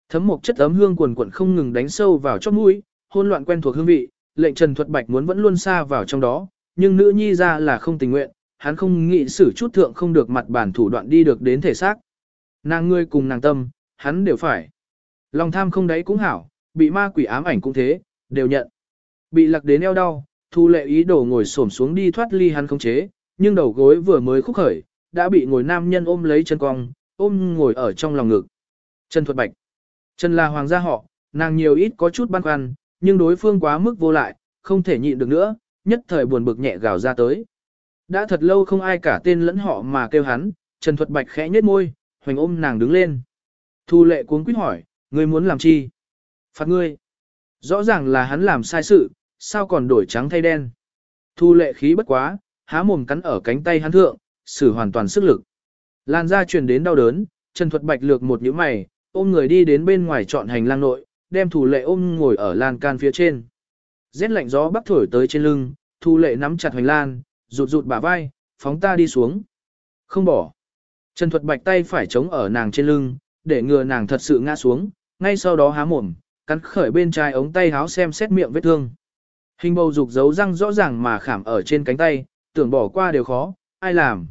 S1: Thấm một chất ấm hương quần quần không ngừng đánh sâu vào chóp mũi, hôn loạn quen thuộc hương vị, lệnh Trần Thuật Bạch muốn vẫn luôn xa vào trong đó, nhưng nữ nhi ra là không tình nguyện, hắn không nghĩ xử chút thượng không được mặt bản thủ đoạn đi được đến thể xác. Nàng ngươi cùng nàng tâm, hắn đều phải. Lòng tham không đấy cũng hảo, bị ma quỷ ám ảnh cũng thế, đều nhận. Bị lạc đến eo đau, thu lệ ý đồ ngồi xổm xuống đi thoát ly hắn không chế, nhưng đầu gối vừa mới khúc khởi, đã bị ngồi nam nhân ôm lấy chân cong, ôm ngồi ở trong lòng ngực. Trần Thuật Bạch. Trần là hoàng gia họ, nàng nhiều ít có chút băn khoăn, nhưng đối phương quá mức vô lại, không thể nhịn được nữa, nhất thời buồn bực nhẹ gào ra tới. Đã thật lâu không ai cả tên lẫn họ mà kêu hắn, Trần Thuật Bạch khẽ nhếch môi, hoành ôm nàng đứng lên. Thu lệ cuống quýt hỏi, ngươi muốn làm chi? Phạt ngươi. Rõ ràng là hắn làm sai sự, sao còn đổi trắng thay đen. Thu lệ khí bất quá, há mồm cắn ở cánh tay hắn thượng, sử hoàn toàn sức lực. Lan ra truyền đến đau đớn, Trần Thuật Bạch lược một nhíu mày, ôm người đi đến bên ngoài chọn hành lang nội, đem thủ lệ ôm ngồi ở lan can phía trên. Rét lạnh gió bắc thổi tới trên lưng, Thu lệ nắm chặt hoành lan, rụt rụt bả vai, phóng ta đi xuống. Không bỏ. Trần Thuật Bạch tay phải chống ở nàng trên lưng, để ngừa nàng thật sự ngã xuống, ngay sau đó há mồm, cắn khởi bên trái ống tay háo xem xét miệng vết thương. Hình bầu dục dấu răng rõ ràng mà khảm ở trên cánh tay, tưởng bỏ qua đều khó, ai làm.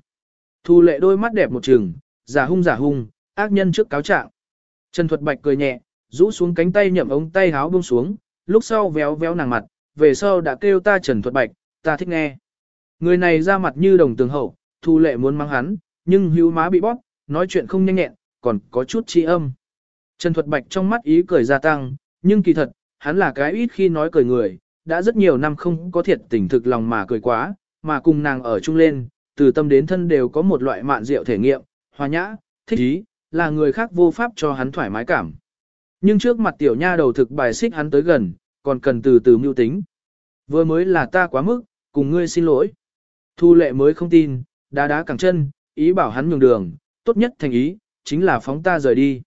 S1: Thu lệ đôi mắt đẹp một trừng, giả hung giả hung, ác nhân trước cáo trạng. Trần Thuật Bạch cười nhẹ, rũ xuống cánh tay nhậm ống tay háo buông xuống, lúc sau véo véo nàng mặt, về sau đã kêu ta Trần Thuật Bạch, ta thích nghe. Người này ra mặt như đồng tường hậu, thu lệ muốn mang hắn, nhưng hữu má bị bóp, nói chuyện không nhanh nhẹn, còn có chút chi âm. Trần Thuật Bạch trong mắt ý cười gia tăng, nhưng kỳ thật, hắn là cái ít khi nói cười người, đã rất nhiều năm không có thiệt tình thực lòng mà cười quá, mà cùng nàng ở chung lên, từ tâm đến thân đều có một loại mạn rượu thể nghiệm, hòa nhã, thích ý, là người khác vô pháp cho hắn thoải mái cảm. Nhưng trước mặt tiểu nha đầu thực bài xích hắn tới gần, còn cần từ từ mưu tính. Vừa mới là ta quá mức, cùng ngươi xin lỗi. Thu lệ mới không tin, đá đá cẳng chân, ý bảo hắn nhường đường, tốt nhất thành ý, chính là phóng ta rời đi.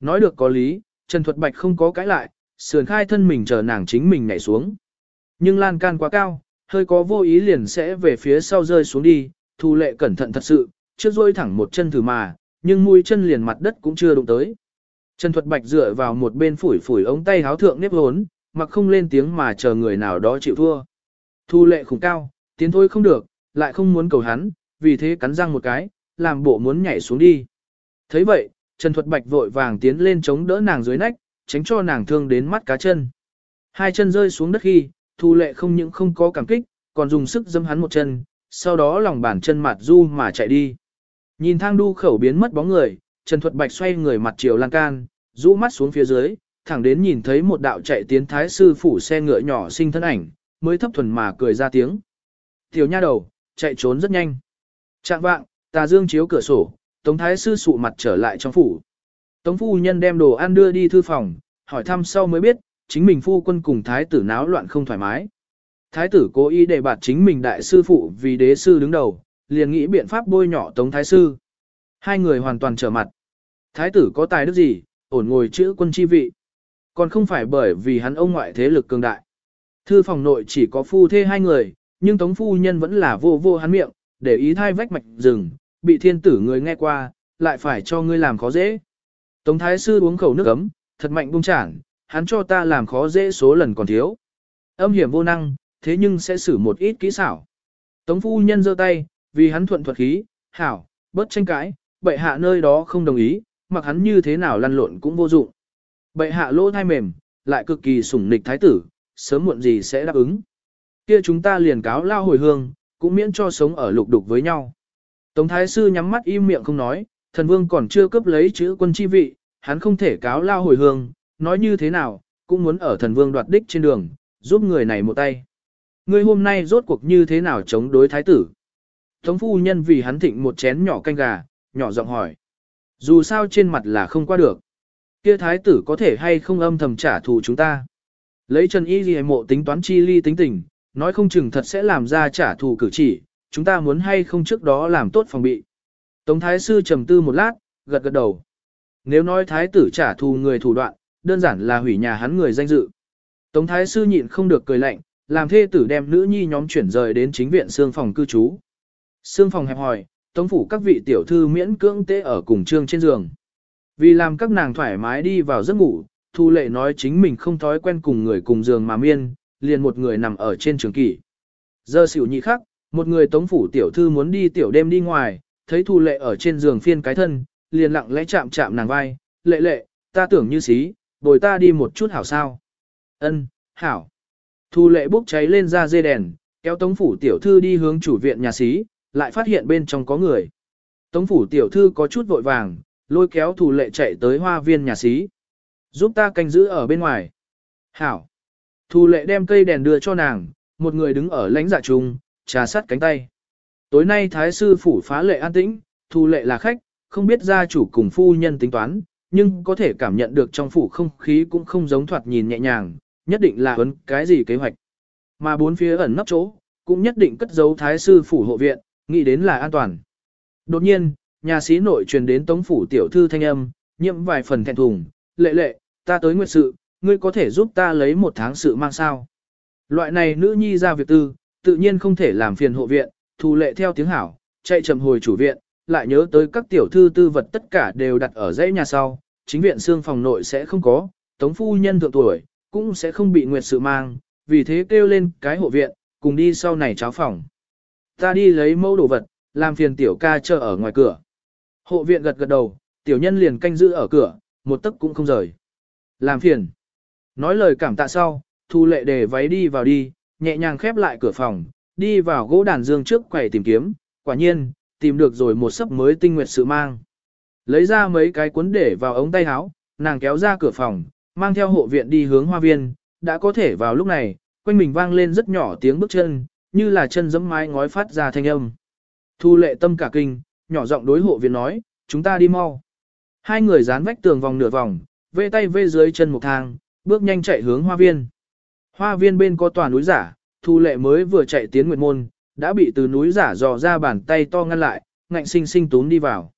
S1: Nói được có lý, Trần Thuật Bạch không có cãi lại, sườn khai thân mình chờ nàng chính mình nhảy xuống. Nhưng lan can quá cao, hơi có vô ý liền sẽ về phía sau rơi xuống đi, thu lệ cẩn thận thật sự, trước rôi thẳng một chân thử mà, nhưng mũi chân liền mặt đất cũng chưa đụng tới. Trần Thuật Bạch dựa vào một bên phủi phủi ống tay háo thượng nếp hốn, mặc không lên tiếng mà chờ người nào đó chịu thua. Thu lệ khủng cao, tiến thôi không được, lại không muốn cầu hắn, vì thế cắn răng một cái, làm bộ muốn nhảy xuống đi. thấy vậy, Trần Thuật Bạch vội vàng tiến lên chống đỡ nàng dưới nách, tránh cho nàng thương đến mắt cá chân. Hai chân rơi xuống đất khi, Thu Lệ không những không có cảm kích, còn dùng sức dâm hắn một chân, sau đó lòng bàn chân mặt du mà chạy đi. Nhìn thang đu khẩu biến mất bóng người, Trần Thuật Bạch xoay người mặt chiều lan can, rũ mắt xuống phía dưới, thẳng đến nhìn thấy một đạo chạy tiến thái sư phủ xe ngựa nhỏ sinh thân ảnh, mới thấp thuần mà cười ra tiếng. Tiểu nha đầu, chạy trốn rất nhanh. Trạng vạng, tà dương chiếu cửa sổ, Tống Thái Sư sụ mặt trở lại trong phủ. Tống Phu Nhân đem đồ ăn đưa đi thư phòng, hỏi thăm sau mới biết, chính mình phu quân cùng Thái tử náo loạn không thoải mái. Thái tử cố ý để bạt chính mình đại sư phụ vì đế sư đứng đầu, liền nghĩ biện pháp bôi nhỏ Tống Thái Sư. Hai người hoàn toàn trở mặt. Thái tử có tài đức gì, ổn ngồi chữ quân chi vị. Còn không phải bởi vì hắn ông ngoại thế lực cường đại. Thư phòng nội chỉ có phu thê hai người, nhưng Tống Phu Nhân vẫn là vô vô hắn miệng, để ý thai vách mạch rừng, bị thiên tử người nghe qua, lại phải cho ngươi làm khó dễ. Tống Thái Sư uống khẩu nước ấm, thật mạnh bung chản, hắn cho ta làm khó dễ số lần còn thiếu. Âm hiểm vô năng, thế nhưng sẽ xử một ít kỹ xảo. Tống Phu Nhân giơ tay, vì hắn thuận thuật khí, hảo, bớt tranh cãi, bệ hạ nơi đó không đồng ý, mặc hắn như thế nào lăn lộn cũng vô dụng. Bệ hạ lỗ thai mềm, lại cực kỳ sủng nịch thái tử, sớm muộn gì sẽ đáp ứng. Kia chúng ta liền cáo lao hồi hương, cũng miễn cho sống ở lục đục với nhau. Tống Thái Sư nhắm mắt im miệng không nói, thần vương còn chưa cấp lấy chữ quân chi vị, hắn không thể cáo lao hồi hương, nói như thế nào, cũng muốn ở thần vương đoạt đích trên đường, giúp người này một tay. Người hôm nay rốt cuộc như thế nào chống đối thái tử? Tống phu nhân vì hắn thịnh một chén nhỏ canh gà, nhỏ giọng hỏi. Dù sao trên mặt là không qua được. Kia thái tử có thể hay không âm thầm trả thù chúng ta. Lấy Trần Y Ghi mộ tính toán chi ly tính tình, nói không chừng thật sẽ làm ra trả thù cử chỉ, chúng ta muốn hay không trước đó làm tốt phòng bị. Tống Thái Sư trầm tư một lát, gật gật đầu. Nếu nói Thái tử trả thù người thủ đoạn, đơn giản là hủy nhà hắn người danh dự. Tống Thái Sư nhịn không được cười lạnh, làm thê tử đem nữ nhi nhóm chuyển rời đến chính viện xương phòng cư trú. Xương phòng hẹp hòi, Tống phủ các vị tiểu thư miễn cưỡng tế ở cùng trương trên giường. Vì làm các nàng thoải mái đi vào giấc ngủ, Thu Lệ nói chính mình không thói quen cùng người cùng giường mà miên, liền một người nằm ở trên trường kỷ. Giờ xỉu nhị khắc, một người tống phủ tiểu thư muốn đi tiểu đêm đi ngoài, thấy Thu Lệ ở trên giường phiên cái thân, liền lặng lẽ chạm chạm nàng vai, lệ lệ, ta tưởng như xí, bồi ta đi một chút hảo sao. Ân, hảo. Thu Lệ bốc cháy lên ra dây đèn, kéo tống phủ tiểu thư đi hướng chủ viện nhà xí, lại phát hiện bên trong có người. Tống phủ tiểu thư có chút vội vàng, lôi kéo thủ Lệ chạy tới hoa viên nhà xí. Giúp ta canh giữ ở bên ngoài. Hảo. thủ lệ đem cây đèn đưa cho nàng, một người đứng ở lãnh dạ trùng, trà sát cánh tay. Tối nay thái sư phủ phá lệ an tĩnh, thủ lệ là khách, không biết gia chủ cùng phu nhân tính toán, nhưng có thể cảm nhận được trong phủ không khí cũng không giống thoạt nhìn nhẹ nhàng, nhất định là ấn cái gì kế hoạch. Mà bốn phía ẩn nấp chỗ, cũng nhất định cất giấu thái sư phủ hộ viện, nghĩ đến là an toàn. Đột nhiên, nhà sĩ nội truyền đến tống phủ tiểu thư thanh âm, nhiễm vài phần thẹn thùng, lệ lệ, ta tới nguyệt sự, ngươi có thể giúp ta lấy một tháng sự mang sao. Loại này nữ nhi ra việc tư, tự nhiên không thể làm phiền hộ viện, thu lệ theo tiếng hảo, chạy chậm hồi chủ viện, lại nhớ tới các tiểu thư tư vật tất cả đều đặt ở dãy nhà sau, chính viện xương phòng nội sẽ không có, tống phu nhân thượng tuổi, cũng sẽ không bị nguyệt sự mang, vì thế kêu lên cái hộ viện, cùng đi sau này cháo phòng. Ta đi lấy mẫu đồ vật, làm phiền tiểu ca chờ ở ngoài cửa. Hộ viện gật gật đầu, tiểu nhân liền canh giữ ở cửa, một tấc cũng không rời. Làm phiền. Nói lời cảm tạ sau, thu lệ để váy đi vào đi, nhẹ nhàng khép lại cửa phòng, đi vào gỗ đàn dương trước quầy tìm kiếm, quả nhiên, tìm được rồi một sấp mới tinh nguyệt sự mang. Lấy ra mấy cái cuốn để vào ống tay áo, nàng kéo ra cửa phòng, mang theo hộ viện đi hướng hoa viên, đã có thể vào lúc này, quanh mình vang lên rất nhỏ tiếng bước chân, như là chân giẫm mái ngói phát ra thanh âm. Thu lệ tâm cả kinh, nhỏ giọng đối hộ viện nói, chúng ta đi mau. Hai người dán vách tường vòng nửa vòng, vê tay vê dưới chân một thang, bước nhanh chạy hướng hoa viên. Hoa viên bên có tòa núi giả, thu lệ mới vừa chạy tiến nguyệt môn, đã bị từ núi giả dò ra bàn tay to ngăn lại, ngạnh sinh sinh tún đi vào.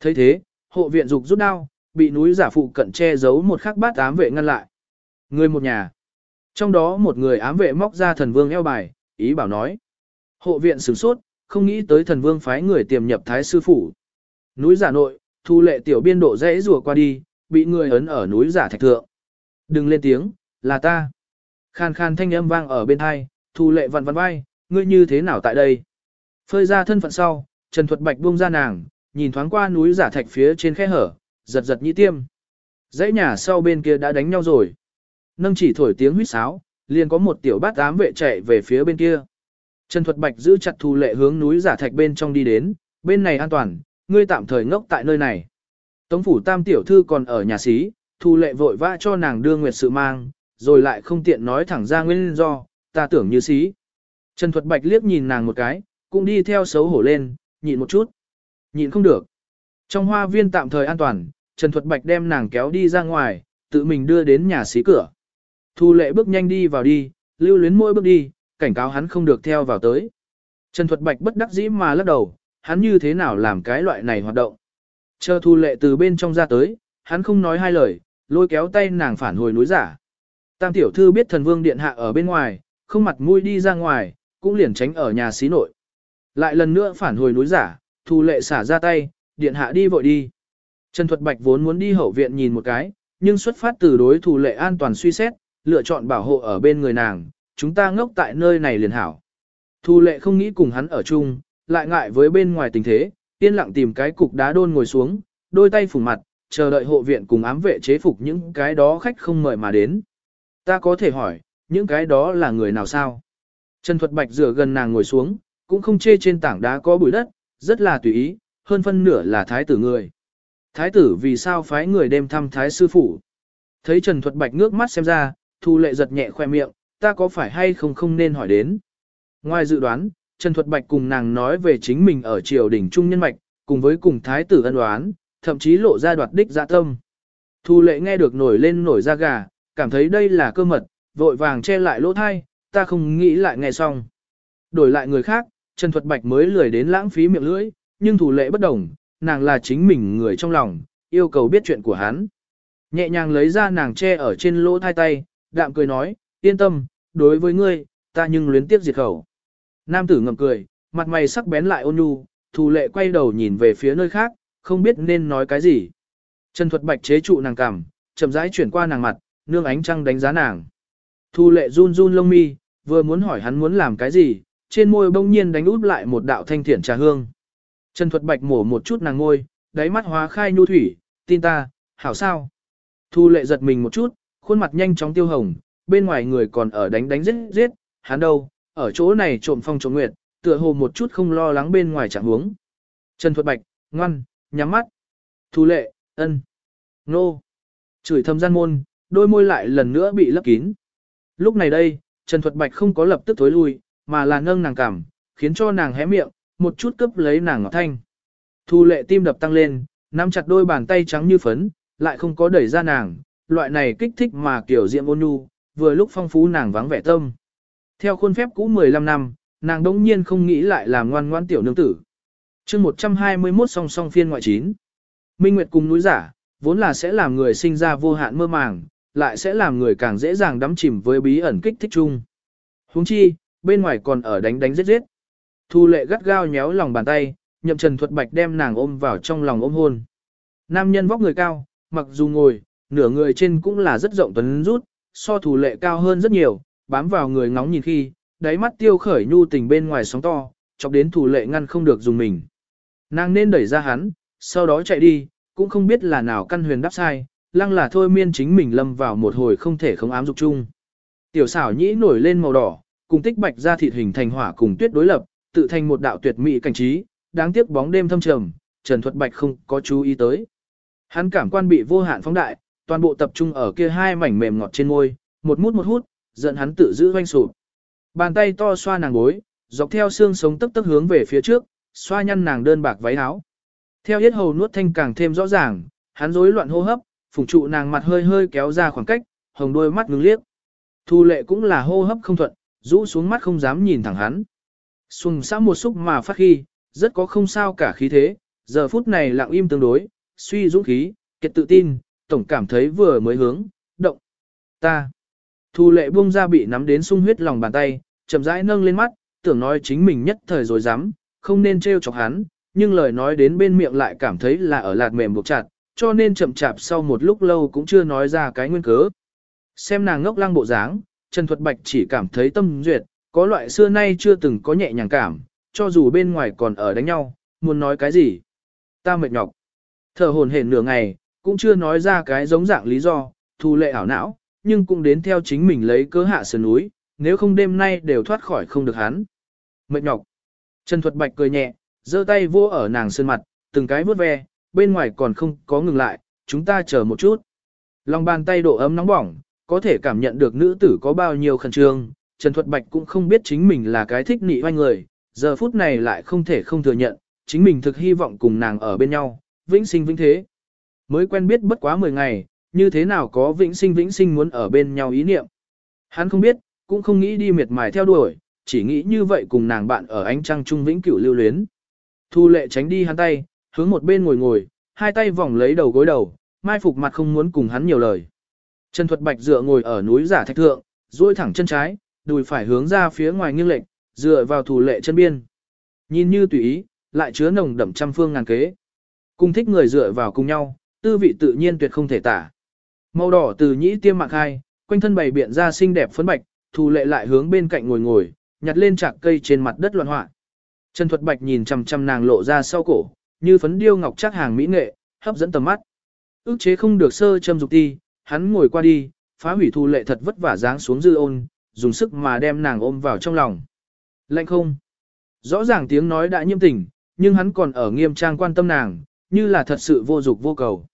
S1: thấy thế, hộ viện dục rút đao, bị núi giả phụ cận che giấu một khắc bát ám vệ ngăn lại. Người một nhà. Trong đó một người ám vệ móc ra thần vương eo bài, ý bảo nói. Hộ viện sửng sốt, không nghĩ tới thần vương phái người tiềm nhập thái sư phủ. Núi giả nội, thu lệ tiểu biên độ dễ rùa qua đi, bị người ấn ở núi giả thạch thượng. Đừng lên tiếng, là ta. Khan khan thanh âm vang ở bên hai, thu lệ vặn vặn vai, ngươi như thế nào tại đây? Phơi ra thân phận sau, Trần Thuật Bạch buông ra nàng, nhìn thoáng qua núi giả thạch phía trên khe hở, giật giật nhĩ tiêm. Dãy nhà sau bên kia đã đánh nhau rồi. Nâng chỉ thổi tiếng huýt sáo, liền có một tiểu bát ám vệ chạy về phía bên kia. Trần Thuật Bạch giữ chặt Thu Lệ hướng núi giả thạch bên trong đi đến, bên này an toàn, ngươi tạm thời ngốc tại nơi này. Tống phủ tam tiểu thư còn ở nhà xí, Thu Lệ vội vã cho nàng đưa nguyệt sự mang, rồi lại không tiện nói thẳng ra nguyên do, ta tưởng như xí. Trần Thuật Bạch liếc nhìn nàng một cái, cũng đi theo xấu hổ lên, nhịn một chút. Nhịn không được. Trong hoa viên tạm thời an toàn, Trần Thuật Bạch đem nàng kéo đi ra ngoài, tự mình đưa đến nhà xí cửa. Thu lệ bước nhanh đi vào đi, lưu luyến mỗi bước đi, cảnh cáo hắn không được theo vào tới. Trần Thuật Bạch bất đắc dĩ mà lắc đầu, hắn như thế nào làm cái loại này hoạt động. Chờ thu lệ từ bên trong ra tới, hắn không nói hai lời, lôi kéo tay nàng phản hồi núi giả. Tam tiểu thư biết thần vương điện hạ ở bên ngoài, không mặt mũi đi ra ngoài, cũng liền tránh ở nhà xí nội. Lại lần nữa phản hồi núi giả, thu lệ xả ra tay, điện hạ đi vội đi. Trần Thuật Bạch vốn muốn đi hậu viện nhìn một cái, nhưng xuất phát từ đối thủ lệ an toàn suy xét, lựa chọn bảo hộ ở bên người nàng, chúng ta ngốc tại nơi này liền hảo. Thu lệ không nghĩ cùng hắn ở chung, lại ngại với bên ngoài tình thế, yên lặng tìm cái cục đá đôn ngồi xuống, đôi tay phủ mặt, chờ đợi hộ viện cùng ám vệ chế phục những cái đó khách không mời mà đến. Ta có thể hỏi, những cái đó là người nào sao? Trần Thuật Bạch rửa gần nàng ngồi xuống, cũng không chê trên tảng đá có bụi đất, rất là tùy ý, hơn phân nửa là thái tử người. Thái tử vì sao phái người đem thăm thái sư phụ? Thấy Trần Thuật Bạch ngước mắt xem ra, Thu Lệ giật nhẹ khoe miệng, ta có phải hay không không nên hỏi đến. Ngoài dự đoán, Trần Thuật Bạch cùng nàng nói về chính mình ở triều đình trung nhân mạch, cùng với cùng thái tử ân đoán, thậm chí lộ ra đoạt đích dạ tâm. Thu Lệ nghe được nổi lên nổi da gà, cảm thấy đây là cơ mật, vội vàng che lại lỗ thai, ta không nghĩ lại nghe xong. Đổi lại người khác, Trần Thuật Bạch mới lười đến lãng phí miệng lưỡi, nhưng thủ lệ bất đồng, nàng là chính mình người trong lòng, yêu cầu biết chuyện của hắn. Nhẹ nhàng lấy ra nàng che ở trên lỗ thai tay, đạm cười nói, yên tâm, đối với ngươi, ta nhưng luyến tiếp diệt khẩu. Nam tử ngậm cười, mặt mày sắc bén lại ôn nhu, thù lệ quay đầu nhìn về phía nơi khác, không biết nên nói cái gì. Trần Thuật Bạch chế trụ nàng cằm, chậm rãi chuyển qua nàng mặt, nương ánh trăng đánh giá nàng. Thu lệ run run lông mi, vừa muốn hỏi hắn muốn làm cái gì, trên môi bỗng nhiên đánh út lại một đạo thanh thiển trà hương. Trần Thuật Bạch mổ một chút nàng ngôi, đáy mắt hóa khai nhu thủy, tin ta, hảo sao. Thu lệ giật mình một chút, khuôn mặt nhanh chóng tiêu hồng, bên ngoài người còn ở đánh đánh giết giết, hắn đâu, ở chỗ này trộm phong trộm nguyệt, tựa hồ một chút không lo lắng bên ngoài chẳng huống. Trần Thuật Bạch, ngoan, nhắm mắt. Thu lệ, ân, nô. Chửi thầm gian môn, đôi môi lại lần nữa bị lấp kín. Lúc này đây, Trần Thuật Bạch không có lập tức thối lui, mà là nâng nàng cảm, khiến cho nàng hé miệng, một chút cướp lấy nàng ngọc thanh. Thu lệ tim đập tăng lên, nắm chặt đôi bàn tay trắng như phấn, lại không có đẩy ra nàng, loại này kích thích mà kiểu diệm ôn nhu, vừa lúc phong phú nàng vắng vẻ tâm. Theo khuôn phép cũ 15 năm, nàng đống nhiên không nghĩ lại làm ngoan ngoan tiểu nương tử. chương 121 song song phiên ngoại chín. Minh Nguyệt cùng núi giả, vốn là sẽ làm người sinh ra vô hạn mơ màng, lại sẽ làm người càng dễ dàng đắm chìm với bí ẩn kích thích chung. Huống chi, bên ngoài còn ở đánh đánh giết giết. Thu lệ gắt gao nhéo lòng bàn tay, nhậm trần thuật bạch đem nàng ôm vào trong lòng ôm hôn. Nam nhân vóc người cao, mặc dù ngồi, nửa người trên cũng là rất rộng tuấn rút, so thủ lệ cao hơn rất nhiều, bám vào người ngóng nhìn khi, đáy mắt tiêu khởi nhu tình bên ngoài sóng to, chọc đến thủ lệ ngăn không được dùng mình. Nàng nên đẩy ra hắn, sau đó chạy đi, cũng không biết là nào căn huyền đáp sai, lăng là thôi miên chính mình lâm vào một hồi không thể không ám dục chung. Tiểu xảo nhĩ nổi lên màu đỏ, cùng tích bạch ra thịt hình thành hỏa cùng tuyết đối lập, tự thành một đạo tuyệt mỹ cảnh trí, đáng tiếc bóng đêm thâm trầm, Trần Thuật Bạch không có chú ý tới. Hắn cảm quan bị vô hạn phóng đại, toàn bộ tập trung ở kia hai mảnh mềm ngọt trên môi, một mút một hút, giận hắn tự giữ doanh sụp. Bàn tay to xoa nàng gối, dọc theo xương sống tấp tấp hướng về phía trước, xoa nhăn nàng đơn bạc váy áo. Theo yết hầu nuốt thanh càng thêm rõ ràng, hắn rối loạn hô hấp, phùng trụ nàng mặt hơi hơi kéo ra khoảng cách, hồng đôi mắt ngưng liếc. Thu lệ cũng là hô hấp không thuận, rũ xuống mắt không dám nhìn thẳng hắn. Xuân xã một xúc mà phát khi, rất có không sao cả khí thế, giờ phút này lặng im tương đối, suy dũng khí, kiệt tự tin, tổng cảm thấy vừa mới hướng, động. Ta. Thu lệ buông ra bị nắm đến sung huyết lòng bàn tay, chậm rãi nâng lên mắt, tưởng nói chính mình nhất thời rồi dám, không nên trêu chọc hắn, nhưng lời nói đến bên miệng lại cảm thấy là ở lạt mềm buộc chặt, cho nên chậm chạp sau một lúc lâu cũng chưa nói ra cái nguyên cớ. Xem nàng ngốc lăng bộ dáng, Trần Thuật Bạch chỉ cảm thấy tâm duyệt, có loại xưa nay chưa từng có nhẹ nhàng cảm, cho dù bên ngoài còn ở đánh nhau, muốn nói cái gì. Ta mệt nhọc. Thở hồn hển nửa ngày, cũng chưa nói ra cái giống dạng lý do, thu lệ ảo não, nhưng cũng đến theo chính mình lấy cớ hạ sườn núi, nếu không đêm nay đều thoát khỏi không được hắn. Mệt nhọc. Trần Thuật Bạch cười nhẹ, giơ tay vô ở nàng sơn mặt, từng cái vuốt ve, bên ngoài còn không có ngừng lại, chúng ta chờ một chút. Lòng bàn tay độ ấm nóng bỏng, có thể cảm nhận được nữ tử có bao nhiêu khẩn trương, Trần Thuật Bạch cũng không biết chính mình là cái thích nị hoanh người, giờ phút này lại không thể không thừa nhận, chính mình thực hy vọng cùng nàng ở bên nhau, vĩnh sinh vĩnh thế. Mới quen biết bất quá 10 ngày, như thế nào có vĩnh sinh vĩnh sinh muốn ở bên nhau ý niệm. Hắn không biết, cũng không nghĩ đi miệt mài theo đuổi, chỉ nghĩ như vậy cùng nàng bạn ở ánh trăng trung vĩnh cửu lưu luyến. Thu lệ tránh đi hắn tay, hướng một bên ngồi ngồi, hai tay vòng lấy đầu gối đầu, mai phục mặt không muốn cùng hắn nhiều lời. Trần Thuật Bạch dựa ngồi ở núi giả thạch thượng, duỗi thẳng chân trái, đùi phải hướng ra phía ngoài nghiêng lệch, dựa vào thủ lệ chân biên. Nhìn như tùy ý, lại chứa nồng đậm trăm phương ngàn kế. Cùng thích người dựa vào cùng nhau, tư vị tự nhiên tuyệt không thể tả. Màu đỏ từ nhĩ tiêm mạc hai, quanh thân bày biện ra xinh đẹp phấn bạch, thu lệ lại hướng bên cạnh ngồi ngồi, nhặt lên chạc cây trên mặt đất loạn họa. Trần Thuật Bạch nhìn chằm chằm nàng lộ ra sau cổ, như phấn điêu ngọc chắc hàng mỹ nghệ, hấp dẫn tầm mắt. Ước chế không được sơ châm dục ti, hắn ngồi qua đi, phá hủy thu lệ thật vất vả dáng xuống dư ôn, dùng sức mà đem nàng ôm vào trong lòng. Lạnh không? Rõ ràng tiếng nói đã nhiễm tình, nhưng hắn còn ở nghiêm trang quan tâm nàng, như là thật sự vô dục vô cầu.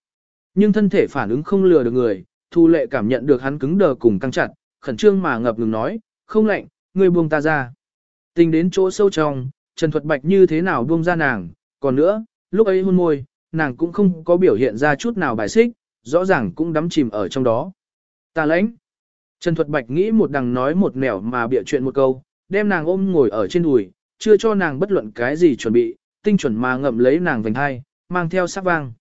S1: Nhưng thân thể phản ứng không lừa được người, thu lệ cảm nhận được hắn cứng đờ cùng căng chặt, khẩn trương mà ngập ngừng nói, không lạnh, ngươi buông ta ra. Tình đến chỗ sâu trong, Trần Thuật Bạch như thế nào buông ra nàng, còn nữa, lúc ấy hôn môi, nàng cũng không có biểu hiện ra chút nào bài xích, rõ ràng cũng đắm chìm ở trong đó. Ta lãnh. Trần Thuật Bạch nghĩ một đằng nói một nẻo mà bịa chuyện một câu, đem nàng ôm ngồi ở trên đùi, chưa cho nàng bất luận cái gì chuẩn bị, tinh chuẩn mà ngậm lấy nàng vành hai, mang theo sắc vang.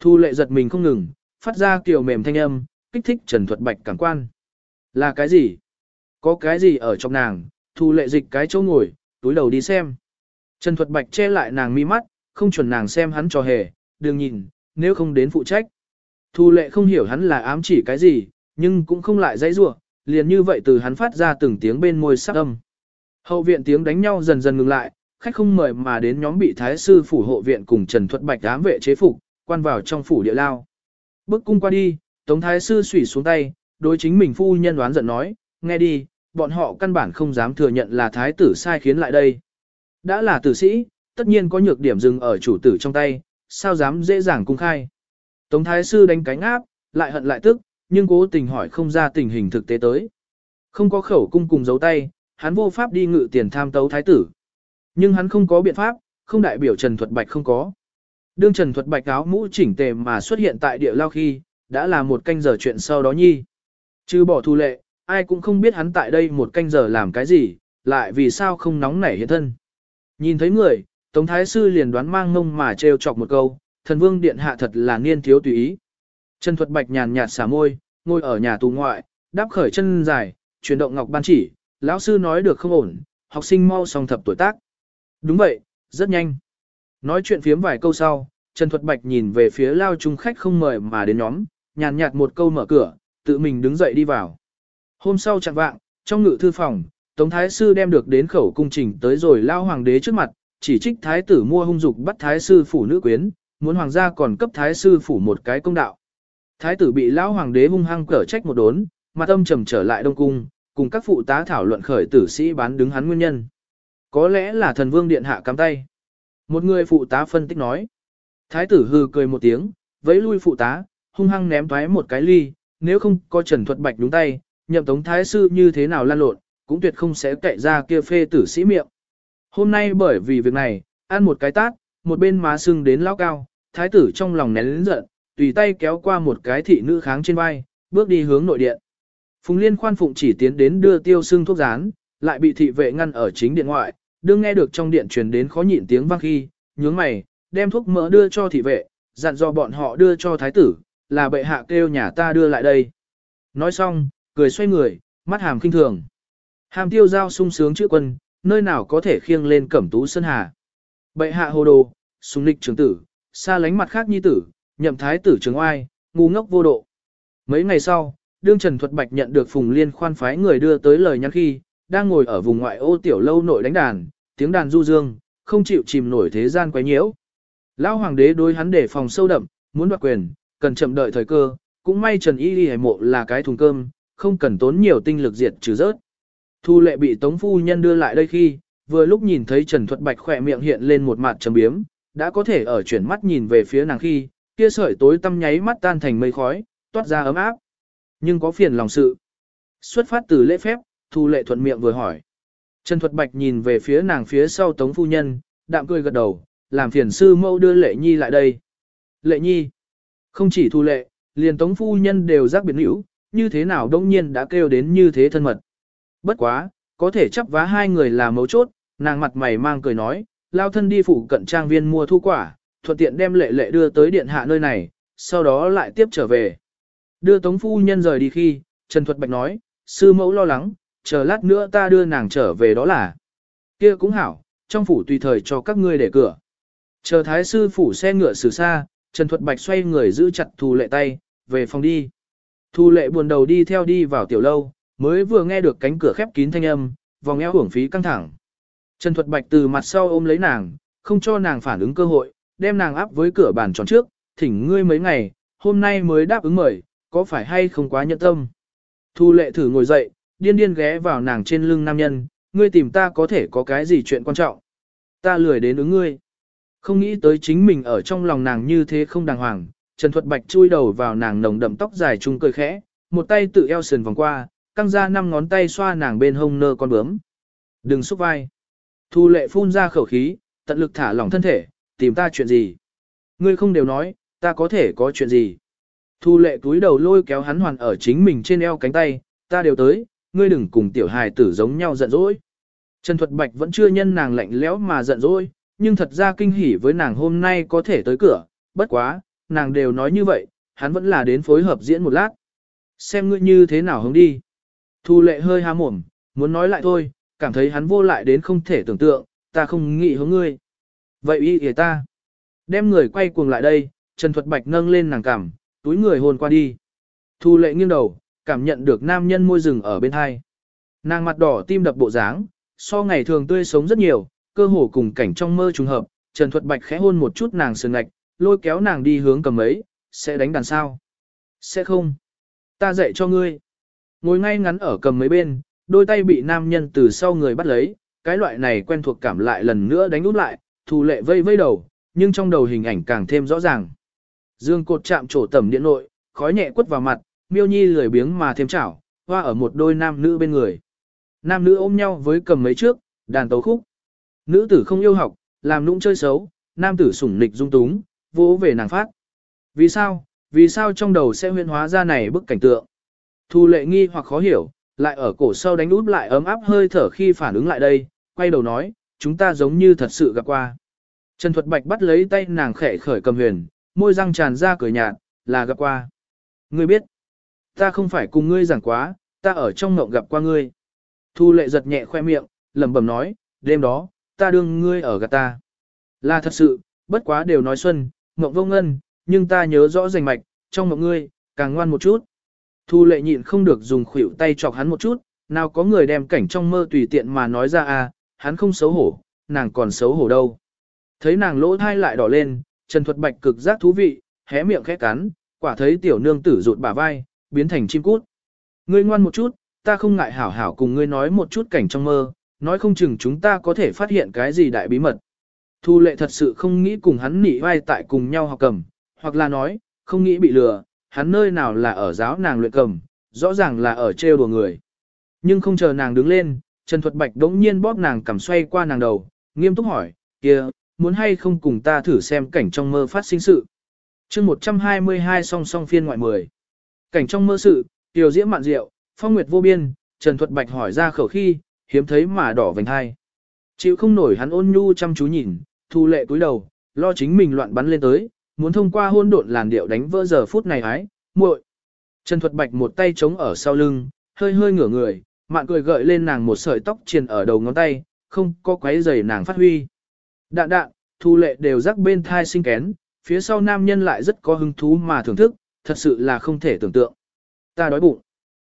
S1: Thu lệ giật mình không ngừng, phát ra kiểu mềm thanh âm, kích thích Trần Thuật Bạch cảm quan. Là cái gì? Có cái gì ở trong nàng? Thu lệ dịch cái chỗ ngồi, túi đầu đi xem. Trần Thuật Bạch che lại nàng mi mắt, không chuẩn nàng xem hắn trò hề, đừng nhìn, nếu không đến phụ trách. Thu lệ không hiểu hắn là ám chỉ cái gì, nhưng cũng không lại dãy rủa, liền như vậy từ hắn phát ra từng tiếng bên môi sắc âm. Hậu viện tiếng đánh nhau dần dần ngừng lại, khách không mời mà đến nhóm bị thái sư phủ hộ viện cùng Trần Thuật Bạch ám vệ chế phục, quan vào trong phủ địa lao. Bước cung qua đi, Tống thái sư sủy xuống tay, đối chính mình phu nhân đoán giận nói, nghe đi, bọn họ căn bản không dám thừa nhận là thái tử sai khiến lại đây. Đã là tử sĩ, tất nhiên có nhược điểm dừng ở chủ tử trong tay, sao dám dễ dàng cung khai. Tống thái sư đánh cánh áp, lại hận lại tức, nhưng cố tình hỏi không ra tình hình thực tế tới. Không có khẩu cung cùng dấu tay, hắn vô pháp đi ngự tiền tham tấu thái tử. Nhưng hắn không có biện pháp, không đại biểu Trần Thuật Bạch không có. Đương Trần Thuật Bạch áo mũ chỉnh tề mà xuất hiện tại địa lao khi, đã là một canh giờ chuyện sau đó nhi. Chứ bỏ thu lệ, ai cũng không biết hắn tại đây một canh giờ làm cái gì, lại vì sao không nóng nảy hiện thân. Nhìn thấy người, Tống Thái Sư liền đoán mang ngông mà trêu chọc một câu, thần vương điện hạ thật là niên thiếu tùy ý. Trần Thuật Bạch nhàn nhạt xả môi, ngồi ở nhà tù ngoại, đáp khởi chân dài, chuyển động ngọc ban chỉ, lão sư nói được không ổn, học sinh mau xong thập tuổi tác. Đúng vậy, rất nhanh. Nói chuyện phiếm vài câu sau, Trần Thuật Bạch nhìn về phía lao trung khách không mời mà đến nhóm, nhàn nhạt một câu mở cửa, tự mình đứng dậy đi vào. Hôm sau chẳng vạng, trong ngự thư phòng, Tống Thái Sư đem được đến khẩu cung trình tới rồi lao hoàng đế trước mặt, chỉ trích Thái tử mua hung dục bắt Thái Sư phủ nữ quyến, muốn hoàng gia còn cấp Thái Sư phủ một cái công đạo. Thái tử bị lão hoàng đế hung hăng cở trách một đốn, mặt âm trầm trở lại đông cung, cùng các phụ tá thảo luận khởi tử sĩ bán đứng hắn nguyên nhân. Có lẽ là thần vương điện hạ cắm tay. Một người phụ tá phân tích nói. Thái tử hừ cười một tiếng, vẫy lui phụ tá, hung hăng ném thoái một cái ly, nếu không có Trần Thuật Bạch đúng tay, nhậm tống thái sư như thế nào lan lộn, cũng tuyệt không sẽ cậy ra kia phê tử sĩ miệng. Hôm nay bởi vì việc này, ăn một cái tát, một bên má sưng đến lao cao, thái tử trong lòng nén lớn giận, tùy tay kéo qua một cái thị nữ kháng trên vai, bước đi hướng nội điện. Phùng Liên khoan phụng chỉ tiến đến đưa tiêu sưng thuốc rán, lại bị thị vệ ngăn ở chính điện ngoại, đương nghe được trong điện truyền đến khó nhịn tiếng vang khi, nhướng mày, đem thuốc mỡ đưa cho thị vệ, dặn dò bọn họ đưa cho thái tử, là bệ hạ kêu nhà ta đưa lại đây. Nói xong, cười xoay người, mắt hàm kinh thường. Hàm tiêu giao sung sướng chữ quân, nơi nào có thể khiêng lên cẩm tú sơn hà. Bệ hạ hồ đồ, sung lịch trưởng tử, xa lánh mặt khác nhi tử, nhậm thái tử trường oai, ngu ngốc vô độ. Mấy ngày sau, đương Trần Thuật Bạch nhận được Phùng Liên khoan phái người đưa tới lời nhắn khi, đang ngồi ở vùng ngoại ô tiểu lâu nội đánh đàn, tiếng đàn du dương, không chịu chìm nổi thế gian quấy nhiễu. Lão hoàng đế đối hắn để phòng sâu đậm, muốn đoạt quyền, cần chậm đợi thời cơ, cũng may Trần Y Y hải mộ là cái thùng cơm, không cần tốn nhiều tinh lực diệt trừ rớt. Thu lệ bị Tống Phu Nhân đưa lại đây khi, vừa lúc nhìn thấy Trần Thuật Bạch khỏe miệng hiện lên một mặt trầm biếm, đã có thể ở chuyển mắt nhìn về phía nàng khi, kia sợi tối tăm nháy mắt tan thành mây khói, toát ra ấm áp. Nhưng có phiền lòng sự. Xuất phát từ lễ phép, Thu lệ thuận miệng vừa hỏi. Trần Thuật Bạch nhìn về phía nàng phía sau Tống Phu Nhân, đạm cười gật đầu, làm phiền sư mẫu đưa lệ nhi lại đây. Lệ nhi, không chỉ Thu lệ, liền Tống Phu Nhân đều giác biệt hữu, như thế nào đông nhiên đã kêu đến như thế thân mật. Bất quá, có thể chấp vá hai người là mấu chốt, nàng mặt mày mang cười nói, lao thân đi phụ cận trang viên mua thu quả, thuận tiện đem lệ lệ đưa tới điện hạ nơi này, sau đó lại tiếp trở về. Đưa Tống Phu Nhân rời đi khi, Trần Thuật Bạch nói, sư mẫu lo lắng, chờ lát nữa ta đưa nàng trở về đó là. kia cũng hảo, trong phủ tùy thời cho các ngươi để cửa. Chờ thái sư phủ xe ngựa xử xa, Trần Thuật Bạch xoay người giữ chặt thu lệ tay, về phòng đi. Thu lệ buồn đầu đi theo đi vào tiểu lâu, mới vừa nghe được cánh cửa khép kín thanh âm, vòng eo hưởng phí căng thẳng. Trần Thuật Bạch từ mặt sau ôm lấy nàng, không cho nàng phản ứng cơ hội, đem nàng áp với cửa bàn tròn trước, thỉnh ngươi mấy ngày, hôm nay mới đáp ứng mời, có phải hay không quá nhận tâm. Thu lệ thử ngồi dậy, điên điên ghé vào nàng trên lưng nam nhân, ngươi tìm ta có thể có cái gì chuyện quan trọng. Ta lười đến ứng ngươi. Không nghĩ tới chính mình ở trong lòng nàng như thế không đàng hoàng, Trần Thuật Bạch chui đầu vào nàng nồng đậm tóc dài trung cười khẽ, một tay tự eo sườn vòng qua, căng ra năm ngón tay xoa nàng bên hông nơ con bướm. Đừng xúc vai. Thu lệ phun ra khẩu khí, tận lực thả lỏng thân thể, tìm ta chuyện gì. Ngươi không đều nói, ta có thể có chuyện gì. Thu lệ túi đầu lôi kéo hắn hoàn ở chính mình trên eo cánh tay, ta đều tới, ngươi đừng cùng tiểu hài tử giống nhau giận dỗi. Trần Thuật Bạch vẫn chưa nhân nàng lạnh lẽo mà giận dỗi, nhưng thật ra kinh hỉ với nàng hôm nay có thể tới cửa, bất quá, nàng đều nói như vậy, hắn vẫn là đến phối hợp diễn một lát. Xem ngươi như thế nào hướng đi. Thu lệ hơi há mồm, muốn nói lại thôi, cảm thấy hắn vô lại đến không thể tưởng tượng, ta không nghĩ hướng ngươi. Vậy ý kìa ta. Đem người quay cuồng lại đây, Trần Thuật Bạch nâng lên nàng cảm, túi người hôn qua đi. Thu lệ nghiêng đầu, cảm nhận được nam nhân môi rừng ở bên hai. Nàng mặt đỏ tim đập bộ dáng, so ngày thường tươi sống rất nhiều, cơ hồ cùng cảnh trong mơ trùng hợp, Trần Thuật Bạch khẽ hôn một chút nàng sườn ngạch, lôi kéo nàng đi hướng cầm ấy, sẽ đánh đàn sao? Sẽ không. Ta dạy cho ngươi. Ngồi ngay ngắn ở cầm mấy bên, đôi tay bị nam nhân từ sau người bắt lấy, cái loại này quen thuộc cảm lại lần nữa đánh út lại, thù lệ vây vây đầu, nhưng trong đầu hình ảnh càng thêm rõ ràng. Dương cột chạm trổ tẩm điện nội, khói nhẹ quất vào mặt, miêu nhi lười biếng mà thêm chảo, hoa ở một đôi nam nữ bên người. Nam nữ ôm nhau với cầm mấy trước, đàn tấu khúc. Nữ tử không yêu học, làm nũng chơi xấu, nam tử sủng nịch dung túng, vỗ về nàng phát. Vì sao, vì sao trong đầu sẽ huyên hóa ra này bức cảnh tượng? Thu lệ nghi hoặc khó hiểu, lại ở cổ sau đánh út lại ấm áp hơi thở khi phản ứng lại đây, quay đầu nói, chúng ta giống như thật sự gặp qua. Trần Thuật Bạch bắt lấy tay nàng khẽ khởi cầm huyền, môi răng tràn ra cười nhạt, là gặp qua. Ngươi biết, Ta không phải cùng ngươi giảng quá, ta ở trong ngộng gặp qua ngươi. Thu lệ giật nhẹ khoe miệng, lẩm bẩm nói, đêm đó, ta đương ngươi ở gạt ta. Là thật sự, bất quá đều nói xuân, ngộng vô ngân, nhưng ta nhớ rõ rành mạch, trong ngộng ngươi, càng ngoan một chút. Thu lệ nhịn không được dùng khuỷu tay chọc hắn một chút, nào có người đem cảnh trong mơ tùy tiện mà nói ra à, hắn không xấu hổ, nàng còn xấu hổ đâu. Thấy nàng lỗ thai lại đỏ lên, Trần Thuật Bạch cực giác thú vị, hé miệng khẽ cắn, quả thấy tiểu nương tử rụt bả vai, biến thành chim cút. Ngươi ngoan một chút, ta không ngại hảo hảo cùng ngươi nói một chút cảnh trong mơ, nói không chừng chúng ta có thể phát hiện cái gì đại bí mật. Thu lệ thật sự không nghĩ cùng hắn nị vai tại cùng nhau học cầm, hoặc là nói, không nghĩ bị lừa, hắn nơi nào là ở giáo nàng luyện cầm, rõ ràng là ở trêu đùa người. Nhưng không chờ nàng đứng lên, Trần Thuật Bạch đống nhiên bóp nàng cầm xoay qua nàng đầu, nghiêm túc hỏi, kia, muốn hay không cùng ta thử xem cảnh trong mơ phát sinh sự. chương 122 song song phiên ngoại 10. Cảnh trong mơ sự, tiểu diễm mạn diệu, phong nguyệt vô biên, Trần Thuật Bạch hỏi ra khẩu khi, hiếm thấy mà đỏ vành hai. Chịu không nổi hắn ôn nhu chăm chú nhìn, thu lệ cúi đầu, lo chính mình loạn bắn lên tới, muốn thông qua hôn độn làn điệu đánh vỡ giờ phút này ái, muội. Trần Thuật Bạch một tay chống ở sau lưng, hơi hơi ngửa người, mạn cười gợi lên nàng một sợi tóc triền ở đầu ngón tay, không có quấy giày nàng phát huy. Đạn đạn, thu lệ đều rắc bên thai sinh kén, phía sau nam nhân lại rất có hứng thú mà thưởng thức, thật sự là không thể tưởng tượng. Ta đói bụng.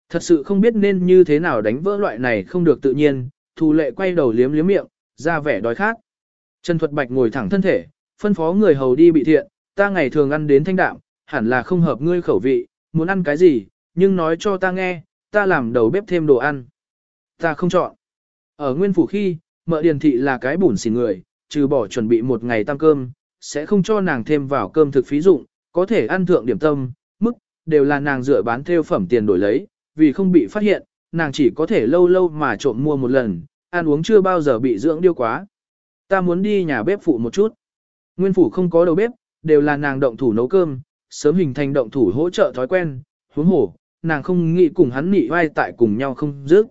S1: Thật sự không biết nên như thế nào đánh vỡ loại này không được tự nhiên, thu lệ quay đầu liếm liếm miệng, ra vẻ đói khát. Trần Thuật Bạch ngồi thẳng thân thể, phân phó người hầu đi bị thiện, ta ngày thường ăn đến thanh đạm, hẳn là không hợp ngươi khẩu vị, muốn ăn cái gì, nhưng nói cho ta nghe, ta làm đầu bếp thêm đồ ăn. Ta không chọn. Ở nguyên phủ khi, mợ điền thị là cái bùn xỉn người, trừ bỏ chuẩn bị một ngày tăng cơm, sẽ không cho nàng thêm vào cơm thực phí dụng, có thể ăn thượng điểm tâm, đều là nàng dựa bán theo phẩm tiền đổi lấy, vì không bị phát hiện, nàng chỉ có thể lâu lâu mà trộm mua một lần, ăn uống chưa bao giờ bị dưỡng điêu quá. Ta muốn đi nhà bếp phụ một chút. Nguyên phủ không có đầu bếp, đều là nàng động thủ nấu cơm, sớm hình thành động thủ hỗ trợ thói quen, huống hổ, nàng không nghĩ cùng hắn nị vai tại cùng nhau không dứt.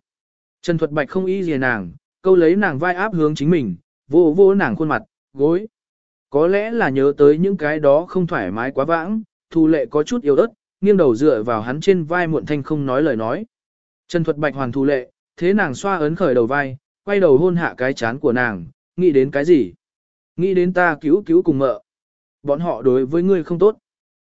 S1: Trần Thuật Bạch không ý gì nàng, câu lấy nàng vai áp hướng chính mình, vô vô nàng khuôn mặt, gối. Có lẽ là nhớ tới những cái đó không thoải mái quá vãng, Thu Lệ có chút yếu ớt, nghiêng đầu dựa vào hắn trên vai muộn thanh không nói lời nói. Trần Thuật Bạch hoàn Thu Lệ, thế nàng xoa ấn khởi đầu vai, quay đầu hôn hạ cái chán của nàng, nghĩ đến cái gì? Nghĩ đến ta cứu cứu cùng mợ. Bọn họ đối với ngươi không tốt.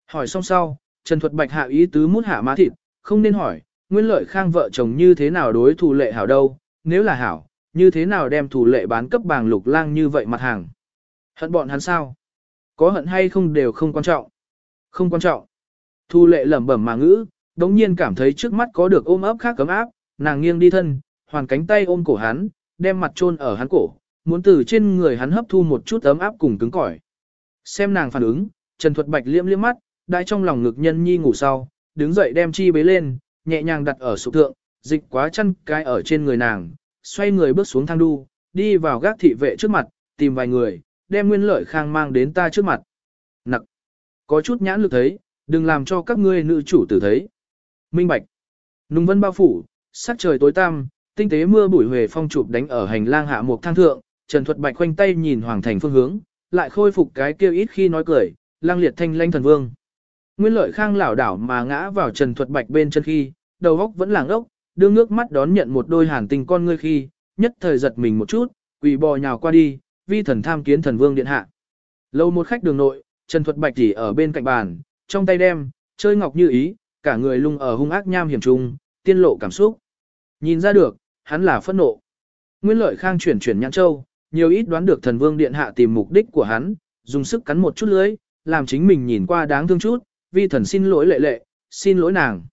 S1: Hỏi xong sau, Trần Thuật Bạch hạ ý tứ mút hạ má thịt, không nên hỏi, nguyên lợi khang vợ chồng như thế nào đối thù lệ hảo đâu, nếu là hảo, như thế nào đem thù lệ bán cấp bàng lục lang như vậy mặt hàng. Hận bọn hắn sao? Có hận hay không đều không quan trọng. Không quan trọng. Thu lệ lẩm bẩm mà ngữ, đống nhiên cảm thấy trước mắt có được ôm ấp khác cấm áp, nàng nghiêng đi thân, hoàn cánh tay ôm cổ hắn, đem mặt chôn ở hắn cổ, muốn từ trên người hắn hấp thu một chút ấm áp cùng cứng cỏi. Xem nàng phản ứng, Trần Thuật Bạch liễm liễm mắt, đại trong lòng ngực nhân nhi ngủ sau, đứng dậy đem chi bế lên, nhẹ nhàng đặt ở sụp thượng, dịch quá chân cái ở trên người nàng, xoay người bước xuống thang đu, đi vào gác thị vệ trước mặt, tìm vài người, đem nguyên lợi khang mang đến ta trước mặt. Nặc, có chút nhãn lực thấy, đừng làm cho các ngươi nữ chủ tử thấy. Minh bạch, nung vân bao phủ, sắc trời tối tăm, tinh tế mưa bụi huề phong chụp đánh ở hành lang hạ một thang thượng, Trần Thuật Bạch khoanh tay nhìn hoàng thành phương hướng, lại khôi phục cái kêu ít khi nói cười, lang liệt thanh lanh thần vương. Nguyên lợi khang lảo đảo mà ngã vào Trần Thuật Bạch bên chân khi, đầu góc vẫn làng ốc, đưa nước mắt đón nhận một đôi hàn tình con ngươi khi, nhất thời giật mình một chút, quỳ bò nhào qua đi, vi thần tham kiến thần vương điện hạ. Lâu một khách đường nội, Trần Thuật Bạch chỉ ở bên cạnh bàn, trong tay đem, chơi ngọc như ý, cả người lung ở hung ác nham hiểm trung, tiên lộ cảm xúc. Nhìn ra được, hắn là phẫn nộ. Nguyên lợi khang chuyển chuyển nhãn châu, nhiều ít đoán được thần vương điện hạ tìm mục đích của hắn, dùng sức cắn một chút lưới, làm chính mình nhìn qua đáng thương chút, vi thần xin lỗi lệ lệ, xin lỗi nàng.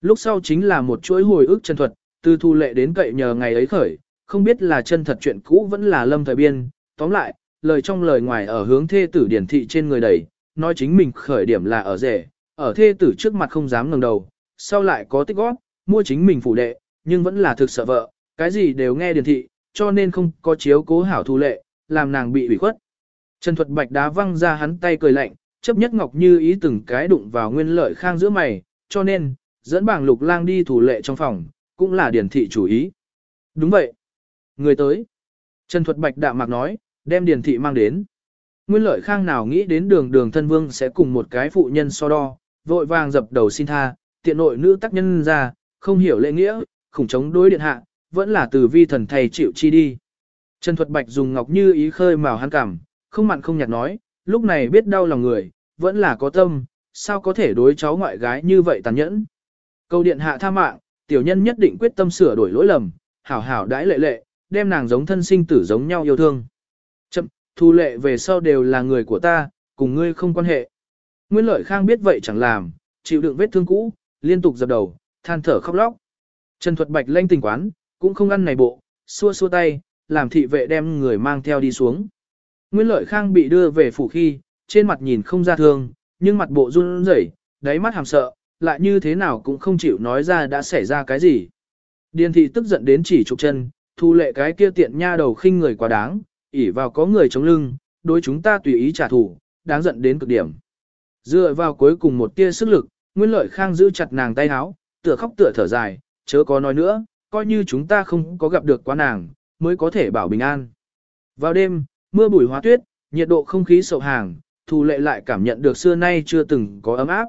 S1: Lúc sau chính là một chuỗi hồi ức chân thuật, từ thu lệ đến cậy nhờ ngày ấy khởi, không biết là chân thật chuyện cũ vẫn là lâm thời biên, tóm lại, lời trong lời ngoài ở hướng thê tử điển thị trên người đầy, nói chính mình khởi điểm là ở rể, ở thê tử trước mặt không dám ngẩng đầu, sau lại có tích góp, mua chính mình phủ đệ, nhưng vẫn là thực sợ vợ, cái gì đều nghe điển thị, cho nên không có chiếu cố hảo thu lệ, làm nàng bị ủy khuất. Trần Thuật Bạch đá văng ra hắn tay cười lạnh, chấp nhất ngọc như ý từng cái đụng vào nguyên lợi khang giữa mày, cho nên, dẫn bảng lục lang đi thủ lệ trong phòng, cũng là điển thị chủ ý. Đúng vậy. Người tới. Trần Thuật Bạch đạm mạc nói, đem điển thị mang đến. Nguyên lợi khang nào nghĩ đến đường đường thân vương sẽ cùng một cái phụ nhân so đo, vội vàng dập đầu xin tha, tiện nội nữ tác nhân ra, không hiểu lễ nghĩa, khủng chống đối điện hạ, vẫn là từ vi thần thầy chịu chi đi. Trần Thuật Bạch dùng ngọc như ý khơi màu hắn cảm, không mặn không nhạt nói, lúc này biết đau lòng người, vẫn là có tâm, sao có thể đối cháu ngoại gái như vậy tàn nhẫn. Câu điện hạ tha mạng, tiểu nhân nhất định quyết tâm sửa đổi lỗi lầm, hảo hảo đãi lệ lệ, đem nàng giống thân sinh tử giống nhau yêu thương. Thu lệ về sau đều là người của ta, cùng ngươi không quan hệ. Nguyên lợi khang biết vậy chẳng làm, chịu đựng vết thương cũ, liên tục dập đầu, than thở khóc lóc. Trần Thuật Bạch lanh tình quán, cũng không ăn này bộ, xua xua tay, làm thị vệ đem người mang theo đi xuống. Nguyên lợi khang bị đưa về phủ khi, trên mặt nhìn không ra thương, nhưng mặt bộ run rẩy, đáy mắt hàm sợ, lại như thế nào cũng không chịu nói ra đã xảy ra cái gì. Điền thị tức giận đến chỉ trục chân, thu lệ cái kia tiện nha đầu khinh người quá đáng, ỉ vào có người chống lưng, đối chúng ta tùy ý trả thù, đáng giận đến cực điểm. Dựa vào cuối cùng một tia sức lực, Nguyên Lợi Khang giữ chặt nàng tay áo, tựa khóc tựa thở dài, chớ có nói nữa, coi như chúng ta không có gặp được quá nàng, mới có thể bảo bình an. Vào đêm, mưa bụi hóa tuyết, nhiệt độ không khí sậu hàng, Thù Lệ lại cảm nhận được xưa nay chưa từng có ấm áp.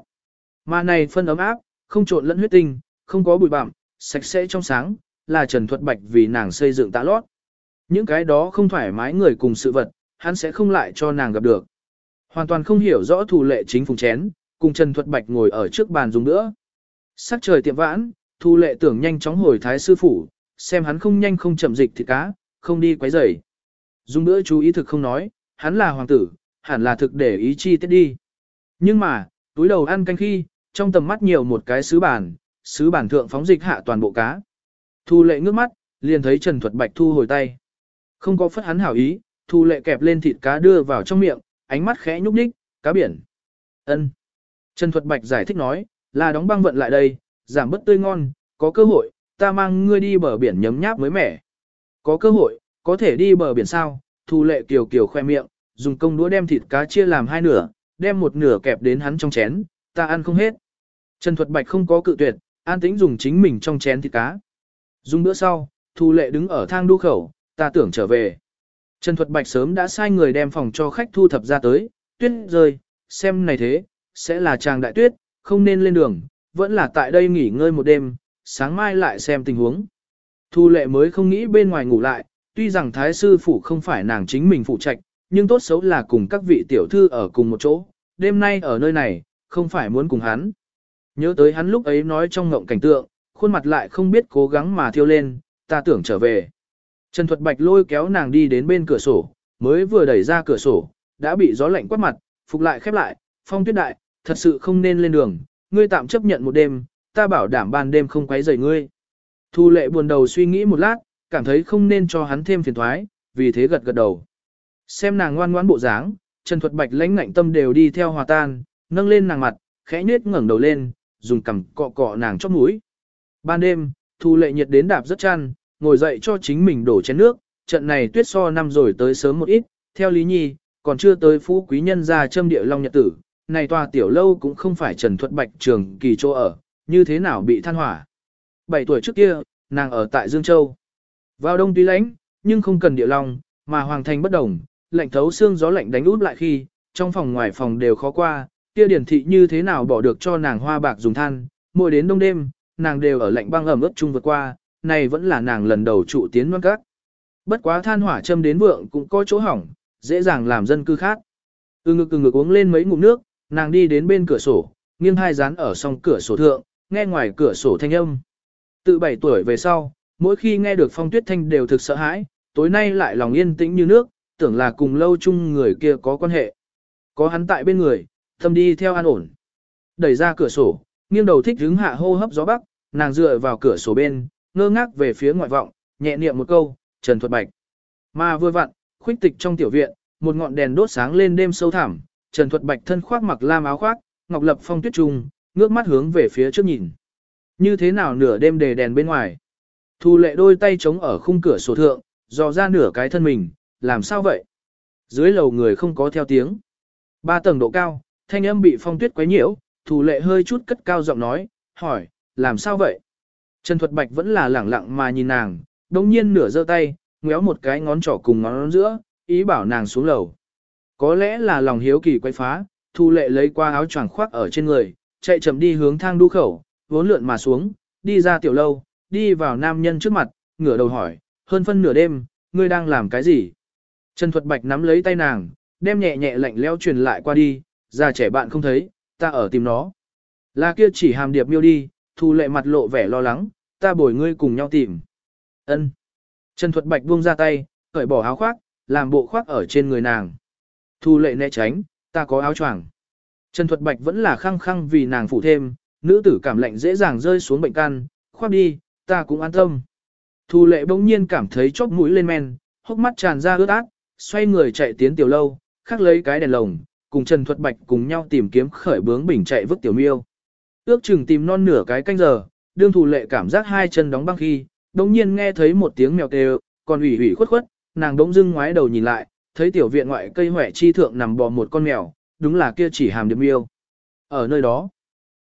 S1: Mà này phân ấm áp, không trộn lẫn huyết tinh, không có bụi bặm, sạch sẽ trong sáng, là Trần Thuật Bạch vì nàng xây dựng tạ lót. Những cái đó không thoải mái người cùng sự vật, hắn sẽ không lại cho nàng gặp được. Hoàn toàn không hiểu rõ thủ lệ chính phùng chén, cùng Trần Thuật Bạch ngồi ở trước bàn dùng nữa. Sắc trời tiệm vãn, thu lệ tưởng nhanh chóng hồi thái sư phủ, xem hắn không nhanh không chậm dịch thịt cá, không đi quấy rầy. Dùng nữa chú ý thực không nói, hắn là hoàng tử, hẳn là thực để ý chi tiết đi. Nhưng mà, túi đầu ăn canh khi, trong tầm mắt nhiều một cái sứ bản, sứ bản thượng phóng dịch hạ toàn bộ cá. Thu lệ ngước mắt, liền thấy Trần Thuật Bạch thu hồi tay. Không có phất hắn hảo ý, thu lệ kẹp lên thịt cá đưa vào trong miệng, ánh mắt khẽ nhúc nhích, cá biển. ân Trần Thuật Bạch giải thích nói, là đóng băng vận lại đây, giảm bớt tươi ngon, có cơ hội, ta mang ngươi đi bờ biển nhấm nháp mới mẻ. Có cơ hội, có thể đi bờ biển sao, thu lệ kiều kiều khoe miệng, dùng công đũa đem thịt cá chia làm hai nửa, đem một nửa kẹp đến hắn trong chén, ta ăn không hết. Trần Thuật Bạch không có cự tuyệt, an tĩnh dùng chính mình trong chén thịt cá. Dùng bữa sau, Thu Lệ đứng ở thang đu khẩu, ta tưởng trở về. Trần Thuật Bạch sớm đã sai người đem phòng cho khách thu thập ra tới, tuyết rơi, xem này thế, sẽ là chàng đại tuyết, không nên lên đường, vẫn là tại đây nghỉ ngơi một đêm, sáng mai lại xem tình huống. Thu lệ mới không nghĩ bên ngoài ngủ lại, tuy rằng thái sư phủ không phải nàng chính mình phụ trách, nhưng tốt xấu là cùng các vị tiểu thư ở cùng một chỗ, đêm nay ở nơi này, không phải muốn cùng hắn. Nhớ tới hắn lúc ấy nói trong ngộng cảnh tượng, khuôn mặt lại không biết cố gắng mà thiêu lên, ta tưởng trở về. Trần Thuật Bạch lôi kéo nàng đi đến bên cửa sổ, mới vừa đẩy ra cửa sổ, đã bị gió lạnh quát mặt, phục lại khép lại, phong tuyết đại, thật sự không nên lên đường, ngươi tạm chấp nhận một đêm, ta bảo đảm ban đêm không quấy rầy ngươi. Thu lệ buồn đầu suy nghĩ một lát, cảm thấy không nên cho hắn thêm phiền thoái, vì thế gật gật đầu. Xem nàng ngoan ngoãn bộ dáng, Trần Thuật Bạch lãnh ngạnh tâm đều đi theo hòa tan, nâng lên nàng mặt, khẽ nết ngẩng đầu lên, dùng cằm cọ cọ nàng chóp mũi. Ban đêm, Thu lệ nhiệt đến đạp rất chăn, ngồi dậy cho chính mình đổ chén nước, trận này tuyết so năm rồi tới sớm một ít, theo Lý Nhi, còn chưa tới phú quý nhân ra châm địa long nhật tử, này tòa tiểu lâu cũng không phải Trần Thuật Bạch trường kỳ chỗ ở, như thế nào bị than hỏa. 7 tuổi trước kia, nàng ở tại Dương Châu. Vào đông tuy lạnh, nhưng không cần địa long, mà hoàng thành bất đồng, lạnh thấu xương gió lạnh đánh út lại khi, trong phòng ngoài phòng đều khó qua, kia điển thị như thế nào bỏ được cho nàng hoa bạc dùng than, mỗi đến đông đêm, nàng đều ở lạnh băng ẩm ướt chung vượt qua, này vẫn là nàng lần đầu trụ tiến loan các. Bất quá than hỏa châm đến vượng cũng có chỗ hỏng, dễ dàng làm dân cư khác. từ ngực từ ngực uống lên mấy ngụm nước, nàng đi đến bên cửa sổ, nghiêng hai dán ở song cửa sổ thượng, nghe ngoài cửa sổ thanh âm. Từ 7 tuổi về sau, mỗi khi nghe được phong tuyết thanh đều thực sợ hãi, tối nay lại lòng yên tĩnh như nước, tưởng là cùng lâu chung người kia có quan hệ. Có hắn tại bên người, thâm đi theo an ổn. Đẩy ra cửa sổ, nghiêng đầu thích hứng hạ hô hấp gió bắc, nàng dựa vào cửa sổ bên, ngơ ngác về phía ngoại vọng, nhẹ niệm một câu, Trần Thuật Bạch. Mà vừa vặn, khuyết tịch trong tiểu viện, một ngọn đèn đốt sáng lên đêm sâu thẳm, Trần Thuật Bạch thân khoác mặc lam áo khoác, ngọc lập phong tuyết trung, ngước mắt hướng về phía trước nhìn. Như thế nào nửa đêm đề đèn bên ngoài? Thu lệ đôi tay chống ở khung cửa sổ thượng, dò ra nửa cái thân mình, làm sao vậy? Dưới lầu người không có theo tiếng. Ba tầng độ cao, thanh âm bị phong tuyết quấy nhiễu, thủ lệ hơi chút cất cao giọng nói, hỏi, làm sao vậy? Trần Thuật Bạch vẫn là lẳng lặng mà nhìn nàng, đồng nhiên nửa giơ tay, ngéo một cái ngón trỏ cùng ngón giữa, ý bảo nàng xuống lầu. Có lẽ là lòng hiếu kỳ quay phá, Thu Lệ lấy qua áo choàng khoác ở trên người, chạy chậm đi hướng thang đu khẩu, vốn lượn mà xuống, đi ra tiểu lâu, đi vào nam nhân trước mặt, ngửa đầu hỏi, hơn phân nửa đêm, ngươi đang làm cái gì? Trần Thuật Bạch nắm lấy tay nàng, đem nhẹ nhẹ lạnh leo truyền lại qua đi, già trẻ bạn không thấy, ta ở tìm nó. Là kia chỉ hàm điệp miêu đi, thu lệ mặt lộ vẻ lo lắng, ta bồi ngươi cùng nhau tìm. Ân. Trần Thuật Bạch buông ra tay, cởi bỏ áo khoác, làm bộ khoác ở trên người nàng. Thu lệ né tránh, ta có áo choàng. Trần Thuật Bạch vẫn là khăng khăng vì nàng phụ thêm, nữ tử cảm lạnh dễ dàng rơi xuống bệnh căn, khoác đi, ta cũng an tâm. Thu lệ bỗng nhiên cảm thấy chóp mũi lên men, hốc mắt tràn ra ướt át, xoay người chạy tiến tiểu lâu, khắc lấy cái đèn lồng, cùng Trần Thuật Bạch cùng nhau tìm kiếm khởi bướng bình chạy vứt tiểu miêu. Ước chừng tìm non nửa cái canh giờ, đương thủ lệ cảm giác hai chân đóng băng khi, đồng nhiên nghe thấy một tiếng mèo kêu, còn ủy ủy khuất khuất, nàng đống dưng ngoái đầu nhìn lại, thấy tiểu viện ngoại cây hỏe chi thượng nằm bò một con mèo, đúng là kia chỉ hàm điệp miêu. Ở nơi đó,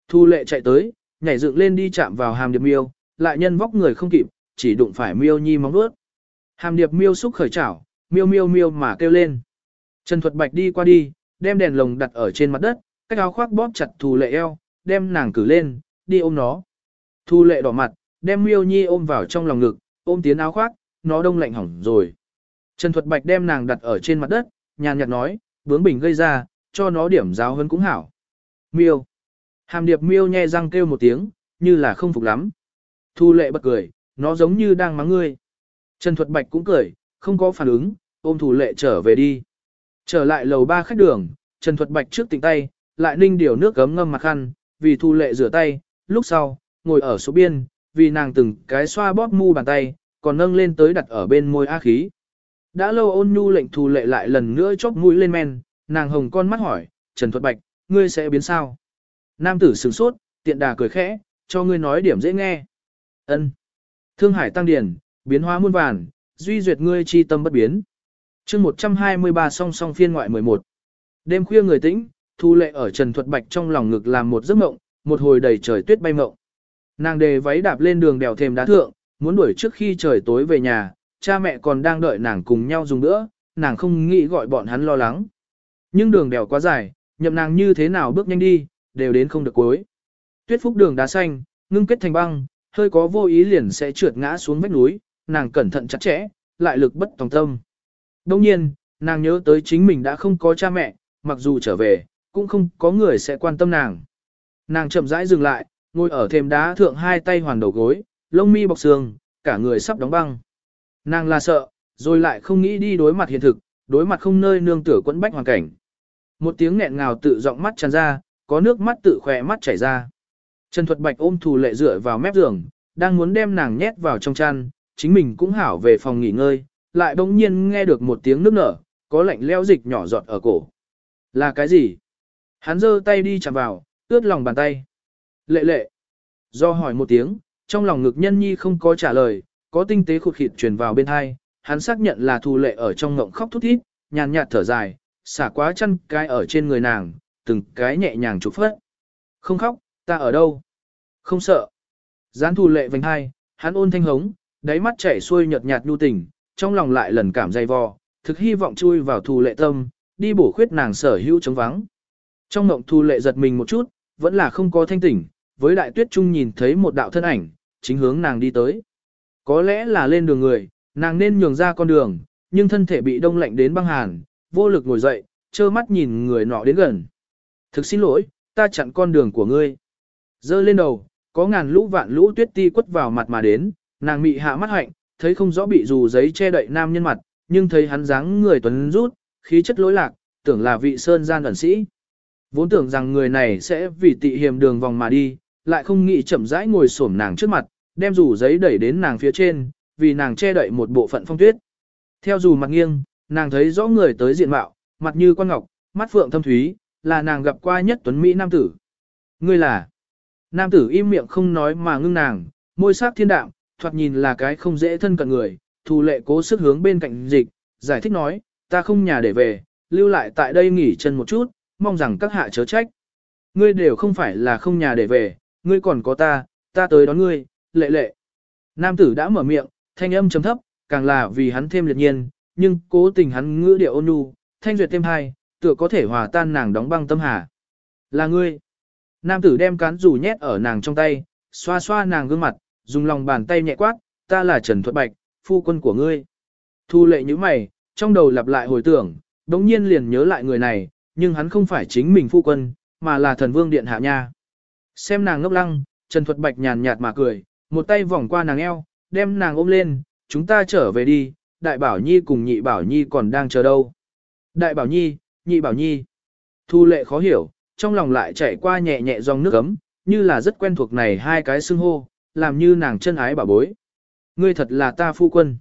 S1: thu lệ chạy tới, nhảy dựng lên đi chạm vào hàm điệp miêu, lại nhân vóc người không kịp, chỉ đụng phải miêu nhi móng vuốt. Hàm điệp miêu xúc khởi chảo, miêu miêu miêu mà kêu lên. Trần Thuật Bạch đi qua đi, đem đèn lồng đặt ở trên mặt đất, cách áo khoác bóp chặt thù lệ eo, đem nàng cử lên, đi ôm nó. Thu lệ đỏ mặt, đem miêu nhi ôm vào trong lòng ngực, ôm tiến áo khoác, nó đông lạnh hỏng rồi. Trần Thuật Bạch đem nàng đặt ở trên mặt đất, nhàn nhạt nói, bướng bình gây ra, cho nó điểm giáo hơn cũng hảo. Miêu. Hàm điệp miêu nhe răng kêu một tiếng, như là không phục lắm. Thu lệ bật cười, nó giống như đang mắng ngươi. Trần Thuật Bạch cũng cười, không có phản ứng, ôm thủ lệ trở về đi. Trở lại lầu ba khách đường, Trần Thuật Bạch trước tỉnh tay, lại ninh điều nước gấm ngâm mặt khăn, vì thu lệ rửa tay, lúc sau, ngồi ở số biên, vì nàng từng cái xoa bóp mu bàn tay, còn nâng lên tới đặt ở bên môi á khí. Đã lâu ôn nhu lệnh thu lệ lại lần nữa chóp mũi lên men, nàng hồng con mắt hỏi, Trần Thuật Bạch, ngươi sẽ biến sao? Nam tử sửng sốt, tiện đà cười khẽ, cho ngươi nói điểm dễ nghe. Ân. Thương hải tăng điển, biến hóa muôn vàn, duy duyệt ngươi chi tâm bất biến. chương 123 song song phiên ngoại 11. Đêm khuya người tĩnh, thu lệ ở Trần Thuật Bạch trong lòng ngực làm một giấc mộng, một hồi đầy trời tuyết bay mộng. Nàng đề váy đạp lên đường đèo thềm đá thượng, muốn đuổi trước khi trời tối về nhà, cha mẹ còn đang đợi nàng cùng nhau dùng nữa, nàng không nghĩ gọi bọn hắn lo lắng. Nhưng đường đèo quá dài, nhậm nàng như thế nào bước nhanh đi, đều đến không được cuối. Tuyết phúc đường đá xanh, ngưng kết thành băng, hơi có vô ý liền sẽ trượt ngã xuống vách núi, nàng cẩn thận chặt chẽ, lại lực bất tòng tâm. Đồng nhiên, nàng nhớ tới chính mình đã không có cha mẹ, mặc dù trở về, cũng không có người sẽ quan tâm nàng. Nàng chậm rãi dừng lại, ngồi ở thềm đá thượng hai tay hoàn đầu gối, lông mi bọc xương, cả người sắp đóng băng. Nàng là sợ, rồi lại không nghĩ đi đối mặt hiện thực, đối mặt không nơi nương tựa quẫn bách hoàn cảnh. Một tiếng nghẹn ngào tự giọng mắt tràn ra, có nước mắt tự khỏe mắt chảy ra. Trần Thuật Bạch ôm thù lệ dựa vào mép giường, đang muốn đem nàng nhét vào trong chăn, chính mình cũng hảo về phòng nghỉ ngơi, lại bỗng nhiên nghe được một tiếng nước nở, có lạnh leo dịch nhỏ giọt ở cổ. Là cái gì? Hắn giơ tay đi chạm vào, ướt lòng bàn tay. Lệ lệ. Do hỏi một tiếng, trong lòng ngực nhân nhi không có trả lời, có tinh tế khụt khịt truyền vào bên hai, hắn xác nhận là thù lệ ở trong ngộng khóc thút thít, nhàn nhạt thở dài, xả quá chân cái ở trên người nàng, từng cái nhẹ nhàng chụp phất. Không khóc, ta ở đâu? Không sợ. Gián thù lệ vành hai, hắn ôn thanh hống, đáy mắt chảy xuôi nhợt nhạt nhu tình, trong lòng lại lần cảm dày vò, thực hy vọng chui vào thù lệ tâm, đi bổ khuyết nàng sở hữu chống vắng. Trong ngộng thu lệ giật mình một chút, vẫn là không có thanh tỉnh, với đại tuyết trung nhìn thấy một đạo thân ảnh, chính hướng nàng đi tới. Có lẽ là lên đường người, nàng nên nhường ra con đường, nhưng thân thể bị đông lạnh đến băng hàn, vô lực ngồi dậy, trơ mắt nhìn người nọ đến gần. Thực xin lỗi, ta chặn con đường của ngươi. Dơ lên đầu, có ngàn lũ vạn lũ tuyết ti quất vào mặt mà đến, nàng mị hạ mắt hạnh, thấy không rõ bị dù giấy che đậy nam nhân mặt, nhưng thấy hắn dáng người tuấn rút, khí chất lối lạc, tưởng là vị sơn gian ẩn sĩ. Vốn tưởng rằng người này sẽ vì tị hiềm đường vòng mà đi, lại không nghĩ chậm rãi ngồi xổm nàng trước mặt, đem rủ giấy đẩy đến nàng phía trên, vì nàng che đậy một bộ phận phong tuyết. Theo dù mặt nghiêng, nàng thấy rõ người tới diện mạo, mặt như quan ngọc, mắt phượng thâm thúy, là nàng gặp qua nhất tuấn Mỹ nam tử. Ngươi là? Nam tử im miệng không nói mà ngưng nàng, môi sắc thiên đạm, thoạt nhìn là cái không dễ thân cận người, thù lệ cố sức hướng bên cạnh dịch, giải thích nói, ta không nhà để về, lưu lại tại đây nghỉ chân một chút, mong rằng các hạ chớ trách. Ngươi đều không phải là không nhà để về, ngươi còn có ta, ta tới đón ngươi, lệ lệ. Nam tử đã mở miệng, thanh âm chấm thấp, càng là vì hắn thêm liệt nhiên, nhưng cố tình hắn ngữ điệu ôn nhu, thanh duyệt thêm hai, tựa có thể hòa tan nàng đóng băng tâm hà. Là ngươi. Nam tử đem cán rủ nhét ở nàng trong tay, xoa xoa nàng gương mặt, dùng lòng bàn tay nhẹ quát, ta là Trần Thuật Bạch, phu quân của ngươi. Thu lệ như mày, trong đầu lặp lại hồi tưởng, đống nhiên liền nhớ lại người này, nhưng hắn không phải chính mình phu quân, mà là thần vương điện hạ nha. Xem nàng ngốc lăng, Trần Thuật Bạch nhàn nhạt mà cười, một tay vòng qua nàng eo, đem nàng ôm lên, chúng ta trở về đi, đại bảo nhi cùng nhị bảo nhi còn đang chờ đâu. Đại bảo nhi, nhị bảo nhi. Thu lệ khó hiểu, trong lòng lại chạy qua nhẹ nhẹ dòng nước ấm, như là rất quen thuộc này hai cái xưng hô, làm như nàng chân ái bảo bối. Ngươi thật là ta phu quân.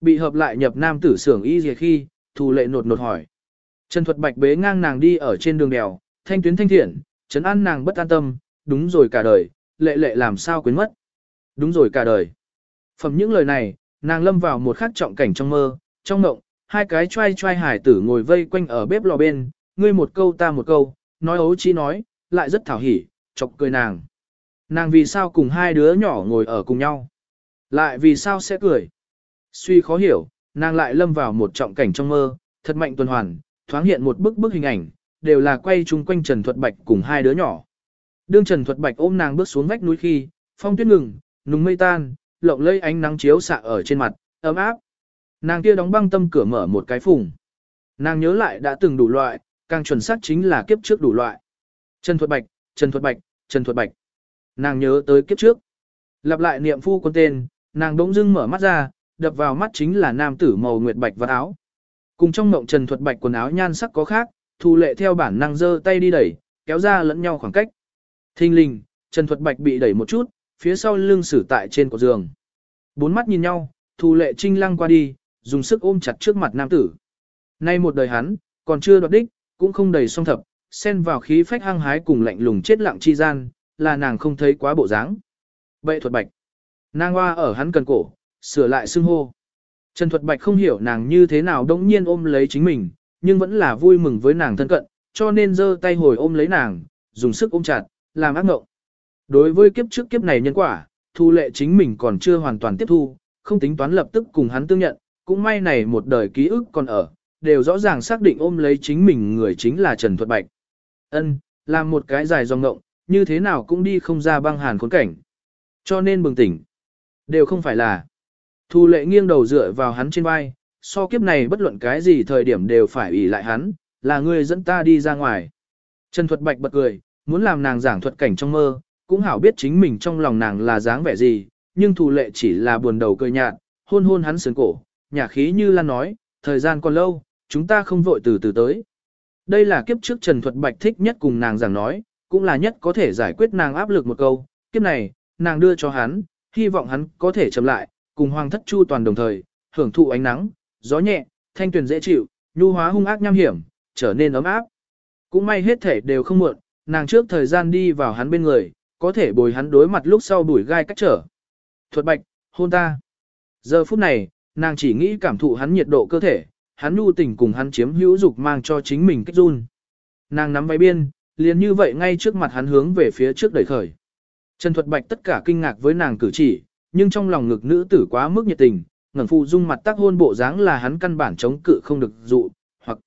S1: Bị hợp lại nhập nam tử sưởng y gì khi, thu lệ nột nột hỏi. Trần thuật bạch bế ngang nàng đi ở trên đường đèo, thanh tuyến thanh thiện, trấn an nàng bất an tâm, đúng rồi cả đời, lệ lệ làm sao quên mất. Đúng rồi cả đời. Phẩm những lời này, nàng lâm vào một khắc trọng cảnh trong mơ, trong ngộng, hai cái trai trai hải tử ngồi vây quanh ở bếp lò bên, ngươi một câu ta một câu, nói ấu chi nói, lại rất thảo hỉ, chọc cười nàng. Nàng vì sao cùng hai đứa nhỏ ngồi ở cùng nhau? Lại vì sao sẽ cười? Suy khó hiểu, nàng lại lâm vào một trọng cảnh trong mơ, thật mạnh tuần hoàn, thoáng hiện một bức bức hình ảnh, đều là quay chung quanh Trần Thuật Bạch cùng hai đứa nhỏ. Đương Trần Thuật Bạch ôm nàng bước xuống vách núi khi, phong tuyết ngừng, nùng mây tan, lộng lây ánh nắng chiếu xạ ở trên mặt, ấm áp. Nàng kia đóng băng tâm cửa mở một cái phùng. Nàng nhớ lại đã từng đủ loại, càng chuẩn xác chính là kiếp trước đủ loại. Trần Thuật Bạch, Trần Thuật Bạch, Trần Thuật Bạch. Nàng nhớ tới kiếp trước. Lặp lại niệm phu con tên, nàng đống dưng mở mắt ra, đập vào mắt chính là nam tử màu nguyệt bạch và áo. Cùng trong mộng Trần Thuật Bạch quần áo nhan sắc có khác, Thu Lệ theo bản năng giơ tay đi đẩy, kéo ra lẫn nhau khoảng cách. Thinh linh, Trần Thuật Bạch bị đẩy một chút, phía sau lưng xử tại trên cột giường. Bốn mắt nhìn nhau, Thu Lệ trinh lăng qua đi, dùng sức ôm chặt trước mặt nam tử. Nay một đời hắn, còn chưa đoạt đích, cũng không đầy song thập, xen vào khí phách hăng hái cùng lạnh lùng chết lặng chi gian, là nàng không thấy quá bộ dáng. Bệ thuật bạch. Nàng hoa ở hắn cần cổ, sửa lại xưng hô. Trần thuật bạch không hiểu nàng như thế nào đống nhiên ôm lấy chính mình, nhưng vẫn là vui mừng với nàng thân cận, cho nên giơ tay hồi ôm lấy nàng, dùng sức ôm chặt, làm ác ngộng. Đối với kiếp trước kiếp này nhân quả, thu lệ chính mình còn chưa hoàn toàn tiếp thu, không tính toán lập tức cùng hắn tương nhận, cũng may này một đời ký ức còn ở, đều rõ ràng xác định ôm lấy chính mình người chính là Trần Thuật Bạch. Ân, làm một cái dài dòng ngộng, như thế nào cũng đi không ra băng hàn khốn cảnh. Cho nên bừng tỉnh. Đều không phải là. Thu lệ nghiêng đầu dựa vào hắn trên vai, so kiếp này bất luận cái gì thời điểm đều phải ủy lại hắn, là ngươi dẫn ta đi ra ngoài. Trần Thuật Bạch bật cười, muốn làm nàng giảng thuật cảnh trong mơ, cũng hảo biết chính mình trong lòng nàng là dáng vẻ gì, nhưng Thu lệ chỉ là buồn đầu cười nhạt, hôn hôn hắn sườn cổ, nhà khí như lan nói, thời gian còn lâu, chúng ta không vội từ từ tới. Đây là kiếp trước Trần Thuật Bạch thích nhất cùng nàng giảng nói, cũng là nhất có thể giải quyết nàng áp lực một câu, kiếp này, nàng đưa cho hắn, hy vọng hắn có thể chậm lại, cùng hoàng thất chu toàn đồng thời, hưởng thụ ánh nắng, gió nhẹ, thanh tuyền dễ chịu, nhu hóa hung ác nham hiểm, trở nên ấm áp. Cũng may hết thể đều không muộn, nàng trước thời gian đi vào hắn bên người, có thể bồi hắn đối mặt lúc sau bùi gai cách trở. Thuật bạch, hôn ta. Giờ phút này, nàng chỉ nghĩ cảm thụ hắn nhiệt độ cơ thể, hắn nhu tình cùng hắn chiếm hữu dục mang cho chính mình cách run. Nàng nắm váy biên, liền như vậy ngay trước mặt hắn hướng về phía trước đẩy khởi. Trần Thuật Bạch tất cả kinh ngạc với nàng cử chỉ, nhưng trong lòng ngực nữ tử quá mức nhiệt tình, ngẩng phụ dung mặt tác hôn bộ dáng là hắn căn bản chống cự không được dụ, hoặc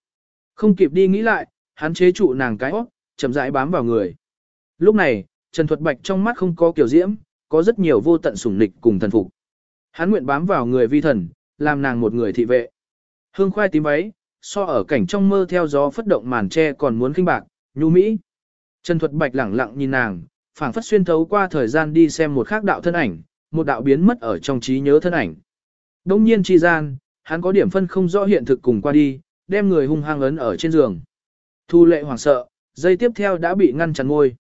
S1: không kịp đi nghĩ lại, hắn chế trụ nàng cái óc, chậm rãi bám vào người. Lúc này, Trần Thuật Bạch trong mắt không có kiểu diễm, có rất nhiều vô tận sủng nịch cùng thần phục. Hắn nguyện bám vào người vi thần, làm nàng một người thị vệ. Hương khoai tím váy, so ở cảnh trong mơ theo gió phất động màn tre còn muốn kinh bạc, nhu mỹ. Trần Thuật Bạch lẳng lặng nhìn nàng, phảng phất xuyên thấu qua thời gian đi xem một khác đạo thân ảnh, một đạo biến mất ở trong trí nhớ thân ảnh. Đông nhiên chi gian, hắn có điểm phân không rõ hiện thực cùng qua đi, đem người hung hăng ấn ở trên giường. Thu lệ hoảng sợ, dây tiếp theo đã bị ngăn chặn ngôi.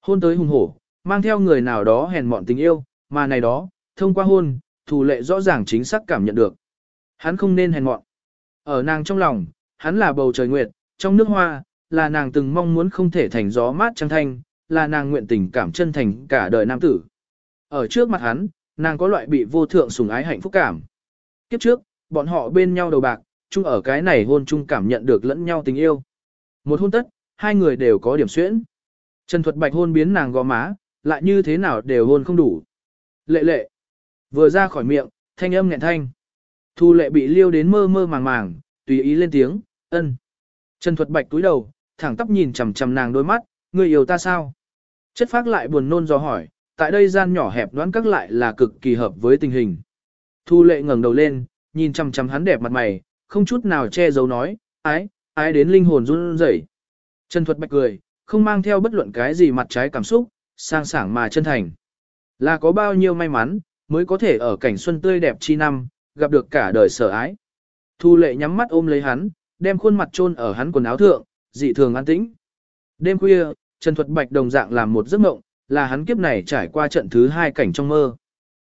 S1: Hôn tới hung hổ, mang theo người nào đó hèn mọn tình yêu, mà này đó, thông qua hôn, thu lệ rõ ràng chính xác cảm nhận được. Hắn không nên hèn mọn. Ở nàng trong lòng, hắn là bầu trời nguyệt, trong nước hoa, là nàng từng mong muốn không thể thành gió mát trăng thanh, là nàng nguyện tình cảm chân thành cả đời nam tử. Ở trước mặt hắn, nàng có loại bị vô thượng sủng ái hạnh phúc cảm. Kiếp trước, bọn họ bên nhau đầu bạc, chung ở cái này hôn chung cảm nhận được lẫn nhau tình yêu. Một hôn tất, hai người đều có điểm xuyễn. Trần Thuật Bạch hôn biến nàng gò má, lại như thế nào đều hôn không đủ. Lệ lệ. Vừa ra khỏi miệng, thanh âm nghẹn thanh. Thu lệ bị liêu đến mơ mơ màng màng, tùy ý lên tiếng, ân. Trần Thuật Bạch túi đầu, thẳng tóc nhìn chằm chằm nàng đôi mắt, người yêu ta sao? Chất phác lại buồn nôn do hỏi, tại đây gian nhỏ hẹp đoán các lại là cực kỳ hợp với tình hình. Thu lệ ngẩng đầu lên, nhìn chăm chăm hắn đẹp mặt mày, không chút nào che giấu nói, ái, ái đến linh hồn run rẩy. Trần Thuật Bạch cười, không mang theo bất luận cái gì mặt trái cảm xúc, sang sảng mà chân thành. Là có bao nhiêu may mắn, mới có thể ở cảnh xuân tươi đẹp chi năm, gặp được cả đời sở ái. Thu lệ nhắm mắt ôm lấy hắn, đem khuôn mặt chôn ở hắn quần áo thượng, dị thường an tĩnh. Đêm khuya, Trần Thuật Bạch đồng dạng làm một giấc mộng, là hắn kiếp này trải qua trận thứ hai cảnh trong mơ.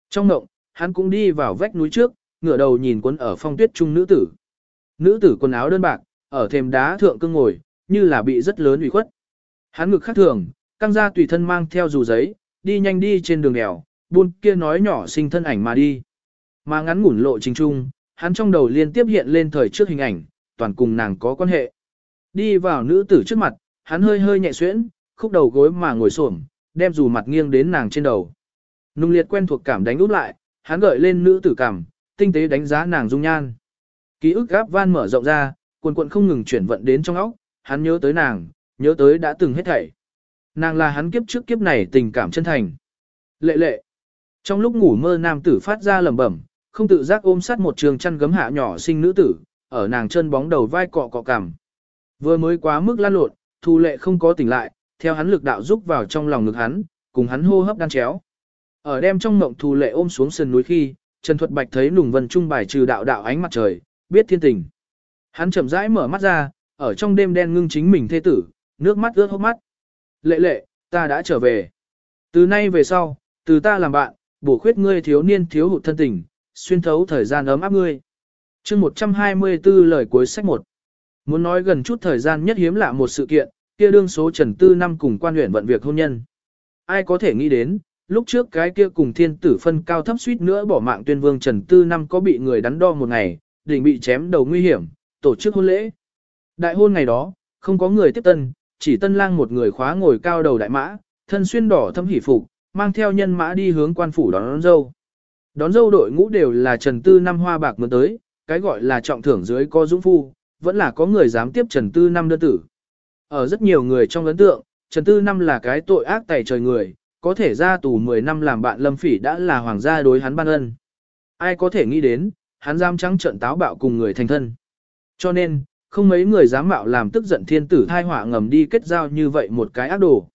S1: Trong mộng, hắn cũng đi vào vách núi trước, ngửa đầu nhìn quấn ở phong tuyết trung nữ tử. Nữ tử quần áo đơn bạc, ở thềm đá thượng cương ngồi, như là bị rất lớn ủy khuất. Hắn ngực khác thường, căng ra tùy thân mang theo dù giấy, đi nhanh đi trên đường đèo, buôn kia nói nhỏ sinh thân ảnh mà đi. Mà ngắn ngủn lộ trình trung, hắn trong đầu liên tiếp hiện lên thời trước hình ảnh, toàn cùng nàng có quan hệ. Đi vào nữ tử trước mặt, hắn hơi hơi nhẹ xuyễn, khúc đầu gối mà ngồi xổm, đem dù mặt nghiêng đến nàng trên đầu. Nung liệt quen thuộc cảm đánh út lại, hắn gợi lên nữ tử cảm, tinh tế đánh giá nàng dung nhan. Ký ức gáp van mở rộng ra, cuộn cuộn không ngừng chuyển vận đến trong óc, hắn nhớ tới nàng, nhớ tới đã từng hết thảy. Nàng là hắn kiếp trước kiếp này tình cảm chân thành. Lệ lệ. Trong lúc ngủ mơ nam tử phát ra lẩm bẩm, không tự giác ôm sát một trường chăn gấm hạ nhỏ sinh nữ tử, ở nàng chân bóng đầu vai cọ cọ cằm. Vừa mới quá mức lan lộn, thu lệ không có tỉnh lại, theo hắn lực đạo rúc vào trong lòng ngực hắn, cùng hắn hô hấp đan chéo. Ở đêm trong ngộng thù lệ ôm xuống sườn núi khi, Trần Thuật Bạch thấy nùng vân trung bài trừ đạo đạo ánh mặt trời, biết thiên tình. Hắn chậm rãi mở mắt ra, ở trong đêm đen ngưng chính mình thê tử, nước mắt ướt hốc mắt. Lệ lệ, ta đã trở về. Từ nay về sau, từ ta làm bạn, bổ khuyết ngươi thiếu niên thiếu hụt thân tình, xuyên thấu thời gian ấm áp ngươi. chương 124 lời cuối sách 1. Muốn nói gần chút thời gian nhất hiếm lạ một sự kiện, kia đương số Trần Tư năm cùng quan huyện vận việc hôn nhân. Ai có thể nghĩ đến, lúc trước cái kia cùng thiên tử phân cao thấp suýt nữa bỏ mạng tuyên vương Trần Tư năm có bị người đắn đo một ngày, định bị chém đầu nguy hiểm, tổ chức hôn lễ. Đại hôn ngày đó, không có người tiếp tân, chỉ tân lang một người khóa ngồi cao đầu đại mã, thân xuyên đỏ thâm hỉ phục, mang theo nhân mã đi hướng quan phủ đón, đón dâu. Đón dâu đội ngũ đều là Trần Tư năm hoa bạc mượn tới, cái gọi là trọng thưởng dưới có dũng phu, vẫn là có người dám tiếp Trần Tư năm đơn tử. Ở rất nhiều người trong ấn tượng, Trần Tư năm là cái tội ác tày trời người, có thể ra tù 10 năm làm bạn Lâm Phỉ đã là hoàng gia đối hắn ban ân. Ai có thể nghĩ đến, hắn dám trắng trận táo bạo cùng người thành thân. Cho nên, không mấy người dám mạo làm tức giận thiên tử thai họa ngầm đi kết giao như vậy một cái ác đồ.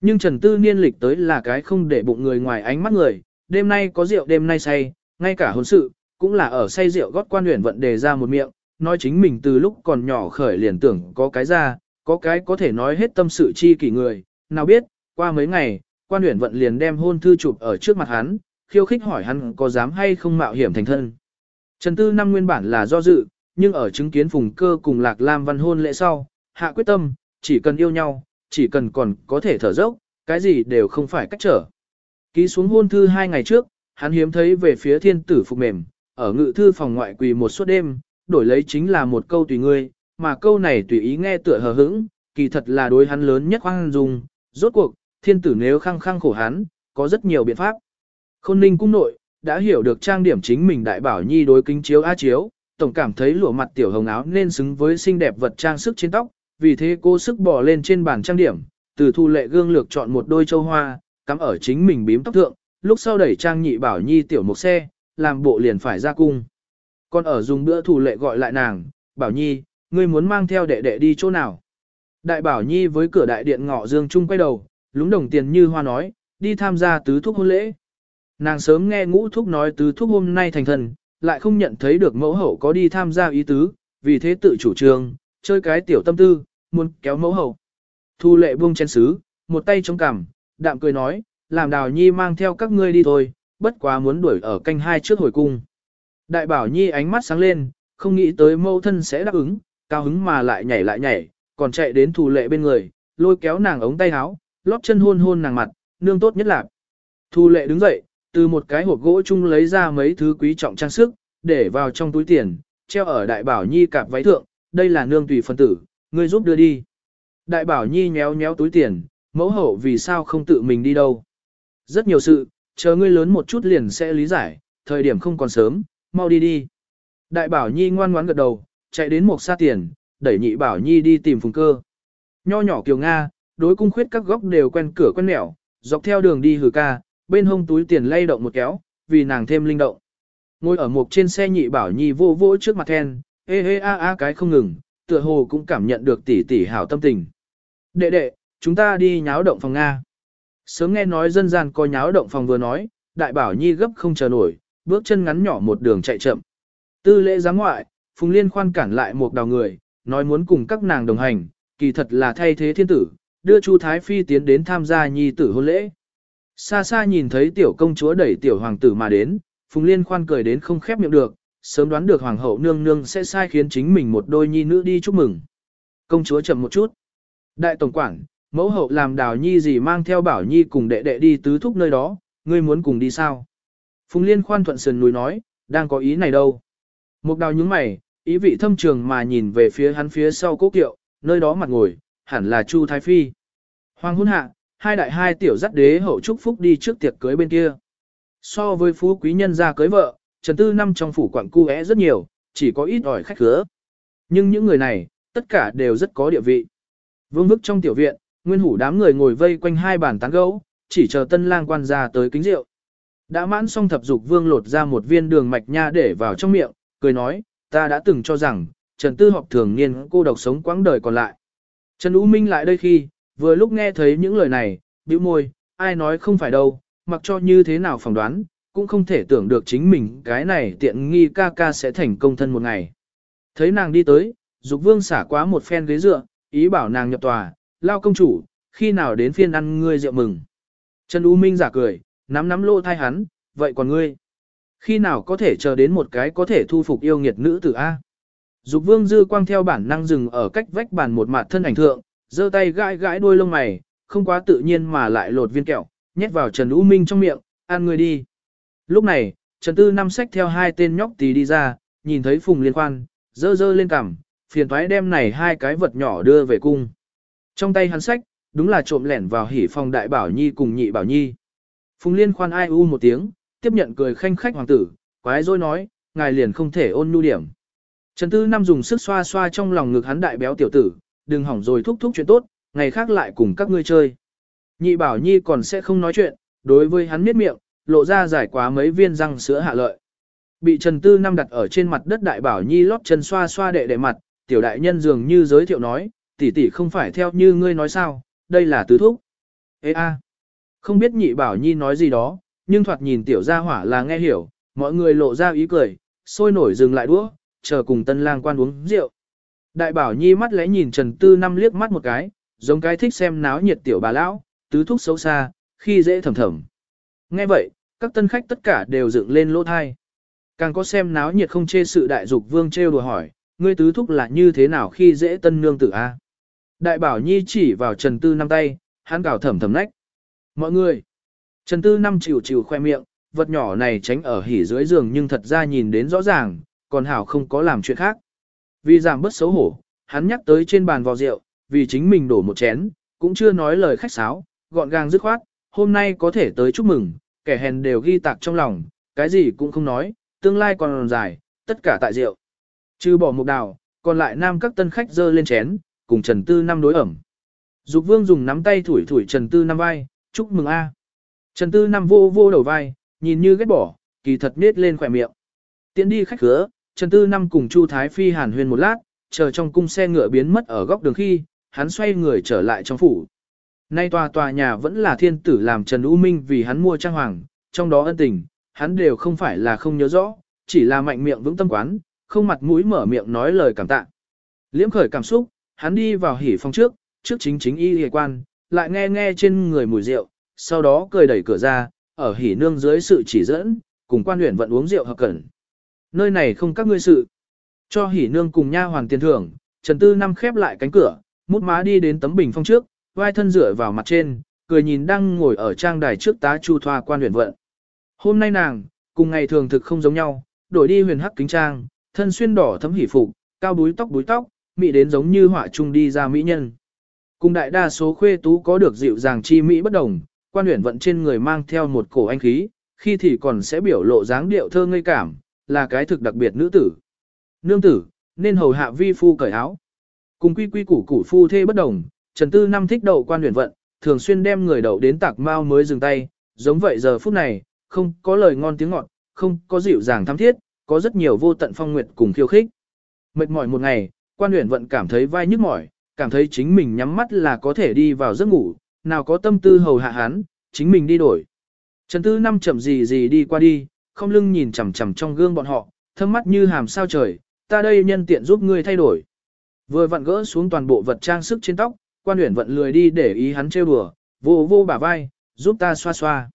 S1: Nhưng Trần Tư Niên lịch tới là cái không để bụng người ngoài ánh mắt người, đêm nay có rượu đêm nay say, ngay cả hôn sự, cũng là ở say rượu gót quan huyền vận đề ra một miệng, nói chính mình từ lúc còn nhỏ khởi liền tưởng có cái ra, có cái có thể nói hết tâm sự chi kỷ người, nào biết, qua mấy ngày, quan huyện vận liền đem hôn thư chụp ở trước mặt hắn, khiêu khích hỏi hắn có dám hay không mạo hiểm thành thân. Trần Tư năm nguyên bản là do dự, nhưng ở chứng kiến phùng cơ cùng lạc lam văn hôn lễ sau, hạ quyết tâm, chỉ cần yêu nhau, chỉ cần còn có thể thở dốc, cái gì đều không phải cách trở. Ký xuống hôn thư hai ngày trước, hắn hiếm thấy về phía thiên tử phục mềm, ở ngự thư phòng ngoại quỳ một suốt đêm, đổi lấy chính là một câu tùy ngươi, mà câu này tùy ý nghe tựa hờ hững, kỳ thật là đối hắn lớn nhất hoang dung, rốt cuộc, thiên tử nếu khăng khăng khổ hắn, có rất nhiều biện pháp. Khôn ninh cung nội, đã hiểu được trang điểm chính mình đại bảo nhi đối kính chiếu á chiếu, tổng cảm thấy lụa mặt tiểu hồng áo nên xứng với xinh đẹp vật trang sức trên tóc, vì thế cô sức bỏ lên trên bàn trang điểm, từ thu lệ gương lược chọn một đôi châu hoa, cắm ở chính mình bím tóc thượng, lúc sau đẩy trang nhị bảo nhi tiểu một xe, làm bộ liền phải ra cung. Còn ở dùng bữa thủ lệ gọi lại nàng, bảo nhi, ngươi muốn mang theo đệ đệ đi chỗ nào. Đại bảo nhi với cửa đại điện ngọ dương trung quay đầu, lúng đồng tiền như hoa nói, đi tham gia tứ thúc hôn lễ. Nàng sớm nghe ngũ thúc nói tứ thúc hôm nay thành thần, lại không nhận thấy được mẫu hậu có đi tham gia ý tứ, vì thế tự chủ trương, chơi cái tiểu tâm tư, muốn kéo mẫu hậu. Thu lệ buông chén sứ, một tay chống cằm, đạm cười nói, làm đào nhi mang theo các ngươi đi thôi, bất quá muốn đuổi ở canh hai trước hồi cung. Đại bảo nhi ánh mắt sáng lên, không nghĩ tới mẫu thân sẽ đáp ứng, cao hứng mà lại nhảy lại nhảy, còn chạy đến thù lệ bên người, lôi kéo nàng ống tay áo, lóp chân hôn hôn nàng mặt, nương tốt nhất là. Thù lệ đứng dậy, từ một cái hộp gỗ chung lấy ra mấy thứ quý trọng trang sức, để vào trong túi tiền, treo ở đại bảo nhi cạp váy thượng, đây là nương tùy phân tử, ngươi giúp đưa đi. Đại bảo nhi nhéo nhéo túi tiền, mẫu hậu vì sao không tự mình đi đâu. Rất nhiều sự, chờ ngươi lớn một chút liền sẽ lý giải, thời điểm không còn sớm, mau đi đi. Đại bảo nhi ngoan ngoãn gật đầu, chạy đến một xa tiền, đẩy nhị bảo nhi đi tìm phùng cơ. Nho nhỏ kiều Nga, đối cung khuyết các góc đều quen cửa quen mẹo, dọc theo đường đi hừ ca, bên hông túi tiền lay động một kéo, vì nàng thêm linh động. Ngồi ở một trên xe nhị bảo nhi vô vô trước mặt then, ê ê a a cái không ngừng, tựa hồ cũng cảm nhận được tỷ tỷ hảo tâm tình. Đệ đệ, chúng ta đi nháo động phòng Nga. Sớm nghe nói dân gian có nháo động phòng vừa nói, đại bảo nhi gấp không chờ nổi, bước chân ngắn nhỏ một đường chạy chậm. Tư lễ giám ngoại, Phùng Liên khoan cản lại một đào người, nói muốn cùng các nàng đồng hành, kỳ thật là thay thế thiên tử, đưa Chu Thái Phi tiến đến tham gia nhi tử hôn lễ. Xa xa nhìn thấy tiểu công chúa đẩy tiểu hoàng tử mà đến, Phùng Liên khoan cười đến không khép miệng được, sớm đoán được hoàng hậu nương nương sẽ sai khiến chính mình một đôi nhi nữ đi chúc mừng. Công chúa chậm một chút. Đại tổng quản, mẫu hậu làm đào nhi gì mang theo bảo nhi cùng đệ đệ đi tứ thúc nơi đó, ngươi muốn cùng đi sao? Phùng Liên khoan thuận sườn núi nói, đang có ý này đâu. Một đào nhướng mày, ý vị thâm trường mà nhìn về phía hắn phía sau cố kiệu, nơi đó mặt ngồi, hẳn là Chu Thái Phi. Hoàng hôn hạ, hai đại hai tiểu dắt đế hậu chúc phúc đi trước tiệc cưới bên kia. So với phú quý nhân gia cưới vợ, Trần Tư năm trong phủ quảng cu é rất nhiều, chỉ có ít ỏi khách khứa. Nhưng những người này, tất cả đều rất có địa vị. Vương vức trong tiểu viện, nguyên hủ đám người ngồi vây quanh hai bàn tán gấu, chỉ chờ tân lang quan ra tới kính rượu. Đã mãn xong thập dục vương lột ra một viên đường mạch nha để vào trong miệng, cười nói, ta đã từng cho rằng, Trần Tư họp thường niên cô độc sống quãng đời còn lại. Trần Ú Minh lại đây khi, vừa lúc nghe thấy những lời này, bĩu môi, ai nói không phải đâu, mặc cho như thế nào phỏng đoán, cũng không thể tưởng được chính mình cái này tiện nghi ca ca sẽ thành công thân một ngày. Thấy nàng đi tới, dục vương xả quá một phen ghế dựa, ý bảo nàng nhập tòa, lao công chủ, khi nào đến phiên ăn ngươi rượu mừng. Trần U Minh giả cười, nắm nắm lô thai hắn, vậy còn ngươi? Khi nào có thể chờ đến một cái có thể thu phục yêu nghiệt nữ tử A? Dục vương dư quang theo bản năng dừng ở cách vách bàn một mặt thân ảnh thượng, giơ tay gãi gãi đuôi lông mày, không quá tự nhiên mà lại lột viên kẹo, nhét vào Trần U Minh trong miệng, ăn người đi. Lúc này, Trần Tư năm sách theo hai tên nhóc tí đi ra, nhìn thấy Phùng Liên Khoan, dơ dơ lên cằm, phiền thoái đem này hai cái vật nhỏ đưa về cung. Trong tay hắn sách, đúng là trộm lẻn vào hỉ phòng đại bảo nhi cùng nhị bảo nhi. Phùng Liên Khoan ai u một tiếng, tiếp nhận cười khanh khách hoàng tử, quái dối nói, ngài liền không thể ôn nhu điểm. Trần Tư Năm dùng sức xoa xoa trong lòng ngực hắn đại béo tiểu tử, đừng hỏng rồi thúc thúc chuyện tốt, ngày khác lại cùng các ngươi chơi. Nhị bảo nhi còn sẽ không nói chuyện, đối với hắn miết miệng, lộ ra giải quá mấy viên răng sữa hạ lợi. Bị Trần Tư Năm đặt ở trên mặt đất đại bảo nhi lót chân xoa xoa đệ đệ mặt, tiểu đại nhân dường như giới thiệu nói, tỷ tỷ không phải theo như ngươi nói sao, đây là tứ thúc. Ê a, không biết nhị bảo nhi nói gì đó, nhưng thoạt nhìn tiểu gia hỏa là nghe hiểu, mọi người lộ ra ý cười, sôi nổi dừng lại đũa, chờ cùng tân lang quan uống rượu. Đại bảo nhi mắt lẽ nhìn Trần Tư Năm liếc mắt một cái, giống cái thích xem náo nhiệt tiểu bà lão, tứ thúc xấu xa, khi dễ thầm thầm. Nghe vậy, các tân khách tất cả đều dựng lên lỗ thai. Càng có xem náo nhiệt không chê sự đại dục vương trêu đùa hỏi, ngươi tứ thúc là như thế nào khi dễ tân nương tử a? Đại bảo nhi chỉ vào Trần Tư Năm tay, hắn cào thầm thầm nách. Mọi người, Trần Tư Năm chịu chịu khoe miệng, vật nhỏ này tránh ở hỉ dưới giường nhưng thật ra nhìn đến rõ ràng, còn Hảo không có làm chuyện khác. Vì giảm bớt xấu hổ, hắn nhắc tới trên bàn vò rượu, vì chính mình đổ một chén, cũng chưa nói lời khách sáo, gọn gàng dứt khoát, hôm nay có thể tới chúc mừng, kẻ hèn đều ghi tạc trong lòng, cái gì cũng không nói, tương lai còn dài, tất cả tại rượu. Trừ bỏ một đào, còn lại nam các tân khách dơ lên chén, cùng Trần Tư Năm đối ẩm. Dục vương dùng nắm tay thủi thủi Trần Tư Năm vai, chúc mừng a. Trần Tư Năm vô vô đầu vai, nhìn như ghét bỏ, kỳ thật nết lên khỏe miệng. Tiến đi khách khứa, Trần Tư Năm cùng Chu Thái Phi hàn huyên một lát, chờ trong cung xe ngựa biến mất ở góc đường khi, hắn xoay người trở lại trong phủ. Nay tòa tòa nhà vẫn là thiên tử làm Trần U Minh vì hắn mua trang hoàng, trong đó ân tình, hắn đều không phải là không nhớ rõ, chỉ là mạnh miệng vững tâm quán, không mặt mũi mở miệng nói lời cảm tạ. Liễm khởi cảm xúc, hắn đi vào hỉ phòng trước, trước chính chính y hề quan, lại nghe nghe trên người mùi rượu, sau đó cười đẩy cửa ra, ở hỉ nương dưới sự chỉ dẫn, cùng quan huyện vận uống rượu hợp cẩn. Nơi này không các ngươi sự. Cho hỉ nương cùng nha hoàng tiền thưởng, Trần Tư năm khép lại cánh cửa, mút má đi đến tấm bình phong trước, vai thân dựa vào mặt trên, cười nhìn đang ngồi ở trang đài trước tá chu thoa quan huyện vận. Hôm nay nàng, cùng ngày thường thực không giống nhau, đổi đi huyền hắc kính trang, thân xuyên đỏ thấm hỉ phục, cao búi tóc búi tóc, mỹ đến giống như họa trung đi ra mỹ nhân. Cùng đại đa số khuê tú có được dịu dàng chi mỹ bất đồng, quan huyền vận trên người mang theo một cổ anh khí, khi thì còn sẽ biểu lộ dáng điệu thơ ngây cảm, là cái thực đặc biệt nữ tử. Nương tử, nên hầu hạ vi phu cởi áo. Cùng quy quy củ củ phu thê bất đồng, Trần Tư năm thích đậu quan huyền vận, thường xuyên đem người đậu đến tạc mau mới dừng tay, giống vậy giờ phút này, không có lời ngon tiếng ngọt, không có dịu dàng thắm thiết, có rất nhiều vô tận phong nguyệt cùng khiêu khích. Mệt mỏi một ngày, quan huyền vận cảm thấy vai nhức mỏi, cảm thấy chính mình nhắm mắt là có thể đi vào giấc ngủ, nào có tâm tư hầu hạ hắn, chính mình đi đổi. Trần Tư Năm chậm gì gì đi qua đi, không lưng nhìn chằm chằm trong gương bọn họ, thâm mắt như hàm sao trời, ta đây nhân tiện giúp ngươi thay đổi. Vừa vặn gỡ xuống toàn bộ vật trang sức trên tóc, quan huyển vận lười đi để ý hắn trêu đùa, vô vô bả vai, giúp ta xoa xoa.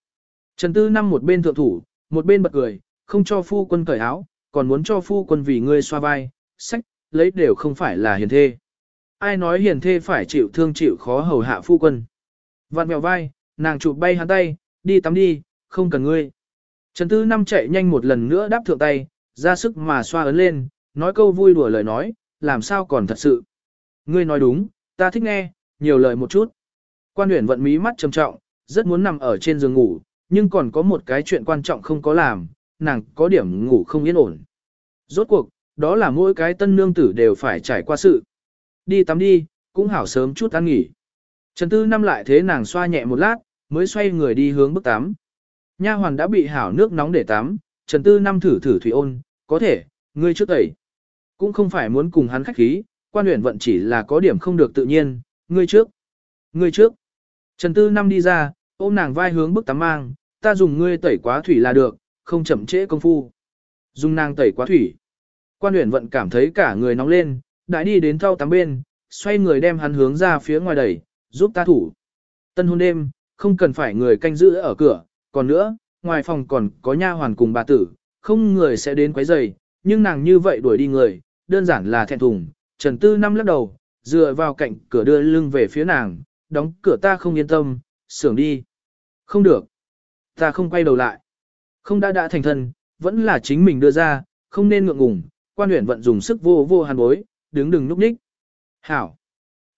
S1: Trần Tư Năm một bên thượng thủ, một bên bật cười, không cho phu quân cởi áo, còn muốn cho phu quân vì ngươi xoa vai, sách, lấy đều không phải là hiền thê. Ai nói hiền thê phải chịu thương chịu khó hầu hạ phu quân. Vặn mèo vai, nàng chụp bay hắn tay, đi tắm đi, không cần ngươi. Trần Tư Năm chạy nhanh một lần nữa đáp thượng tay, ra sức mà xoa ấn lên, nói câu vui đùa lời nói, làm sao còn thật sự. Ngươi nói đúng, ta thích nghe, nhiều lời một chút. Quan huyền vận mí mắt trầm trọng, rất muốn nằm ở trên giường ngủ, nhưng còn có một cái chuyện quan trọng không có làm, nàng có điểm ngủ không yên ổn. Rốt cuộc, đó là mỗi cái tân nương tử đều phải trải qua sự. Đi tắm đi, cũng hảo sớm chút ăn nghỉ. Trần Tư Năm lại thế nàng xoa nhẹ một lát, mới xoay người đi hướng bức tắm. Nha hoàn đã bị hảo nước nóng để tắm, Trần Tư Năm thử thử thủy ôn, có thể, ngươi trước tẩy. Cũng không phải muốn cùng hắn khách khí, quan luyện vận chỉ là có điểm không được tự nhiên, ngươi trước. Ngươi trước. Trần Tư Năm đi ra, ôm nàng vai hướng bức tắm mang, ta dùng ngươi tẩy quá thủy là được, không chậm trễ công phu. Dùng nàng tẩy quá thủy. Quan luyện vận cảm thấy cả người nóng lên, đã đi đến thau tắm bên, xoay người đem hắn hướng ra phía ngoài đẩy, giúp ta thủ. Tân hôn đêm, không cần phải người canh giữ ở cửa, còn nữa, ngoài phòng còn có nha hoàn cùng bà tử, không người sẽ đến quấy rầy, nhưng nàng như vậy đuổi đi người, đơn giản là thẹn thùng. Trần Tư năm lắc đầu, dựa vào cạnh cửa đưa lưng về phía nàng, đóng cửa ta không yên tâm, sưởng đi. Không được. Ta không quay đầu lại. Không đã đã thành thân, vẫn là chính mình đưa ra, không nên ngượng ngùng, quan huyện vận dùng sức vô vô hàn bối, đứng đừng núp ních. Hảo.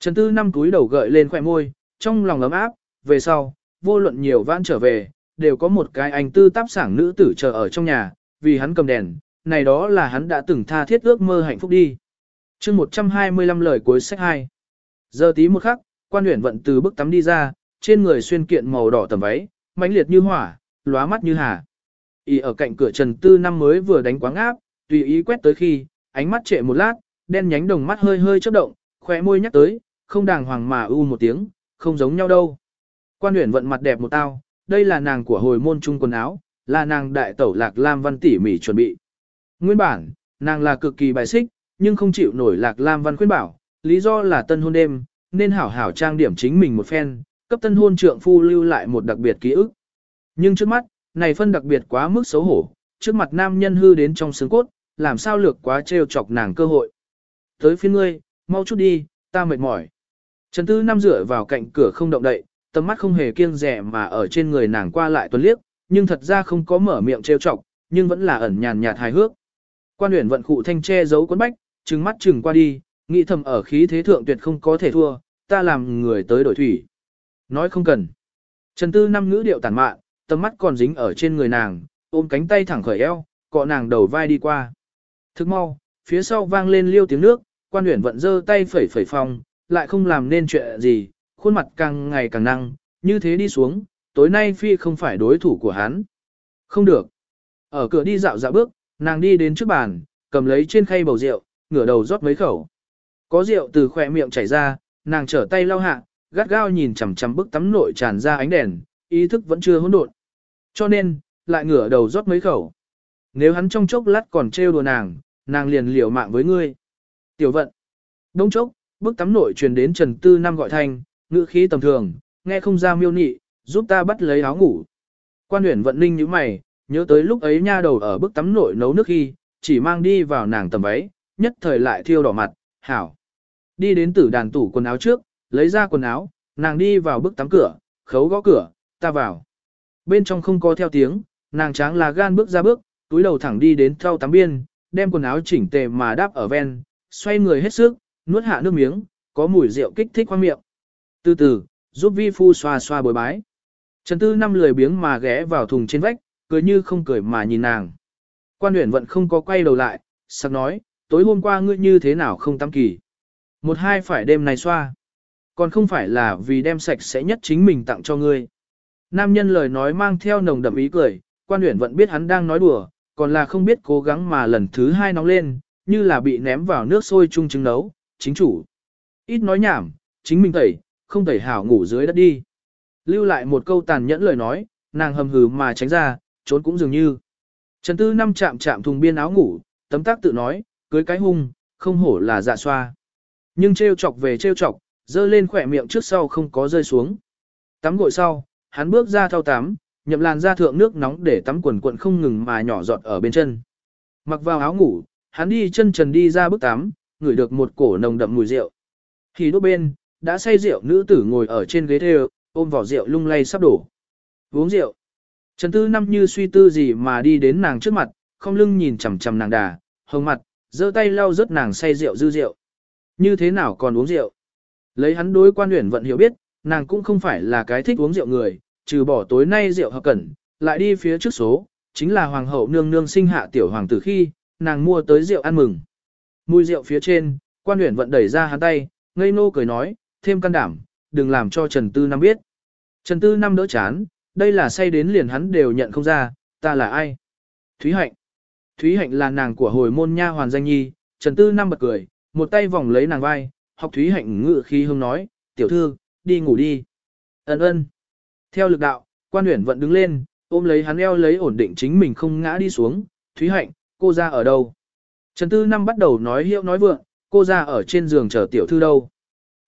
S1: Trần Tư năm túi đầu gợi lên khỏe môi, trong lòng ấm áp, về sau, vô luận nhiều vãn trở về, đều có một cái anh tư táp sảng nữ tử chờ ở trong nhà, vì hắn cầm đèn, này đó là hắn đã từng tha thiết ước mơ hạnh phúc đi. chương 125 lời cuối sách 2. Giờ tí một khắc, quan huyện vận từ bức tắm đi ra, trên người xuyên kiện màu đỏ tầm váy, mãnh liệt như hỏa, lóa mắt như hà. Y ở cạnh cửa Trần Tư năm mới vừa đánh quáng áp, tùy ý quét tới khi, ánh mắt trệ một lát, đen nhánh đồng mắt hơi hơi chớp động, khóe môi nhắc tới, không đàng hoàng mà u một tiếng, không giống nhau đâu. Quan huyền vận mặt đẹp một tao, đây là nàng của hồi môn trung quần áo, là nàng đại tẩu lạc lam văn tỉ mỉ chuẩn bị. Nguyên bản, nàng là cực kỳ bài xích, nhưng không chịu nổi lạc lam văn khuyên bảo, lý do là tân hôn đêm, nên hảo hảo trang điểm chính mình một phen, cấp tân hôn trượng phu lưu lại một đặc biệt ký ức. Nhưng trước mắt, này phân đặc biệt quá mức xấu hổ, trước mặt nam nhân hư đến trong xương cốt, làm sao lược quá trêu chọc nàng cơ hội. Tới phiên ngươi, mau chút đi, ta mệt mỏi. Trần Tư Năm dựa vào cạnh cửa không động đậy, tầm mắt không hề kiêng rẻ mà ở trên người nàng qua lại tuần liếc, nhưng thật ra không có mở miệng trêu chọc, nhưng vẫn là ẩn nhàn nhạt hài hước. Quan Uyển vận cụ thanh che giấu cuốn bách, trừng mắt trừng qua đi, nghĩ thầm ở khí thế thượng tuyệt không có thể thua, ta làm người tới đổi thủy. Nói không cần. Trần Tư Năm ngữ điệu tản mạn, tầm mắt còn dính ở trên người nàng, ôm cánh tay thẳng khởi eo, cọ nàng đầu vai đi qua. Thức mau, phía sau vang lên liêu tiếng nước, quan Uyển vận giơ tay phẩy phẩy phong, lại không làm nên chuyện gì, khuôn mặt càng ngày càng năng, như thế đi xuống, tối nay phi không phải đối thủ của hắn. Không được. Ở cửa đi dạo dạo bước, nàng đi đến trước bàn, cầm lấy trên khay bầu rượu, ngửa đầu rót mấy khẩu. Có rượu từ khỏe miệng chảy ra, nàng trở tay lau hạ, gắt gao nhìn chằm chằm bức tắm nội tràn ra ánh đèn, ý thức vẫn chưa hỗn độn. Cho nên, lại ngửa đầu rót mấy khẩu. Nếu hắn trong chốc lát còn trêu đùa nàng, nàng liền liều mạng với ngươi. Tiểu vận. Đông chốc, bức tắm nội truyền đến Trần Tư Năm gọi thanh, ngữ khí tầm thường, nghe không ra miêu nị, giúp ta bắt lấy áo ngủ. Quan huyền vận ninh như mày, nhớ tới lúc ấy nha đầu ở bức tắm nội nấu nước khi, chỉ mang đi vào nàng tầm váy, nhất thời lại thiêu đỏ mặt, hảo. Đi đến tử đàn tủ quần áo trước, lấy ra quần áo, nàng đi vào bức tắm cửa, khấu gõ cửa, ta vào. Bên trong không có theo tiếng, nàng tráng là gan bước ra bước, túi đầu thẳng đi đến thau tắm biên, đem quần áo chỉnh tề mà đáp ở ven, xoay người hết sức, nuốt hạ nước miếng, có mùi rượu kích thích qua miệng. Từ từ, giúp vi phu xoa xoa bồi bái. Trần Tư năm lười biếng mà ghé vào thùng trên vách, cười như không cười mà nhìn nàng. Quan huyền vẫn không có quay đầu lại, sắc nói, tối hôm qua ngươi như thế nào không tắm kỳ. Một hai phải đêm này xoa. Còn không phải là vì đem sạch sẽ nhất chính mình tặng cho ngươi. Nam nhân lời nói mang theo nồng đậm ý cười, quan uyển vẫn biết hắn đang nói đùa, còn là không biết cố gắng mà lần thứ hai nóng lên, như là bị ném vào nước sôi chung trứng nấu, chính chủ. Ít nói nhảm, chính mình tẩy, không tẩy hảo ngủ dưới đất đi. Lưu lại một câu tàn nhẫn lời nói, nàng hầm hừ mà tránh ra, trốn cũng dường như. Trần Tư năm chạm chạm thùng biên áo ngủ, tấm tác tự nói, cưới cái hung, không hổ là dạ xoa. Nhưng trêu chọc về trêu chọc, dơ lên khỏe miệng trước sau không có rơi xuống. Tắm gội sau, hắn bước ra thao tắm, nhậm làn ra thượng nước nóng để tắm quần quần không ngừng mà nhỏ giọt ở bên chân. Mặc vào áo ngủ, hắn đi chân trần đi ra bước tắm, ngửi được một cổ nồng đậm mùi rượu. Thì đốt bên, đã say rượu nữ tử ngồi ở trên ghế thê, ôm vỏ rượu lung lay sắp đổ. Uống rượu. Trần Tư năm như suy tư gì mà đi đến nàng trước mặt, không lưng nhìn chằm chằm nàng đà, hồng mặt, giơ tay lau rớt nàng say rượu dư rượu. Như thế nào còn uống rượu? Lấy hắn đối quan huyển vận hiểu biết, nàng cũng không phải là cái thích uống rượu người, trừ bỏ tối nay rượu hợp cẩn, lại đi phía trước số, chính là hoàng hậu nương nương sinh hạ tiểu hoàng tử khi, nàng mua tới rượu ăn mừng. Mùi rượu phía trên, quan huyển vận đẩy ra hắn tay, ngây nô cười nói, thêm can đảm, đừng làm cho Trần Tư Năm biết. Trần Tư Năm đỡ chán, đây là say đến liền hắn đều nhận không ra, ta là ai? Thúy Hạnh. Thúy Hạnh là nàng của hồi môn nha hoàn danh nhi, Trần Tư Năm bật cười, một tay vòng lấy nàng vai, học Thúy Hạnh ngự khí hương nói, tiểu thư, đi ngủ đi. Ấn ơn. Theo lực đạo, quan huyển vận đứng lên, ôm lấy hắn eo lấy ổn định chính mình không ngã đi xuống, Thúy Hạnh, cô ra ở đâu? Trần Tư Năm bắt đầu nói hiệu nói vượng, cô ra ở trên giường chờ tiểu thư đâu.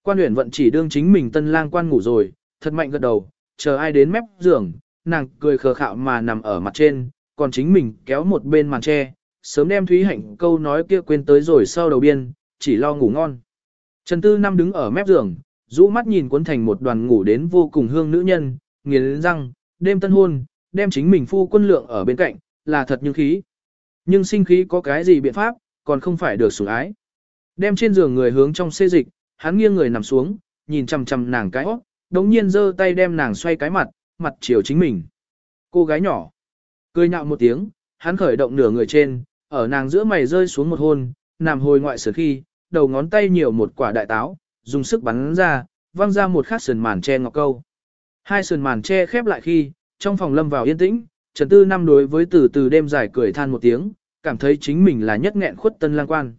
S1: Quan huyện vận chỉ đương chính mình tân lang quan ngủ rồi, thật mạnh gật đầu, chờ ai đến mép giường, nàng cười khờ khạo mà nằm ở mặt trên, còn chính mình kéo một bên màn tre, sớm đem Thúy Hạnh câu nói kia quên tới rồi sau đầu biên, chỉ lo ngủ ngon. Trần Tư Năm đứng ở mép giường, rũ mắt nhìn cuốn thành một đoàn ngủ đến vô cùng hương nữ nhân, nghiến răng, đêm tân hôn, đem chính mình phu quân lượng ở bên cạnh, là thật như khí. Nhưng sinh khí có cái gì biện pháp, còn không phải được sủng ái. Đem trên giường người hướng trong xê dịch, hắn nghiêng người nằm xuống, nhìn chằm chằm nàng cái óc, đống nhiên giơ tay đem nàng xoay cái mặt, mặt chiều chính mình. Cô gái nhỏ, cười nhạo một tiếng, hắn khởi động nửa người trên, ở nàng giữa mày rơi xuống một hôn, nằm hồi ngoại sở khi, đầu ngón tay nhiều một quả đại táo, dùng sức bắn ra, văng ra một khát sườn màn che ngọc câu. Hai sườn màn che khép lại khi, trong phòng lâm vào yên tĩnh, Trần Tư Năm đối với từ từ đêm dài cười than một tiếng, cảm thấy chính mình là nhất nghẹn khuất tân lang quan.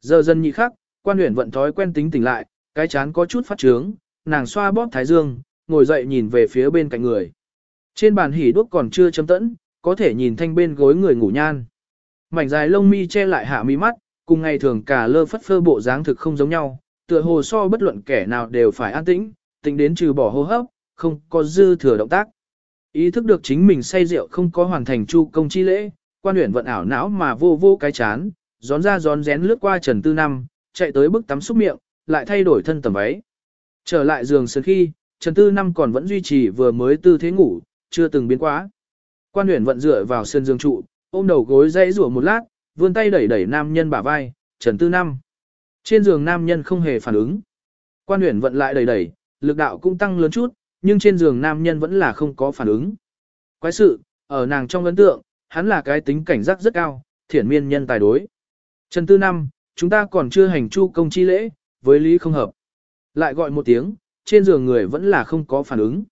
S1: Giờ dần nhị khắc, quan huyện vận thói quen tính tỉnh lại, cái chán có chút phát trướng, nàng xoa bóp thái dương, ngồi dậy nhìn về phía bên cạnh người. Trên bàn hỉ đuốc còn chưa chấm tẫn, có thể nhìn thanh bên gối người ngủ nhan. Mảnh dài lông mi che lại hạ mi mắt, cùng ngày thường cả lơ phất phơ bộ dáng thực không giống nhau, tựa hồ so bất luận kẻ nào đều phải an tĩnh, tính đến trừ bỏ hô hấp, không có dư thừa động tác. Ý thức được chính mình say rượu không có hoàn thành chu công chi lễ, quan huyện vận ảo não mà vô vô cái chán, gión ra gión rén lướt qua Trần Tư Năm, chạy tới bức tắm xúc miệng, lại thay đổi thân tầm váy. Trở lại giường sớm khi, Trần Tư Năm còn vẫn duy trì vừa mới tư thế ngủ, chưa từng biến quá. Quan huyện vận dựa vào sân giường trụ, ôm đầu gối dãy rủa một lát, vươn tay đẩy đẩy nam nhân bả vai, Trần Tư Năm. Trên giường nam nhân không hề phản ứng. Quan huyện vận lại đẩy đẩy, lực đạo cũng tăng lớn chút, nhưng trên giường nam nhân vẫn là không có phản ứng. Quái sự, ở nàng trong ấn tượng, hắn là cái tính cảnh giác rất cao, thiển miên nhân tài đối. Trần Tư Năm, chúng ta còn chưa hành chu công chi lễ, với lý không hợp. Lại gọi một tiếng, trên giường người vẫn là không có phản ứng.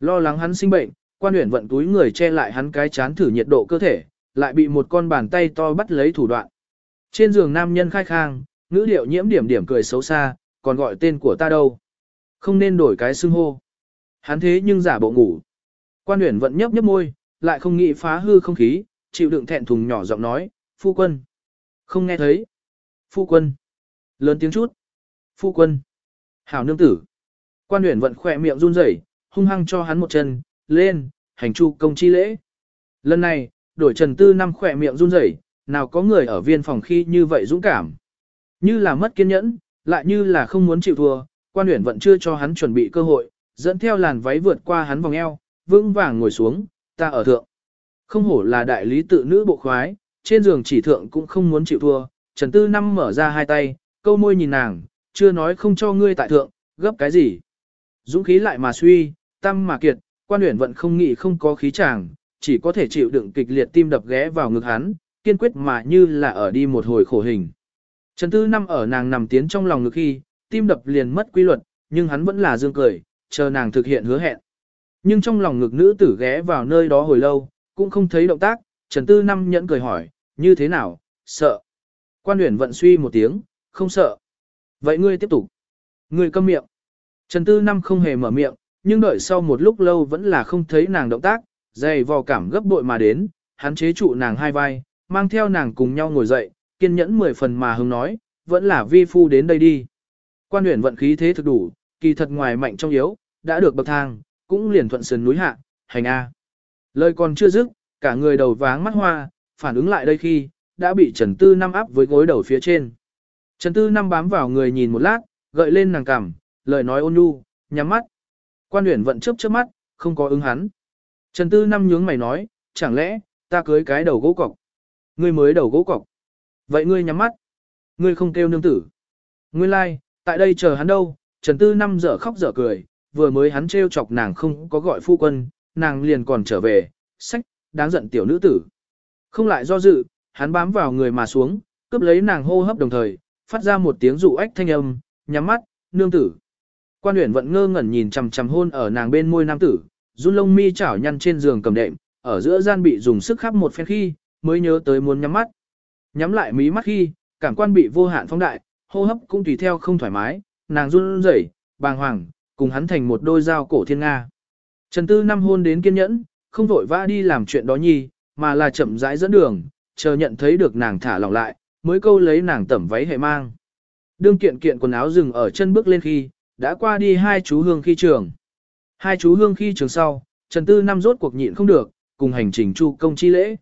S1: Lo lắng hắn sinh bệnh, quan huyện vận túi người che lại hắn cái chán thử nhiệt độ cơ thể, lại bị một con bàn tay to bắt lấy thủ đoạn. Trên giường nam nhân khai khang, ngữ điệu nhiễm điểm điểm cười xấu xa, còn gọi tên của ta đâu. Không nên đổi cái xưng hô. Hắn thế nhưng giả bộ ngủ. Quan Uyển vẫn nhấp nhấp môi, lại không nghĩ phá hư không khí, chịu đựng thẹn thùng nhỏ giọng nói, phu quân. Không nghe thấy. Phu quân. Lớn tiếng chút. Phu quân. Hảo nương tử. Quan Uyển vẫn khỏe miệng run rẩy, hung hăng cho hắn một chân, lên, hành chu công chi lễ. Lần này, đổi trần tư năm khỏe miệng run rẩy, nào có người ở viên phòng khi như vậy dũng cảm. Như là mất kiên nhẫn, lại như là không muốn chịu thua, quan huyện vẫn chưa cho hắn chuẩn bị cơ hội, dẫn theo làn váy vượt qua hắn vòng eo, vững vàng ngồi xuống, ta ở thượng. Không hổ là đại lý tự nữ bộ khoái, trên giường chỉ thượng cũng không muốn chịu thua, Trần Tư Năm mở ra hai tay, câu môi nhìn nàng, chưa nói không cho ngươi tại thượng, gấp cái gì. Dũng khí lại mà suy, tâm mà kiệt, quan huyển vận không nghĩ không có khí chàng, chỉ có thể chịu đựng kịch liệt tim đập ghé vào ngực hắn, kiên quyết mà như là ở đi một hồi khổ hình. Trần Tư Năm ở nàng nằm tiến trong lòng ngực khi, tim đập liền mất quy luật, nhưng hắn vẫn là dương cười, chờ nàng thực hiện hứa hẹn. Nhưng trong lòng ngực nữ tử ghé vào nơi đó hồi lâu, cũng không thấy động tác, Trần Tư Năm nhẫn cười hỏi, như thế nào, sợ. Quan Uyển vận suy một tiếng, không sợ. Vậy ngươi tiếp tục. Ngươi câm miệng. Trần Tư Năm không hề mở miệng, nhưng đợi sau một lúc lâu vẫn là không thấy nàng động tác, dày vò cảm gấp bội mà đến, hắn chế trụ nàng hai vai, mang theo nàng cùng nhau ngồi dậy, kiên nhẫn mười phần mà hứng nói, vẫn là vi phu đến đây đi. Quan Uyển vận khí thế thực đủ, kỳ thật ngoài mạnh trong yếu, đã được bậc thang, cũng liền thuận sườn núi hạ, hành A. Lời còn chưa dứt, cả người đầu váng mắt hoa, phản ứng lại đây khi, đã bị Trần Tư Năm áp với gối đầu phía trên. Trần Tư Năm bám vào người nhìn một lát, gợi lên nàng cằm, lời nói ôn nhu, nhắm mắt. Quan Uyển vận chớp chớp mắt, không có ứng hắn. Trần Tư Năm nhướng mày nói, chẳng lẽ, ta cưới cái đầu gỗ cọc. Ngươi mới đầu gỗ cọc. Vậy ngươi nhắm mắt. Ngươi không kêu nương tử. Ngươi lai, like, tại đây chờ hắn đâu, Trần Tư Năm dở khóc dở cười, vừa mới hắn trêu chọc nàng không có gọi phu quân, nàng liền còn trở về, sách, đáng giận tiểu nữ tử. Không lại do dự, hắn bám vào người mà xuống, cướp lấy nàng hô hấp đồng thời, phát ra một tiếng rụ ách thanh âm, nhắm mắt, nương tử. Quan Uyển vẫn ngơ ngẩn nhìn chằm chằm hôn ở nàng bên môi nam tử, run lông mi chảo nhăn trên giường cầm đệm, ở giữa gian bị dùng sức khắp một phen khi, mới nhớ tới muốn nhắm mắt. Nhắm lại mí mắt khi, cảm quan bị vô hạn phóng đại, hô hấp cũng tùy theo không thoải mái, nàng run rẩy, bàng hoàng, cùng hắn thành một đôi dao cổ thiên nga. Trần Tư năm hôn đến kiên nhẫn, không vội vã đi làm chuyện đó nhi, mà là chậm rãi dẫn đường, chờ nhận thấy được nàng thả lỏng lại, mới câu lấy nàng tẩm váy hệ mang. Đương kiện kiện quần áo dừng ở chân bước lên khi, đã qua đi hai chú hương khi trường. Hai chú hương khi trường sau, Trần Tư năm rốt cuộc nhịn không được, cùng hành trình chu công chi lễ.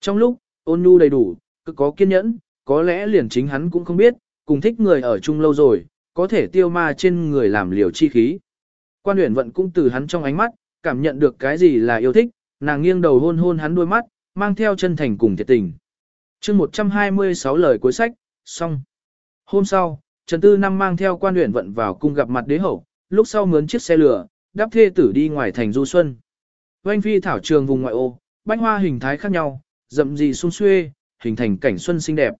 S1: Trong lúc, ôn nhu đầy đủ, cứ có kiên nhẫn, có lẽ liền chính hắn cũng không biết, cùng thích người ở chung lâu rồi, có thể tiêu ma trên người làm liều chi khí. Quan huyền vận cũng từ hắn trong ánh mắt, cảm nhận được cái gì là yêu thích, nàng nghiêng đầu hôn hôn hắn đôi mắt, mang theo chân thành cùng thiệt tình. chương 126 lời cuối sách, xong. Hôm sau, Trần Tư Năm mang theo quan huyền vận vào cung gặp mặt đế hậu, lúc sau mướn chiếc xe lửa, đáp thê tử đi ngoài thành du xuân. Oanh phi thảo trường vùng ngoại ô, bánh hoa hình thái khác nhau, rậm rì sung xuê, hình thành cảnh xuân xinh đẹp.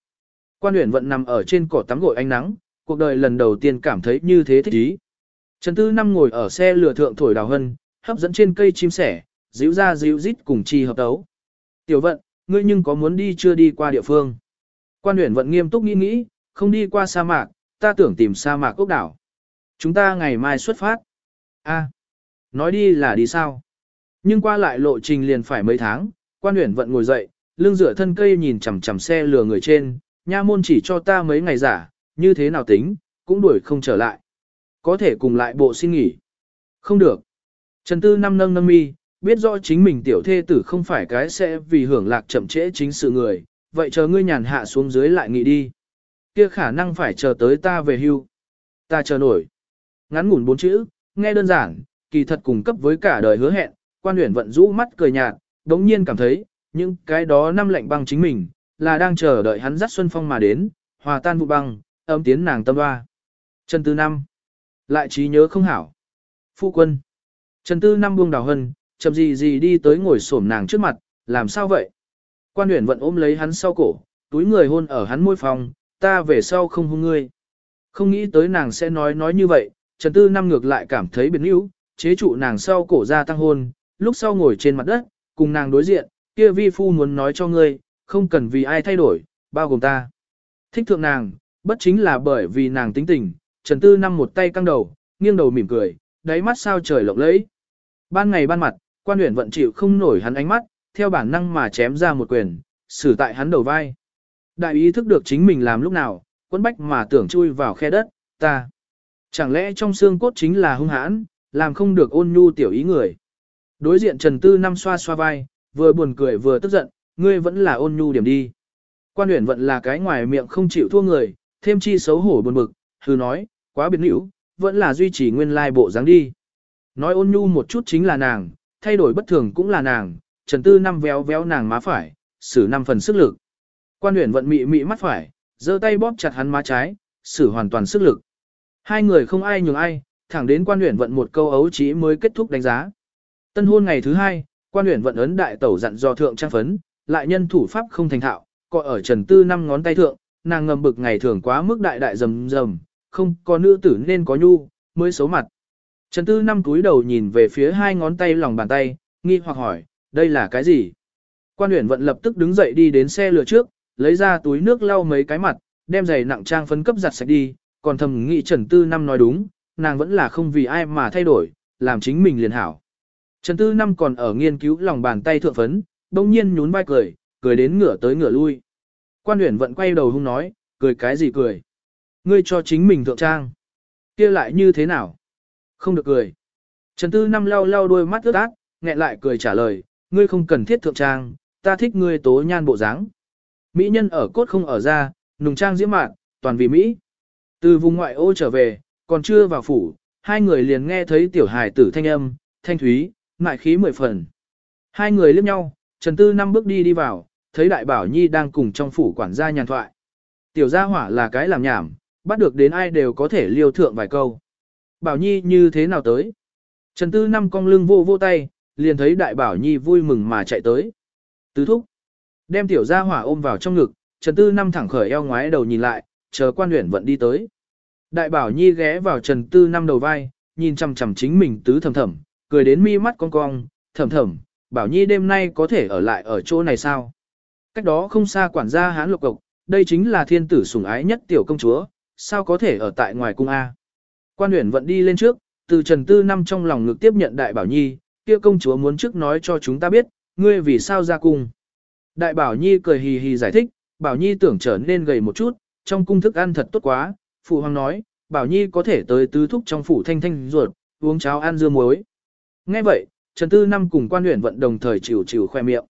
S1: Quan huyền vận nằm ở trên cỏ tắm gội ánh nắng, cuộc đời lần đầu tiên cảm thấy như thế thích ý. Trần Tư Năm ngồi ở xe lửa thượng thổi đào hân, hấp dẫn trên cây chim sẻ, díu ra díu rít cùng chi hợp đấu. Tiểu vận, ngươi nhưng có muốn đi chưa đi qua địa phương? Quan huyền vận nghiêm túc nghĩ nghĩ, không đi qua sa mạc, ta tưởng tìm sa mạc ốc đảo. Chúng ta ngày mai xuất phát. A, nói đi là đi sao? Nhưng qua lại lộ trình liền phải mấy tháng, quan huyền vận ngồi dậy, lưng dựa thân cây nhìn chằm chằm xe lừa người trên, nha môn chỉ cho ta mấy ngày giả, như thế nào tính, cũng đuổi không trở lại. Có thể cùng lại bộ xin nghỉ. Không được. Trần Tư năm nâng nâng mi, biết rõ chính mình tiểu thê tử không phải cái sẽ vì hưởng lạc chậm trễ chính sự người, vậy chờ ngươi nhàn hạ xuống dưới lại nghỉ đi. Kia khả năng phải chờ tới ta về hưu. Ta chờ nổi. Ngắn ngủn bốn chữ, nghe đơn giản, kỳ thật cùng cấp với cả đời hứa hẹn, quan huyền vận rũ mắt cười nhạt, đống nhiên cảm thấy, những cái đó năm lạnh băng chính mình, là đang chờ đợi hắn dắt xuân phong mà đến, hòa tan vụ băng, âm tiến nàng tâm hoa. Trần Tư Năm. Lại trí nhớ không hảo. Phu quân. Trần Tư Năm buông đào hân, chậm gì gì đi tới ngồi xổm nàng trước mặt, làm sao vậy? Quan huyền vận ôm lấy hắn sau cổ, túi người hôn ở hắn môi phòng, ta về sau không hôn ngươi. Không nghĩ tới nàng sẽ nói nói như vậy, Trần Tư Năm ngược lại cảm thấy biến yếu, chế trụ nàng sau cổ ra tăng hôn, lúc sau ngồi trên mặt đất, cùng nàng đối diện, kia vi phu muốn nói cho ngươi, không cần vì ai thay đổi, bao gồm ta. Thích thượng nàng, bất chính là bởi vì nàng tính tình, Trần Tư Năm một tay căng đầu, nghiêng đầu mỉm cười, đáy mắt sao trời lộng lẫy. Ban ngày ban mặt, quan huyện vận chịu không nổi hắn ánh mắt, theo bản năng mà chém ra một quyền, xử tại hắn đầu vai. Đại ý thức được chính mình làm lúc nào, quân bách mà tưởng chui vào khe đất, ta. Chẳng lẽ trong xương cốt chính là hung hãn, làm không được ôn nhu tiểu ý người. Đối diện Trần Tư Năm xoa xoa vai, vừa buồn cười vừa tức giận, ngươi vẫn là ôn nhu điểm đi. Quan huyện vận là cái ngoài miệng không chịu thua người, thêm chi xấu hổ buồn bực, hư nói, quá biệt nữ, vẫn là duy trì nguyên lai bộ dáng đi. Nói ôn nhu một chút chính là nàng, thay đổi bất thường cũng là nàng, Trần Tư năm véo véo nàng má phải, xử năm phần sức lực. Quan huyền vận mị mị mắt phải, giơ tay bóp chặt hắn má trái, xử hoàn toàn sức lực. Hai người không ai nhường ai, thẳng đến quan huyền vận một câu ấu trí mới kết thúc đánh giá. Tân hôn ngày thứ hai, quan huyền vận ấn đại tẩu dặn do thượng trang phấn, lại nhân thủ pháp không thành thạo, cọ ở Trần Tư năm ngón tay thượng, nàng ngầm bực ngày thường quá mức đại đại rầm rầm, không có nữ tử nên có nhu, mới xấu mặt. Trần Tư năm túi đầu nhìn về phía hai ngón tay lòng bàn tay, nghi hoặc hỏi, đây là cái gì? Quan huyện vận lập tức đứng dậy đi đến xe lửa trước, lấy ra túi nước lau mấy cái mặt, đem giày nặng trang phấn cấp giặt sạch đi, còn thầm nghĩ Trần Tư năm nói đúng, nàng vẫn là không vì ai mà thay đổi, làm chính mình liền hảo. Trần Tư năm còn ở nghiên cứu lòng bàn tay thượng phấn, bỗng nhiên nhún vai cười, cười đến ngửa tới ngửa lui. Quan Uyển vận quay đầu hung nói, cười cái gì cười? Ngươi cho chính mình thượng trang. kia lại như thế nào? Không được cười. Trần Tư năm lau lau đôi mắt ướt át, nghẹn lại cười trả lời, ngươi không cần thiết thượng trang, ta thích ngươi tố nhan bộ dáng. Mỹ nhân ở cốt không ở ra, nùng trang diễm mạn, toàn vì Mỹ. Từ vùng ngoại ô trở về, còn chưa vào phủ, hai người liền nghe thấy tiểu hài tử thanh âm, thanh thúy, mại khí mười phần. Hai người liếc nhau, Trần Tư năm bước đi đi vào, thấy Đại Bảo Nhi đang cùng trong phủ quản gia nhàn thoại. Tiểu gia hỏa là cái làm nhảm, bắt được đến ai đều có thể liêu thượng vài câu. Bảo Nhi như thế nào tới? Trần Tư năm cong lưng vô vô tay, liền thấy Đại Bảo Nhi vui mừng mà chạy tới. Tứ thúc. Đem tiểu gia hỏa ôm vào trong ngực, Trần Tư năm thẳng khởi eo ngoái đầu nhìn lại, chờ quan huyển vận đi tới. Đại Bảo Nhi ghé vào Trần Tư năm đầu vai, nhìn chằm chằm chính mình tứ thầm thầm, cười đến mi mắt cong cong, thầm thầm, Bảo Nhi đêm nay có thể ở lại ở chỗ này sao? Cách đó không xa quản gia hán lục cộc, đây chính là thiên tử sủng ái nhất tiểu công chúa, sao có thể ở tại ngoài cung A? Quan huyển vận đi lên trước, từ Trần Tư năm trong lòng ngực tiếp nhận Đại Bảo Nhi, kia công chúa muốn trước nói cho chúng ta biết, ngươi vì sao ra cung. Đại Bảo Nhi cười hì hì giải thích, Bảo Nhi tưởng trở nên gầy một chút, trong cung thức ăn thật tốt quá, Phụ Hoàng nói, Bảo Nhi có thể tới tứ thúc trong phủ thanh thanh ruột, uống cháo ăn dưa muối. Nghe vậy, Trần Tư Năm cùng quan huyện vận đồng thời chịu chịu khoe miệng.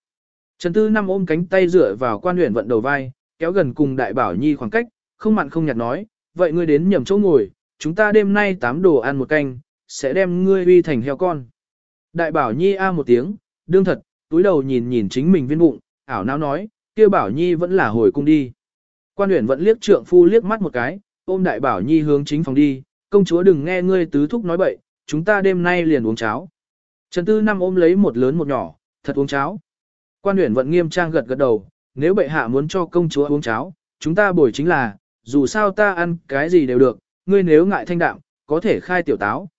S1: Trần Tư Năm ôm cánh tay dựa vào quan huyện vận đầu vai, kéo gần cùng Đại Bảo Nhi khoảng cách, không mặn không nhạt nói, vậy ngươi đến nhầm chỗ ngồi, chúng ta đêm nay tám đồ ăn một canh, sẽ đem ngươi uy thành heo con. Đại Bảo Nhi a một tiếng, đương thật, túi đầu nhìn nhìn chính mình viên bụng, ảo não nói, kia Bảo Nhi vẫn là hồi cung đi. Quan huyện vẫn liếc trượng phu liếc mắt một cái, ôm Đại Bảo Nhi hướng chính phòng đi, công chúa đừng nghe ngươi tứ thúc nói bậy, chúng ta đêm nay liền uống cháo. Trần Tư Năm ôm lấy một lớn một nhỏ, thật uống cháo. Quan huyện vận nghiêm trang gật gật đầu, nếu bệ hạ muốn cho công chúa uống cháo, chúng ta bồi chính là, dù sao ta ăn cái gì đều được, ngươi nếu ngại thanh đạm, có thể khai tiểu táo.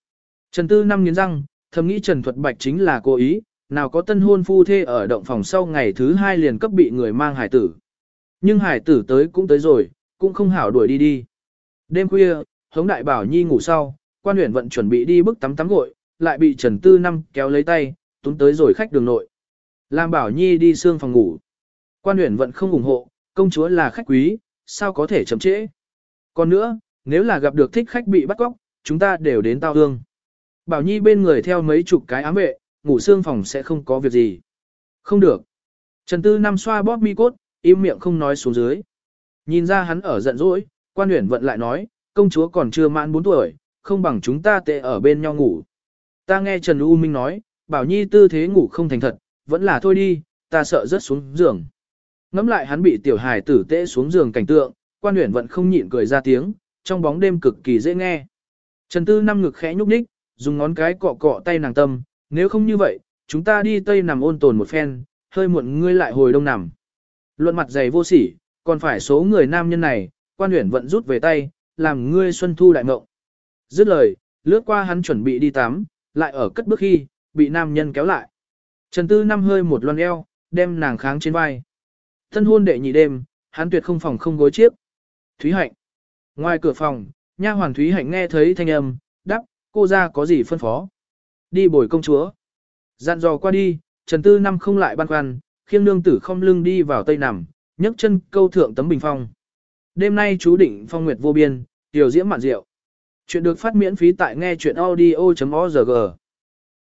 S1: Trần Tư Năm nghiến răng, thầm nghĩ Trần Thuật Bạch chính là cố ý, nào có tân hôn phu thê ở động phòng sau ngày thứ hai liền cấp bị người mang hải tử. Nhưng hải tử tới cũng tới rồi, cũng không hảo đuổi đi đi. Đêm khuya, Hống Đại Bảo Nhi ngủ sau, quan huyện vận chuẩn bị đi bức tắm tắm gội, lại bị Trần Tư Năm kéo lấy tay, túm tới rồi khách đường nội. Làm Bảo Nhi đi xương phòng ngủ. Quan huyện vẫn không ủng hộ, công chúa là khách quý, sao có thể chậm trễ. Còn nữa, nếu là gặp được thích khách bị bắt cóc, chúng ta đều đến tao hương. Bảo Nhi bên người theo mấy chục cái ám vệ, ngủ xương phòng sẽ không có việc gì. Không được. Trần Tư Năm xoa bóp mi cốt, im miệng không nói xuống dưới. Nhìn ra hắn ở giận dỗi, quan huyển vận lại nói, công chúa còn chưa mãn 4 tuổi, không bằng chúng ta tệ ở bên nhau ngủ. Ta nghe Trần U Minh nói, Bảo Nhi tư thế ngủ không thành thật, vẫn là thôi đi, ta sợ rớt xuống giường. Ngắm lại hắn bị tiểu hài tử tễ xuống giường cảnh tượng, quan huyển vẫn không nhịn cười ra tiếng, trong bóng đêm cực kỳ dễ nghe. Trần Tư Năm ngực khẽ nhúc nhích, dùng ngón cái cọ cọ tay nàng tâm, nếu không như vậy, chúng ta đi tây nằm ôn tồn một phen, hơi muộn ngươi lại hồi đông nằm. Luận mặt dày vô sỉ, còn phải số người nam nhân này, quan huyển vẫn rút về tay, làm ngươi xuân thu đại ngộng. Dứt lời, lướt qua hắn chuẩn bị đi tắm, lại ở cất bước khi, bị nam nhân kéo lại. Trần Tư năm hơi một loan eo, đem nàng kháng trên vai. Thân hôn đệ nhị đêm, hắn tuyệt không phòng không gối chiếc. Thúy Hạnh. Ngoài cửa phòng, nha hoàng Thúy Hạnh nghe thấy thanh âm, đắp, cô ra có gì phân phó. Đi bồi công chúa. Dặn dò qua đi, Trần Tư năm không lại băn khoăn, khiêng nương tử không lưng đi vào tây nằm, nhấc chân câu thượng tấm bình phong. Đêm nay chú định phong nguyệt vô biên, tiểu diễm mạn diệu. Chuyện được phát miễn phí tại nghe chuyện audio.org.